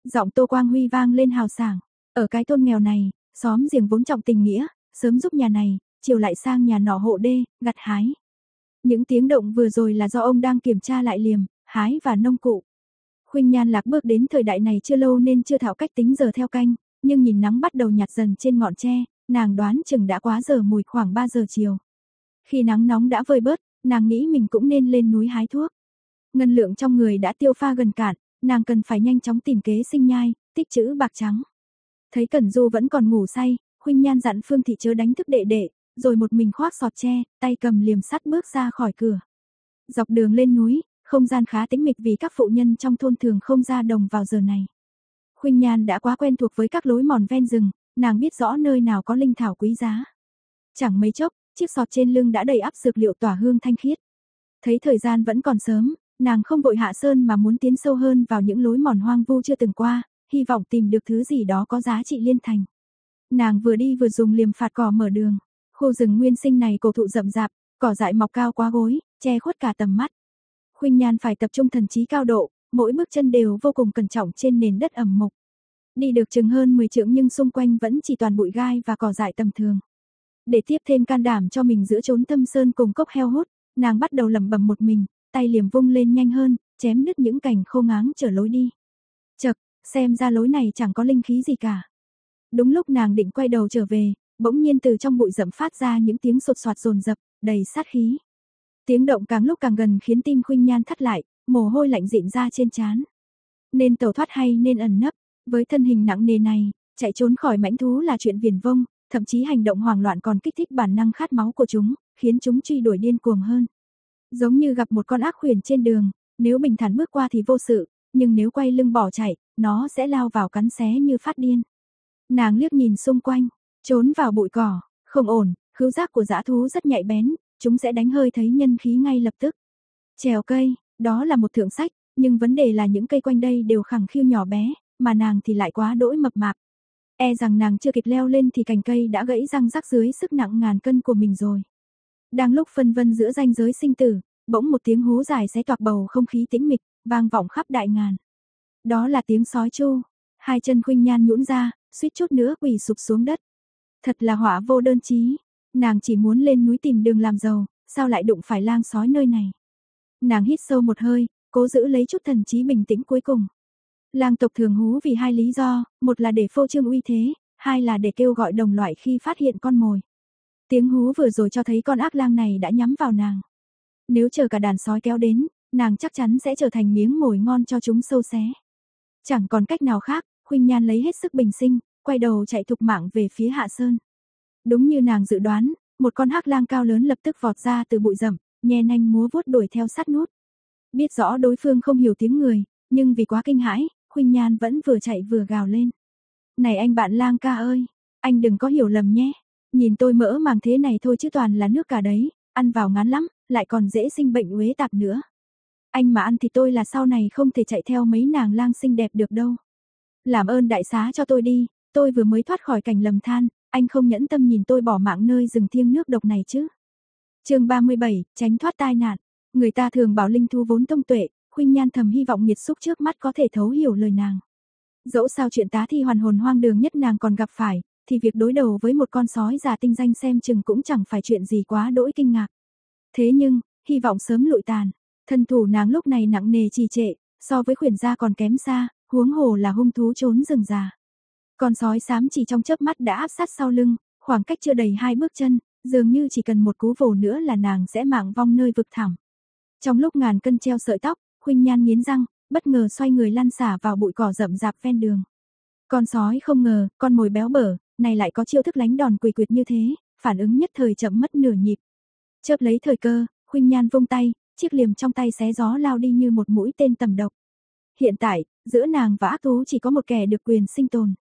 Giọng Tô Quang Huy vang lên hào sảng, ở cái thôn nghèo này, xóm giềng vốn trọng tình nghĩa, sớm giúp nhà này, chiều lại sang nhà nọ hộ đê, gặt hái. Những tiếng động vừa rồi là do ông đang kiểm tra lại liềm, hái và nông cụ. Khuynh Nhan Lạc bước đến thời đại này chưa lâu nên chưa thạo cách tính giờ theo canh, nhưng nhìn nắng bắt đầu nhạt dần trên ngọn tre, nàng đoán chừng đã quá giờ mùi khoảng 3 giờ chiều. Khi nắng nóng đã vơi bớt, nàng nghĩ mình cũng nên lên núi hái thuốc. Ngân lượng trong người đã tiêu pha gần cạn, nàng cần phải nhanh chóng tìm kế sinh nhai, tích trữ bạc trắng. Thấy Cẩn Du vẫn còn ngủ say, Khuynh Nhan dặn Phương Thị chớ đánh thức đệ đệ, rồi một mình khoác sọt tre, tay cầm liềm sắt bước ra khỏi cửa. Dọc đường lên núi, không gian khá tĩnh mịch vì các phụ nhân trong thôn thường không ra đồng vào giờ này. Khuynh Nhan đã quá quen thuộc với các lối mòn ven rừng, nàng biết rõ nơi nào có linh thảo quý giá. Chẳng mấy chốc, chiếc sọt trên lưng đã đầy ắp dược liệu tỏa hương thanh khiết. Thấy thời gian vẫn còn sớm, nàng không vội hạ sơn mà muốn tiến sâu hơn vào những lối mòn hoang vu chưa từng qua, hy vọng tìm được thứ gì đó có giá trị liên thành. Nàng vừa đi vừa dùng liềm phạt cỏ mở đường. Khu rừng nguyên sinh này cổ thụ rậm rạp, cỏ dại mọc cao quá gối, che khuất cả tầm mắt. Khuynh Nhan phải tập trung thần trí cao độ, mỗi bước chân đều vô cùng cẩn trọng trên nền đất ẩm mộc. Đi được chừng hơn 10 trượng nhưng xung quanh vẫn chỉ toàn bụi gai và cỏ dại tầm thường. Để tiếp thêm can đảm cho mình giữa chốn tâm sơn cùng cốc heo hút, nàng bắt đầu lẩm bẩm một mình, tay liềm vung lên nhanh hơn, chém đứt những cành khô ngáng trở lối đi. Chậc, xem ra lối này chẳng có linh khí gì cả. Đúng lúc nàng định quay đầu trở về, bỗng nhiên từ trong bụi rậm phát ra những tiếng sột soạt rồn rập, đầy sát khí. Tiếng động càng lúc càng gần khiến tim Khuynh Nhan thắt lại, mồ hôi lạnh dịn ra trên trán. Nên tẩu thoát hay nên ẩn nấp, với thân hình nặng nề này, chạy trốn khỏi mãnh thú là chuyện viển vông, thậm chí hành động hoảng loạn còn kích thích bản năng khát máu của chúng, khiến chúng truy đuổi điên cuồng hơn. Giống như gặp một con ác khuyển trên đường, nếu bình thản bước qua thì vô sự, nhưng nếu quay lưng bỏ chạy, nó sẽ lao vào cắn xé như phát điên. Nàng liếc nhìn xung quanh, trốn vào bụi cỏ, không ổn, khứu giác của dã thú rất nhạy bén, chúng sẽ đánh hơi thấy nhân khí ngay lập tức. Trèo cây, đó là một thượng sách, nhưng vấn đề là những cây quanh đây đều khẳng khiu nhỏ bé, mà nàng thì lại quá đỗi mập mạp. E rằng nàng chưa kịp leo lên thì cành cây đã gãy răng rắc dưới sức nặng ngàn cân của mình rồi. Đang lúc phân vân giữa ranh giới sinh tử, bỗng một tiếng hú dài xé toạc bầu không khí tĩnh mịch, vang vọng khắp đại ngàn. Đó là tiếng sói chu. Hai chân khuynh nhan nhũn ra, suýt chút nữa quỳ sụp xuống đất. Thật là hỏa vô đơn chí. Nàng chỉ muốn lên núi tìm đường làm giàu, sao lại đụng phải lang sói nơi này. Nàng hít sâu một hơi, cố giữ lấy chút thần trí bình tĩnh cuối cùng. Lang tộc thường hú vì hai lý do, một là để phô trương uy thế, hai là để kêu gọi đồng loại khi phát hiện con mồi. Tiếng hú vừa rồi cho thấy con ác lang này đã nhắm vào nàng. Nếu chờ cả đàn sói kéo đến, nàng chắc chắn sẽ trở thành miếng mồi ngon cho chúng sâu xé. Chẳng còn cách nào khác, Khuynh Nhan lấy hết sức bình sinh, quay đầu chạy thục mạng về phía Hạ Sơn. Đúng như nàng dự đoán, một con hắc lang cao lớn lập tức vọt ra từ bụi rậm, nhe nanh múa vuốt đuổi theo sát nút. Biết rõ đối phương không hiểu tiếng người, nhưng vì quá kinh hãi, Khuynh Nhan vẫn vừa chạy vừa gào lên. Này anh bạn lang ca ơi, anh đừng có hiểu lầm nhé. Nhìn tôi mỡ màng thế này thôi chứ toàn là nước cả đấy, ăn vào ngán lắm, lại còn dễ sinh bệnh uế tạp nữa. Anh mà ăn thì tôi là sau này không thể chạy theo mấy nàng lang xinh đẹp được đâu. Làm ơn đại xá cho tôi đi, tôi vừa mới thoát khỏi cảnh lầm than, anh không nhẫn tâm nhìn tôi bỏ mạng nơi rừng thiêng nước độc này chứ. chương 37, tránh thoát tai nạn. Người ta thường bảo linh thu vốn thông tuệ, khuynh nhan thầm hy vọng nghiệt xúc trước mắt có thể thấu hiểu lời nàng. Dẫu sao chuyện tá thi hoàn hồn hoang đường nhất nàng còn gặp phải, thì việc đối đầu với một con sói già tinh danh xem chừng cũng chẳng phải chuyện gì quá đỗi kinh ngạc. Thế nhưng, hy vọng sớm lụi tàn, thân thủ nàng lúc này nặng nề trì trệ, so với khuyển gia còn kém xa, huống hồ là hung thú trốn rừng già. Con sói xám chỉ trong chớp mắt đã áp sát sau lưng, khoảng cách chưa đầy hai bước chân, dường như chỉ cần một cú vồ nữa là nàng sẽ mạng vong nơi vực thẳm. Trong lúc ngàn cân treo sợi tóc, Khuynh Nhan nghiến răng, bất ngờ xoay người lăn xả vào bụi cỏ rậm rạp ven đường. Con sói không ngờ, con mồi béo bở, này lại có chiêu thức lánh đòn quỳ quyệt như thế, phản ứng nhất thời chậm mất nửa nhịp. Chớp lấy thời cơ, Khuynh Nhan vung tay, chiếc liềm trong tay xé gió lao đi như một mũi tên tầm độc. Hiện tại, giữa nàng và ác thú chỉ có một kẻ được quyền sinh tồn.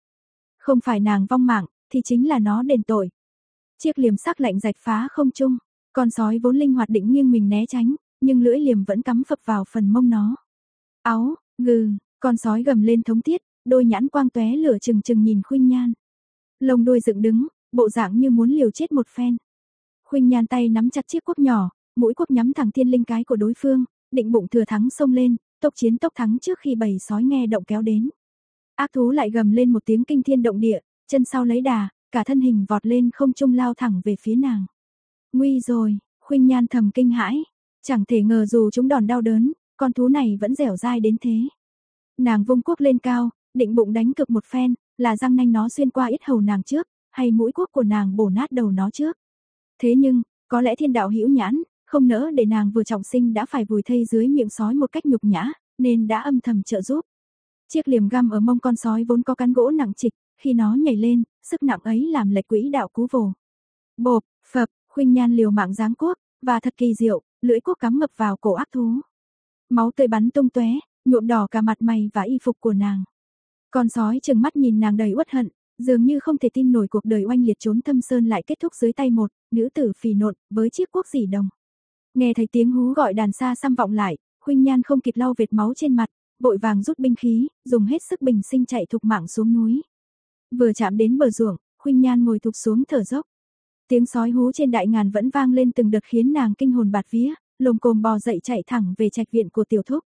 Không phải nàng vong mạng, thì chính là nó đền tội. Chiếc liềm sắc lạnh rạch phá không trung, con sói vốn linh hoạt định nghiêng mình né tránh, nhưng lưỡi liềm vẫn cắm phập vào phần mông nó. Áo, gừ, con sói gầm lên thống tiết, đôi nhãn quang tóe lửa chừng chừng nhìn Khuynh Nhan. Lông đuôi dựng đứng, bộ dạng như muốn liều chết một phen. Khuynh Nhan tay nắm chặt chiếc cuốc nhỏ, mũi cuốc nhắm thẳng thiên linh cái của đối phương, định bụng thừa thắng xông lên, tốc chiến tốc thắng trước khi bầy sói nghe động kéo đến. Ác thú lại gầm lên một tiếng kinh thiên động địa, chân sau lấy đà, cả thân hình vọt lên không trung lao thẳng về phía nàng. Nguy rồi, Khuynh Nhan thầm kinh hãi, chẳng thể ngờ dù chúng đòn đau đớn, con thú này vẫn dẻo dai đến thế. Nàng vung cuốc lên cao, định bụng đánh cực một phen, là răng nanh nó xuyên qua ít hầu nàng trước, hay mũi cuốc của nàng bổ nát đầu nó trước. Thế nhưng, có lẽ thiên đạo hữu nhãn, không nỡ để nàng vừa trọng sinh đã phải vùi thây dưới miệng sói một cách nhục nhã, nên đã âm thầm trợ giúp. Chiếc liềm găm ở mông con sói vốn có cán gỗ nặng trịch, khi nó nhảy lên, sức nặng ấy làm lệch quỹ đạo cú vồ. Bộp, phập, khuynh nhan liều mạng giáng quốc, và thật kỳ diệu, lưỡi cuốc cắm ngập vào cổ ác thú. Máu tươi bắn tung tóe, nhuộm đỏ cả mặt mày và y phục của nàng. Con sói trừng mắt nhìn nàng đầy uất hận, dường như không thể tin nổi cuộc đời oanh liệt trốn thâm sơn lại kết thúc dưới tay một nữ tử phì nộn với chiếc cuốc dỉ đồng. Nghe thấy tiếng hú gọi đàn xa xăm vọng lại, Khuynh Nhan không kịp lau vệt máu trên mặt, vội vàng rút binh khí, dùng hết sức bình sinh chạy thục mạng xuống núi. Vừa chạm đến bờ ruộng, Khuynh Nhan ngồi thục xuống thở dốc. Tiếng sói hú trên đại ngàn vẫn vang lên từng đợt khiến nàng kinh hồn bạt vía, lồm cồm bò dậy chạy thẳng về trạch viện của tiểu thúc.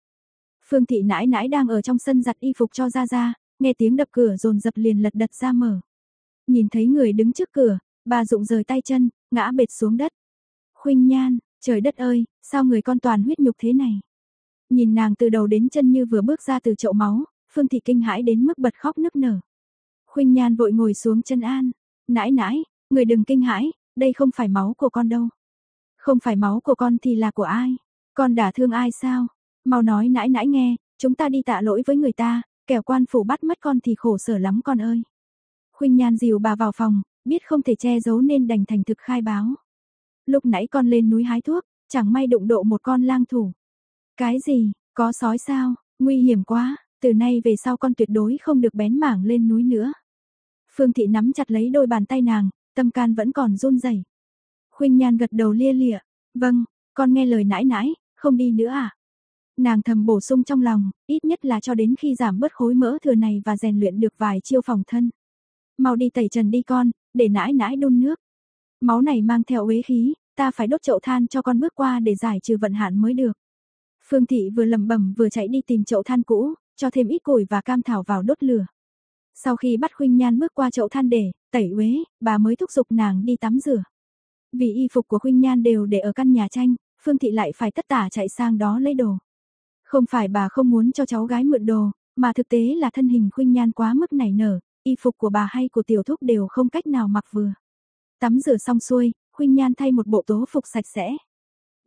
Phương thị nãi nãi đang ở trong sân giặt y phục cho ra ra, nghe tiếng đập cửa dồn dập liền lật đật ra mở. Nhìn thấy người đứng trước cửa, bà rụng rời tay chân, ngã bệt xuống đất. Khuynh Nhan, trời đất ơi, sao người con toàn huyết nhục thế này? Nhìn nàng từ đầu đến chân như vừa bước ra từ chậu máu, Phương Thị kinh hãi đến mức bật khóc nức nở. Khuynh Nhan vội ngồi xuống chân an, nãi nãi, người đừng kinh hãi, đây không phải máu của con đâu. Không phải máu của con thì là của ai? Con đã thương ai sao? Mau nói nãi nãi nghe, chúng ta đi tạ lỗi với người ta, kẻo quan phủ bắt mất con thì khổ sở lắm con ơi. Khuynh Nhan dìu bà vào phòng, biết không thể che giấu nên đành thành thực khai báo. Lúc nãy con lên núi hái thuốc, chẳng may đụng độ một con lang thủ. Cái gì, có sói sao, nguy hiểm quá, từ nay về sau con tuyệt đối không được bén mảng lên núi nữa. Phương Thị nắm chặt lấy đôi bàn tay nàng, tâm can vẫn còn run rẩy. Khuynh Nhan gật đầu lia lịa, "Vâng, con nghe lời nãi nãi, không đi nữa à?" Nàng thầm bổ sung trong lòng, ít nhất là cho đến khi giảm bớt khối mỡ thừa này và rèn luyện được vài chiêu phòng thân. "Mau đi tẩy trần đi con, để nãi nãi đun nước. Máu này mang theo uế khí, ta phải đốt chậu than cho con bước qua để giải trừ vận hạn mới được." Phương Thị vừa lầm bầm vừa chạy đi tìm chậu than cũ, cho thêm ít củi và cam thảo vào đốt lửa. Sau khi bắt Khuynh Nhan bước qua chậu than để tẩy uế, bà mới thúc giục nàng đi tắm rửa. Vì y phục của Khuynh Nhan đều để ở căn nhà tranh, Phương Thị lại phải tất tả chạy sang đó lấy đồ. Không phải bà không muốn cho cháu gái mượn đồ, mà thực tế là thân hình Khuynh Nhan quá mức nảy nở, y phục của bà hay của tiểu thúc đều không cách nào mặc vừa. Tắm rửa xong xuôi, Khuynh Nhan thay một bộ tố phục sạch sẽ,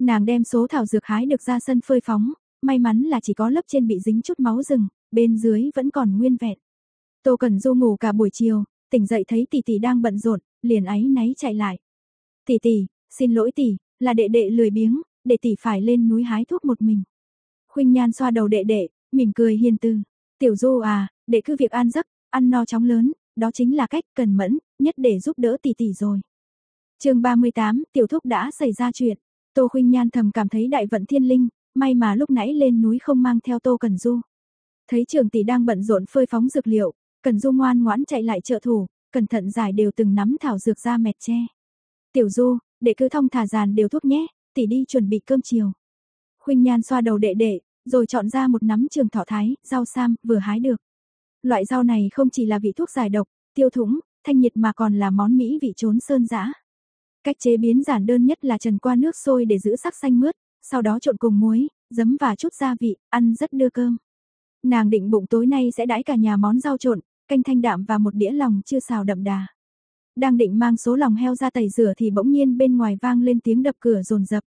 Nàng đem số thảo dược hái được ra sân phơi phóng, may mắn là chỉ có lớp trên bị dính chút máu rừng, bên dưới vẫn còn nguyên vẹn. Tô Cẩn Du ngủ cả buổi chiều, tỉnh dậy thấy tỷ tỷ đang bận rộn, liền áy náy chạy lại. "Tỷ tỷ, xin lỗi tỷ, là đệ đệ lười biếng, đệ tỷ phải lên núi hái thuốc một mình." Khuynh Nhan xoa đầu đệ đệ, mỉm cười hiền từ, "Tiểu Du à, đệ cứ việc an giấc, ăn no chóng lớn, đó chính là cách cần mẫn nhất để giúp đỡ tỷ tỷ rồi." Chương 38, tiểu thúc đã xảy ra chuyện. Tô Khuynh Nhan thầm cảm thấy đại vận thiên linh, may mà lúc nãy lên núi không mang theo Tô Cần Du. Thấy trưởng tỷ đang bận rộn phơi phóng dược liệu, Cần Du ngoan ngoãn chạy lại trợ thủ, cẩn thận giải đều từng nắm thảo dược ra mẹt che. Tiểu Du, đệ cứ thông thả dàn đều thuốc nhé, tỷ đi chuẩn bị cơm chiều. Khuynh Nhan xoa đầu đệ đệ, rồi chọn ra một nắm trường thỏ thái, rau sam, vừa hái được. Loại rau này không chỉ là vị thuốc giải độc, tiêu thủng, thanh nhiệt mà còn là món mỹ vị trốn sơn dã. Cách chế biến giản đơn nhất là trần qua nước sôi để giữ sắc xanh mướt, sau đó trộn cùng muối, giấm và chút gia vị, ăn rất đưa cơm. Nàng định bụng tối nay sẽ đãi cả nhà món rau trộn, canh thanh đạm và một đĩa lòng chưa xào đậm đà. Đang định mang số lòng heo ra tẩy rửa thì bỗng nhiên bên ngoài vang lên tiếng đập cửa rồn rập.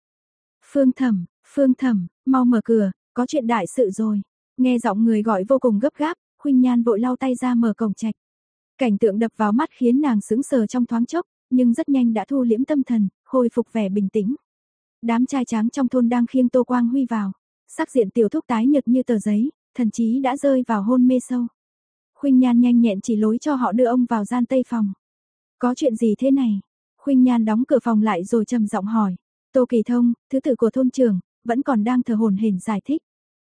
Phương Thẩm, Phương Thẩm, mau mở cửa, có chuyện đại sự rồi. Nghe giọng người gọi vô cùng gấp gáp, Khuynh Nhan vội lau tay ra mở cổng trạch. Cảnh tượng đập vào mắt khiến nàng sững sờ trong thoáng chốc, nhưng rất nhanh đã thu liễm tâm thần, hồi phục vẻ bình tĩnh. Đám trai tráng trong thôn đang khiêng Tô Quang Huy vào, sắc diện tiểu thúc tái nhợt như tờ giấy, thần chí đã rơi vào hôn mê sâu. Khuynh Nhan nhanh nhẹn chỉ lối cho họ đưa ông vào gian tây phòng. Có chuyện gì thế này? Khuynh Nhan đóng cửa phòng lại rồi trầm giọng hỏi. Tô Kỳ Thông, thứ tử của thôn trưởng, vẫn còn đang thờ hồn hển giải thích.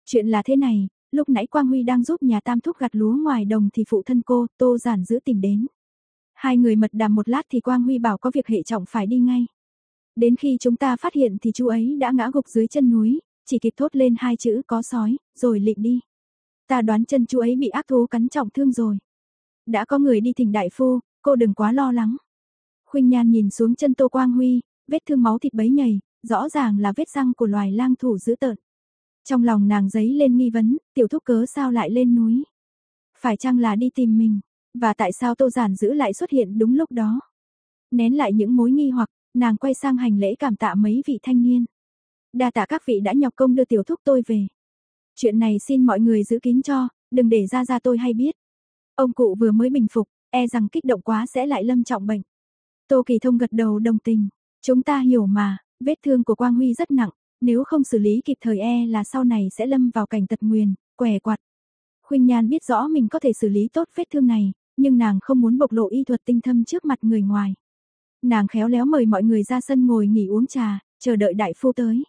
Chuyện là thế này, lúc nãy Quang Huy đang giúp nhà Tam Thúc gặt lúa ngoài đồng thì phụ thân cô, Tô Giản giữ tìm đến. Hai người mật đàm một lát thì Quang Huy bảo có việc hệ trọng phải đi ngay. Đến khi chúng ta phát hiện thì chú ấy đã ngã gục dưới chân núi, chỉ kịp thốt lên hai chữ có sói, rồi lịnh đi. Ta đoán chân chú ấy bị ác thú cắn trọng thương rồi. Đã có người đi thỉnh đại phu, cô đừng quá lo lắng. Khuynh Nhan nhìn xuống chân Tô Quang Huy, vết thương máu thịt bấy nhầy, rõ ràng là vết răng của loài lang thủ dữ tợn. Trong lòng nàng giấy lên nghi vấn, tiểu thúc cớ sao lại lên núi? Phải chăng là đi tìm mình? Và tại sao Tô Giản giữ lại xuất hiện đúng lúc đó? Nén lại những mối nghi hoặc, nàng quay sang hành lễ cảm tạ mấy vị thanh niên. Đa tạ các vị đã nhọc công đưa tiểu thúc tôi về. Chuyện này xin mọi người giữ kín cho, đừng để ra ra tôi hay biết. Ông cụ vừa mới bình phục, e rằng kích động quá sẽ lại lâm trọng bệnh. Tô Kỳ Thông gật đầu đồng tình. Chúng ta hiểu mà, vết thương của Quang Huy rất nặng, nếu không xử lý kịp thời e là sau này sẽ lâm vào cảnh tật nguyền, què quạt. Khuynh Nhan biết rõ mình có thể xử lý tốt vết thương này, nhưng nàng không muốn bộc lộ y thuật tinh thâm trước mặt người ngoài. Nàng khéo léo mời mọi người ra sân ngồi nghỉ uống trà, chờ đợi đại phu tới.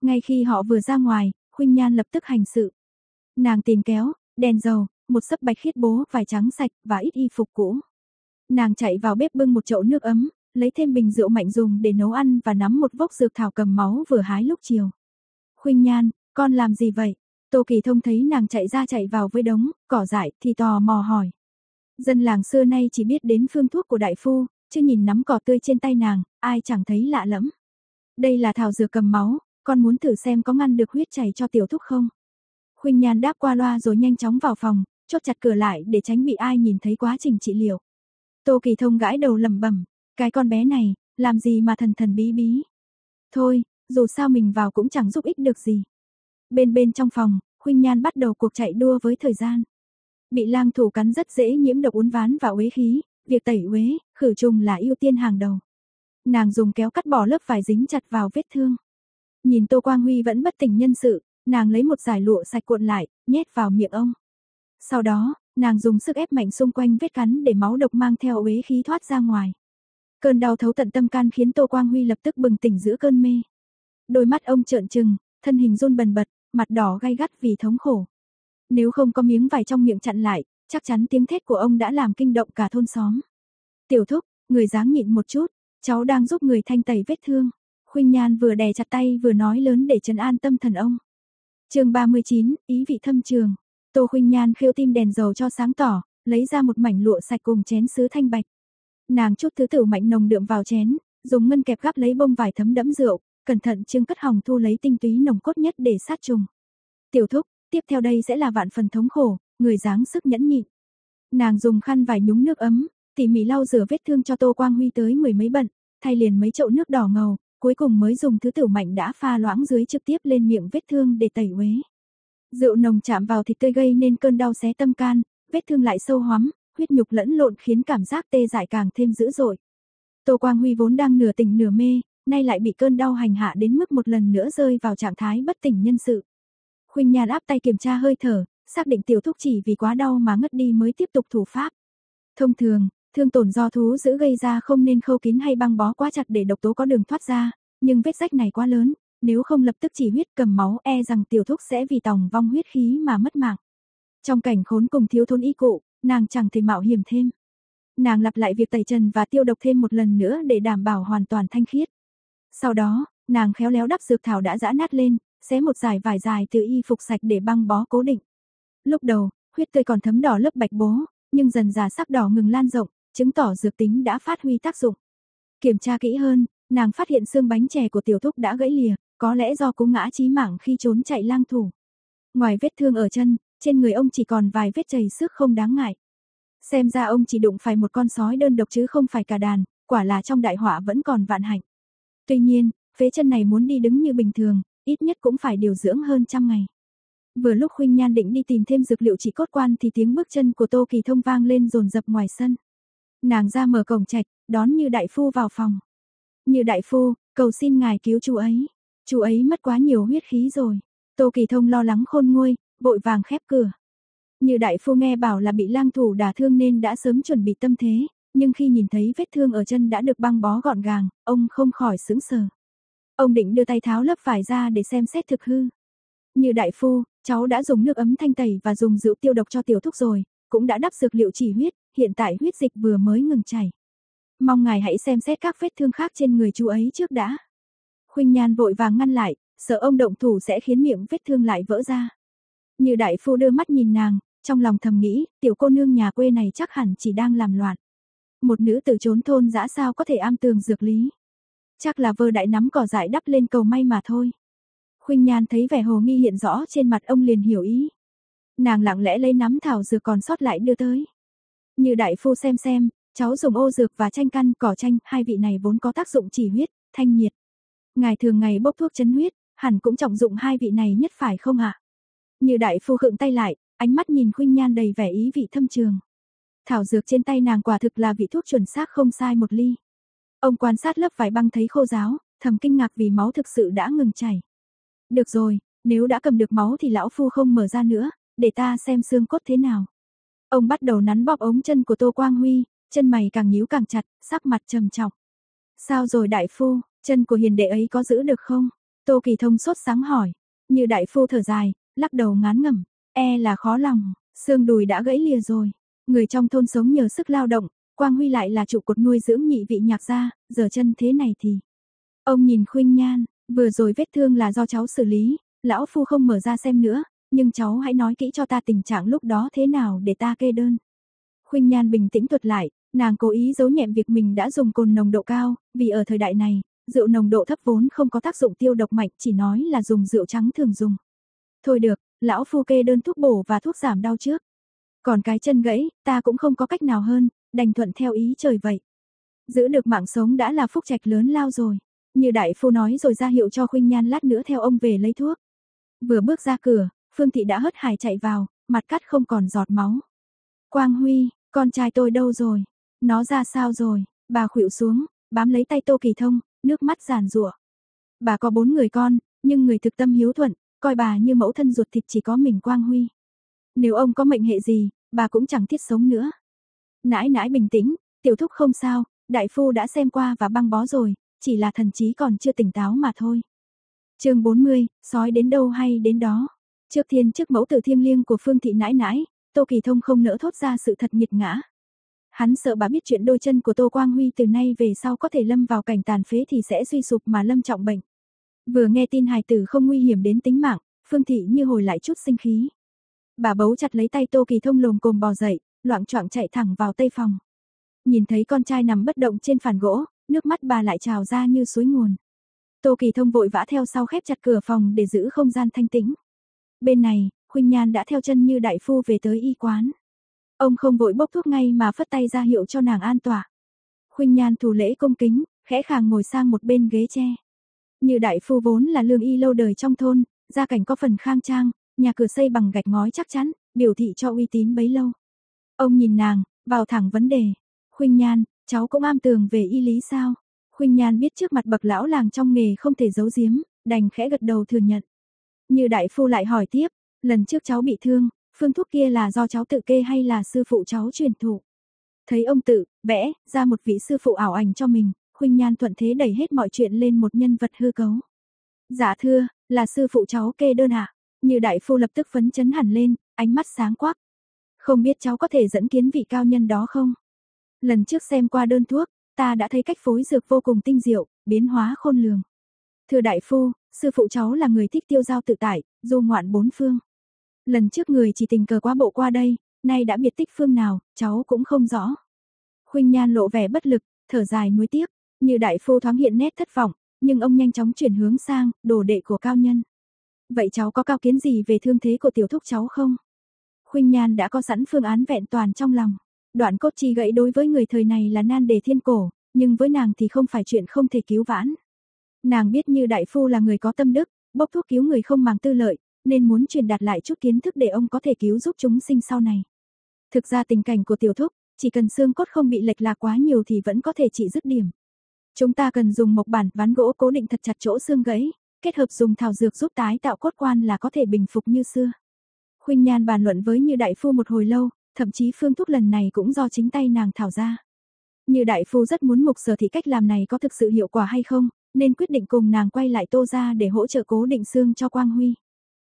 Ngay khi họ vừa ra ngoài, Khuynh Nhan lập tức hành sự. Nàng tìm kéo, đèn dầu, một sấp bạch khiết bố, vải trắng sạch và ít y phục cũ. Nàng chạy vào bếp bưng một chậu nước ấm, lấy thêm bình rượu mạnh dùng để nấu ăn và nắm một vốc dược thảo cầm máu vừa hái lúc chiều. Khuynh Nhan, con làm gì vậy? Tô Kỳ Thông thấy nàng chạy ra chạy vào với đống cỏ dại thì tò mò hỏi. Dân làng xưa nay chỉ biết đến phương thuốc của đại phu, chứ nhìn nắm cỏ tươi trên tay nàng, ai chẳng thấy lạ lẫm. Đây là thảo dược cầm máu, con muốn thử xem có ngăn được huyết chảy cho tiểu thúc không? Khuynh Nhan đáp qua loa rồi nhanh chóng vào phòng, chốt chặt cửa lại để tránh bị ai nhìn thấy quá trình trị liệu. Tô Kỳ Thông gãi đầu lẩm bẩm, cái con bé này, làm gì mà thần thần bí bí. Thôi, dù sao mình vào cũng chẳng giúp ích được gì. Bên bên trong phòng, Khuynh Nhan bắt đầu cuộc chạy đua với thời gian. Bị lang thủ cắn rất dễ nhiễm độc uốn ván và uế khí, việc tẩy uế, khử trùng là ưu tiên hàng đầu. Nàng dùng kéo cắt bỏ lớp vải dính chặt vào vết thương. Nhìn Tô Quang Huy vẫn bất tỉnh nhân sự, nàng lấy một giải lụa sạch cuộn lại, nhét vào miệng ông. Sau đó, nàng dùng sức ép mạnh xung quanh vết cắn để máu độc mang theo uế khí thoát ra ngoài. Cơn đau thấu tận tâm can khiến Tô Quang Huy lập tức bừng tỉnh giữa cơn mê. Đôi mắt ông trợn trừng, thân hình run bần bật, mặt đỏ gay gắt vì thống khổ. Nếu không có miếng vải trong miệng chặn lại, chắc chắn tiếng thét của ông đã làm kinh động cả thôn xóm. Tiểu thúc, người dáng nhịn một chút, cháu đang giúp người thanh tẩy vết thương. Khuynh Nhan vừa đè chặt tay vừa nói lớn để trấn an tâm thần ông. Chương 39, ý vị thâm trường. Tô Khuynh Nhan khêu tim đèn dầu cho sáng tỏ, lấy ra một mảnh lụa sạch cùng chén sứ thanh bạch. Nàng chút thứ tử mạnh nồng đượm vào chén, dùng ngân kẹp gắp lấy bông vải thấm đẫm rượu, cẩn thận trưng cất hồng thu lấy tinh túy nồng cốt nhất để sát trùng. Tiểu thúc, tiếp theo đây sẽ là vạn phần thống khổ, người dáng sức nhẫn nhịn. Nàng dùng khăn vải nhúng nước ấm, tỉ mỉ lau rửa vết thương cho Tô Quang Huy tới mười mấy bận, thay liền mấy chậu nước đỏ ngầu, cuối cùng mới dùng thứ tử mạnh đã pha loãng dưới trực tiếp lên miệng vết thương để tẩy uế. Rượu nồng chạm vào thịt tươi gây nên cơn đau xé tâm can, vết thương lại sâu hoắm, huyết nhục lẫn lộn khiến cảm giác tê dại càng thêm dữ dội. Tô Quang Huy vốn đang nửa tỉnh nửa mê, nay lại bị cơn đau hành hạ đến mức một lần nữa rơi vào trạng thái bất tỉnh nhân sự. Khuynh Nhan áp tay kiểm tra hơi thở, xác định tiểu thúc chỉ vì quá đau mà ngất đi mới tiếp tục thủ pháp. Thông thường, thương tổn do thú giữ gây ra không nên khâu kín hay băng bó quá chặt để độc tố có đường thoát ra, nhưng vết rách này quá lớn, nếu không lập tức chỉ huyết cầm máu e rằng tiểu thúc sẽ vì tòng vong huyết khí mà mất mạng. Trong cảnh khốn cùng thiếu thốn y cụ, nàng chẳng thể mạo hiểm thêm. Nàng lặp lại việc tẩy trần và tiêu độc thêm một lần nữa để đảm bảo hoàn toàn thanh khiết. Sau đó, nàng khéo léo đắp dược thảo đã giã nát lên, xé một dải vải dài từ y phục sạch để băng bó cố định. Lúc đầu, huyết tươi còn thấm đỏ lớp bạch bố, nhưng dần dà sắc đỏ ngừng lan rộng, chứng tỏ dược tính đã phát huy tác dụng. Kiểm tra kỹ hơn, nàng phát hiện xương bánh chè của tiểu thúc đã gãy lìa, có lẽ do cú ngã chí mạng khi trốn chạy lang thủ. Ngoài vết thương ở chân, trên người ông chỉ còn vài vết chảy xước không đáng ngại. Xem ra ông chỉ đụng phải một con sói đơn độc chứ không phải cả đàn, quả là trong đại họa vẫn còn vạn hạnh. Tuy nhiên, phế chân này muốn đi đứng như bình thường, ít nhất cũng phải điều dưỡng hơn trăm ngày. Vừa lúc Khuynh Nhan định đi tìm thêm dược liệu chỉ cốt quan thì tiếng bước chân của Tô Kỳ Thông vang lên rồn rập ngoài sân. Nàng ra mở cổng trạch, đón Như đại phu vào phòng. Như đại phu, cầu xin ngài cứu chú ấy. Chú ấy mất quá nhiều huyết khí rồi. Tô Kỳ Thông lo lắng khôn nguôi, vội vàng khép cửa. Như đại phu nghe bảo là bị lang thủ đả thương nên đã sớm chuẩn bị tâm thế, nhưng khi nhìn thấy vết thương ở chân đã được băng bó gọn gàng, ông không khỏi sững sờ. Ông định đưa tay tháo lớp vải ra để xem xét thực hư. Như đại phu, cháu đã dùng nước ấm thanh tẩy và dùng rượu tiêu độc cho tiểu thúc rồi, cũng đã đắp dược liệu chỉ huyết, hiện tại huyết dịch vừa mới ngừng chảy. Mong ngài hãy xem xét các vết thương khác trên người chú ấy trước đã. Khuynh Nhan vội vàng ngăn lại, sợ ông động thủ sẽ khiến miệng vết thương lại vỡ ra. Như đại phu đưa mắt nhìn nàng, trong lòng thầm nghĩ, tiểu cô nương nhà quê này chắc hẳn chỉ đang làm loạn. Một nữ tử trốn thôn dã sao có thể am tường dược lý. Chắc là vơ đại nắm cỏ dại đắp lên cầu may mà thôi. Khuynh Nhan thấy vẻ hồ nghi hiện rõ trên mặt ông liền hiểu ý. Nàng lặng lẽ lấy nắm thảo dược còn sót lại đưa tới. Như đại phu xem xem, cháu dùng ô dược và chanh căn cỏ chanh, hai vị này vốn có tác dụng chỉ huyết, thanh nhiệt. Ngài thường ngày bốc thuốc chấn huyết, hẳn cũng trọng dụng hai vị này nhất phải không ạ? Như đại phu khựng tay lại, ánh mắt nhìn Khuynh Nhan đầy vẻ ý vị thâm trường. Thảo dược trên tay nàng quả thực là vị thuốc chuẩn xác không sai một ly. Ông quan sát lớp vải băng thấy khô ráo, thầm kinh ngạc vì máu thực sự đã ngừng chảy. Được rồi, nếu đã cầm được máu thì lão phu không mở ra nữa, để ta xem xương cốt thế nào. Ông bắt đầu nắn bóp ống chân của Tô Quang Huy, chân mày càng nhíu càng chặt, sắc mặt trầm trọng. Sao rồi đại phu, chân của hiền đệ ấy có giữ được không? Tô Kỳ Thông sốt sáng hỏi. Như đại phu thở dài, lắc đầu ngán ngẩm, e là khó lòng, xương đùi đã gãy lìa rồi. Người trong thôn sống nhờ sức lao động, Quang Huy lại là trụ cột nuôi dưỡng nhị vị nhạc gia, giờ chân thế này thì. Ông nhìn Khuynh Nhan, vừa rồi vết thương là do cháu xử lý, lão phu không mở ra xem nữa, nhưng cháu hãy nói kỹ cho ta tình trạng lúc đó thế nào để ta kê đơn. Khuynh Nhan bình tĩnh thuật lại, nàng cố ý giấu nhẹm việc mình đã dùng cồn nồng độ cao, vì ở thời đại này, rượu nồng độ thấp vốn không có tác dụng tiêu độc mạnh, chỉ nói là dùng rượu trắng thường dùng. Thôi được, lão phu kê đơn thuốc bổ và thuốc giảm đau trước. Còn cái chân gãy, ta cũng không có cách nào hơn, đành thuận theo ý trời vậy. Giữ được mạng sống đã là phúc trạch lớn lao rồi. Như đại phu nói rồi ra hiệu cho Khuynh Nhan lát nữa theo ông về lấy thuốc. Vừa bước ra cửa, Phương Thị đã hớt hải chạy vào, mặt cắt không còn giọt máu. Quang Huy, con trai tôi đâu rồi? Nó ra sao rồi? Bà khuỵu xuống, bám lấy tay Tô Kỳ Thông, nước mắt giàn rủa. Bà có bốn người con, nhưng người thực tâm hiếu thuận, coi bà như mẫu thân ruột thịt chỉ có mình Quang Huy. Nếu ông có mệnh hệ gì, bà cũng chẳng thiết sống nữa. Nãi nãi bình tĩnh, tiểu thúc không sao, đại phu đã xem qua và băng bó rồi, chỉ là thần trí còn chưa tỉnh táo mà thôi. chương 40, sói đến đâu hay đến đó. Trước thiên trước mẫu tử thiêng liêng của Phương Thị nãi nãi, Tô Kỳ Thông không nỡ thốt ra sự thật nghiệt ngã. Hắn sợ bà biết chuyện đôi chân của Tô Quang Huy từ nay về sau có thể lâm vào cảnh tàn phế thì sẽ suy sụp mà lâm trọng bệnh. Vừa nghe tin hài tử không nguy hiểm đến tính mạng, Phương Thị như hồi lại chút sinh khí. Bà bấu chặt lấy tay Tô Kỳ Thông lồm cồm bò dậy, loạn choạng chạy thẳng vào tây phòng. Nhìn thấy con trai nằm bất động trên phản gỗ, nước mắt bà lại trào ra như suối nguồn. Tô Kỳ Thông vội vã theo sau khép chặt cửa phòng để giữ không gian thanh tĩnh. Bên này, Khuynh Nhan đã theo chân như đại phu về tới y quán. Ông không vội bốc thuốc ngay mà phất tay ra hiệu cho nàng an tỏa. Khuynh Nhan thủ lễ công kính, khẽ khàng ngồi sang một bên ghế tre. Như đại phu vốn là lương y lâu đời trong thôn, gia cảnh có phần khang trang, nhà cửa xây bằng gạch ngói chắc chắn, biểu thị cho uy tín bấy lâu. Ông nhìn nàng, vào thẳng vấn đề. Khuynh Nhan, cháu cũng am tường về y lý sao? Khuynh Nhan biết trước mặt bậc lão làng trong nghề không thể giấu giếm, đành khẽ gật đầu thừa nhận. Như đại phu lại hỏi tiếp, lần trước cháu bị thương, phương thuốc kia là do cháu tự kê hay là sư phụ cháu truyền thụ? Thấy ông tự, vẽ, ra một vị sư phụ ảo ảnh cho mình, Khuynh Nhan thuận thế đẩy hết mọi chuyện lên một nhân vật hư cấu. Dạ thưa, là sư phụ cháu kê đơn ạ. Như đại phu lập tức phấn chấn hẳn lên, ánh mắt sáng quắc. Không biết cháu có thể dẫn kiến vị cao nhân đó không? Lần trước xem qua đơn thuốc, ta đã thấy cách phối dược vô cùng tinh diệu, biến hóa khôn lường. Thưa đại phu, sư phụ cháu là người thích tiêu giao tự tại, du ngoạn bốn phương. Lần trước người chỉ tình cờ quá bộ qua đây, nay đã biệt tích phương nào, cháu cũng không rõ. Khuynh Nhan lộ vẻ bất lực, thở dài nuối tiếc, như đại phu thoáng hiện nét thất vọng, nhưng ông nhanh chóng chuyển hướng sang, đồ đệ của cao nhân. Vậy cháu có cao kiến gì về thương thế của tiểu thúc cháu không? Khuynh Nhan đã có sẵn phương án vẹn toàn trong lòng. Đoạn cốt chi gãy đối với người thời này là nan đề thiên cổ, nhưng với nàng thì không phải chuyện không thể cứu vãn. Nàng biết như đại phu là người có tâm đức, bốc thuốc cứu người không màng tư lợi, nên muốn truyền đạt lại chút kiến thức để ông có thể cứu giúp chúng sinh sau này. Thực ra tình cảnh của tiểu thúc, chỉ cần xương cốt không bị lệch lạc quá nhiều thì vẫn có thể trị dứt điểm. Chúng ta cần dùng một bản ván gỗ cố định thật chặt chỗ xương gãy, kết hợp dùng thảo dược giúp tái tạo cốt quan là có thể bình phục như xưa. Khuynh Nhan bàn luận với Như Đại Phu một hồi lâu, thậm chí phương thuốc lần này cũng do chính tay nàng thảo ra. Như Đại Phu rất muốn mục sở thị cách làm này có thực sự hiệu quả hay không, nên quyết định cùng nàng quay lại tô ra để hỗ trợ cố định xương cho Quang Huy.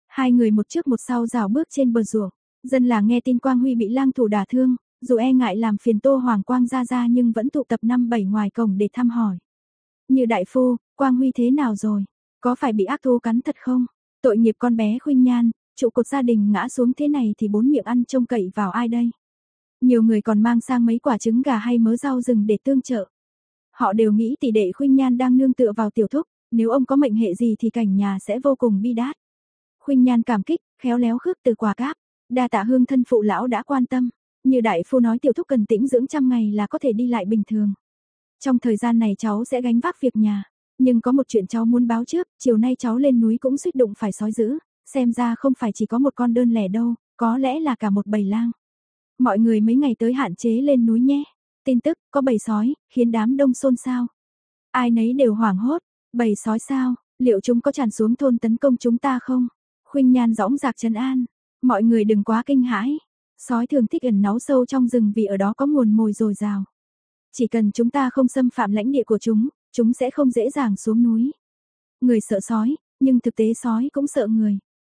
Hai người một trước một sau rào bước trên bờ ruộng, dân làng nghe tin Quang Huy bị lang thủ đả thương, dù e ngại làm phiền Tô Hoàng Quang ra ra nhưng vẫn tụ tập năm bảy ngoài cổng để thăm hỏi. Như đại phu, Quang Huy thế nào rồi? Có phải bị ác thú cắn thật không? Tội nghiệp con bé khuynh nhan, trụ cột gia đình ngã xuống thế này thì bốn miệng ăn trông cậy vào ai đây? Nhiều người còn mang sang mấy quả trứng gà hay mớ rau rừng để tương trợ. Họ đều nghĩ tỷ đệ Khuynh Nhan đang nương tựa vào tiểu thúc, nếu ông có mệnh hệ gì thì cảnh nhà sẽ vô cùng bi đát. Khuynh Nhan cảm kích, khéo léo khước từ quà cáp, đa tạ hương thân phụ lão đã quan tâm, như đại phu nói tiểu thúc cần tĩnh dưỡng trăm ngày là có thể đi lại bình thường. Trong thời gian này cháu sẽ gánh vác việc nhà, nhưng có một chuyện cháu muốn báo trước, chiều nay cháu lên núi cũng suýt đụng phải sói dữ, xem ra không phải chỉ có một con đơn lẻ đâu, có lẽ là cả một bầy lang. Mọi người mấy ngày tới hạn chế lên núi nhé. Tin tức, có bầy sói, khiến đám đông xôn xao. Ai nấy đều hoảng hốt, bầy sói sao, liệu chúng có tràn xuống thôn tấn công chúng ta không? Khuynh Nhan dõng dạc trấn an, mọi người đừng quá kinh hãi. Sói thường thích ẩn náu sâu trong rừng vì ở đó có nguồn mồi dồi dào. Chỉ cần chúng ta không xâm phạm lãnh địa của chúng, chúng sẽ không dễ dàng xuống núi. Người sợ sói, nhưng thực tế sói cũng sợ người.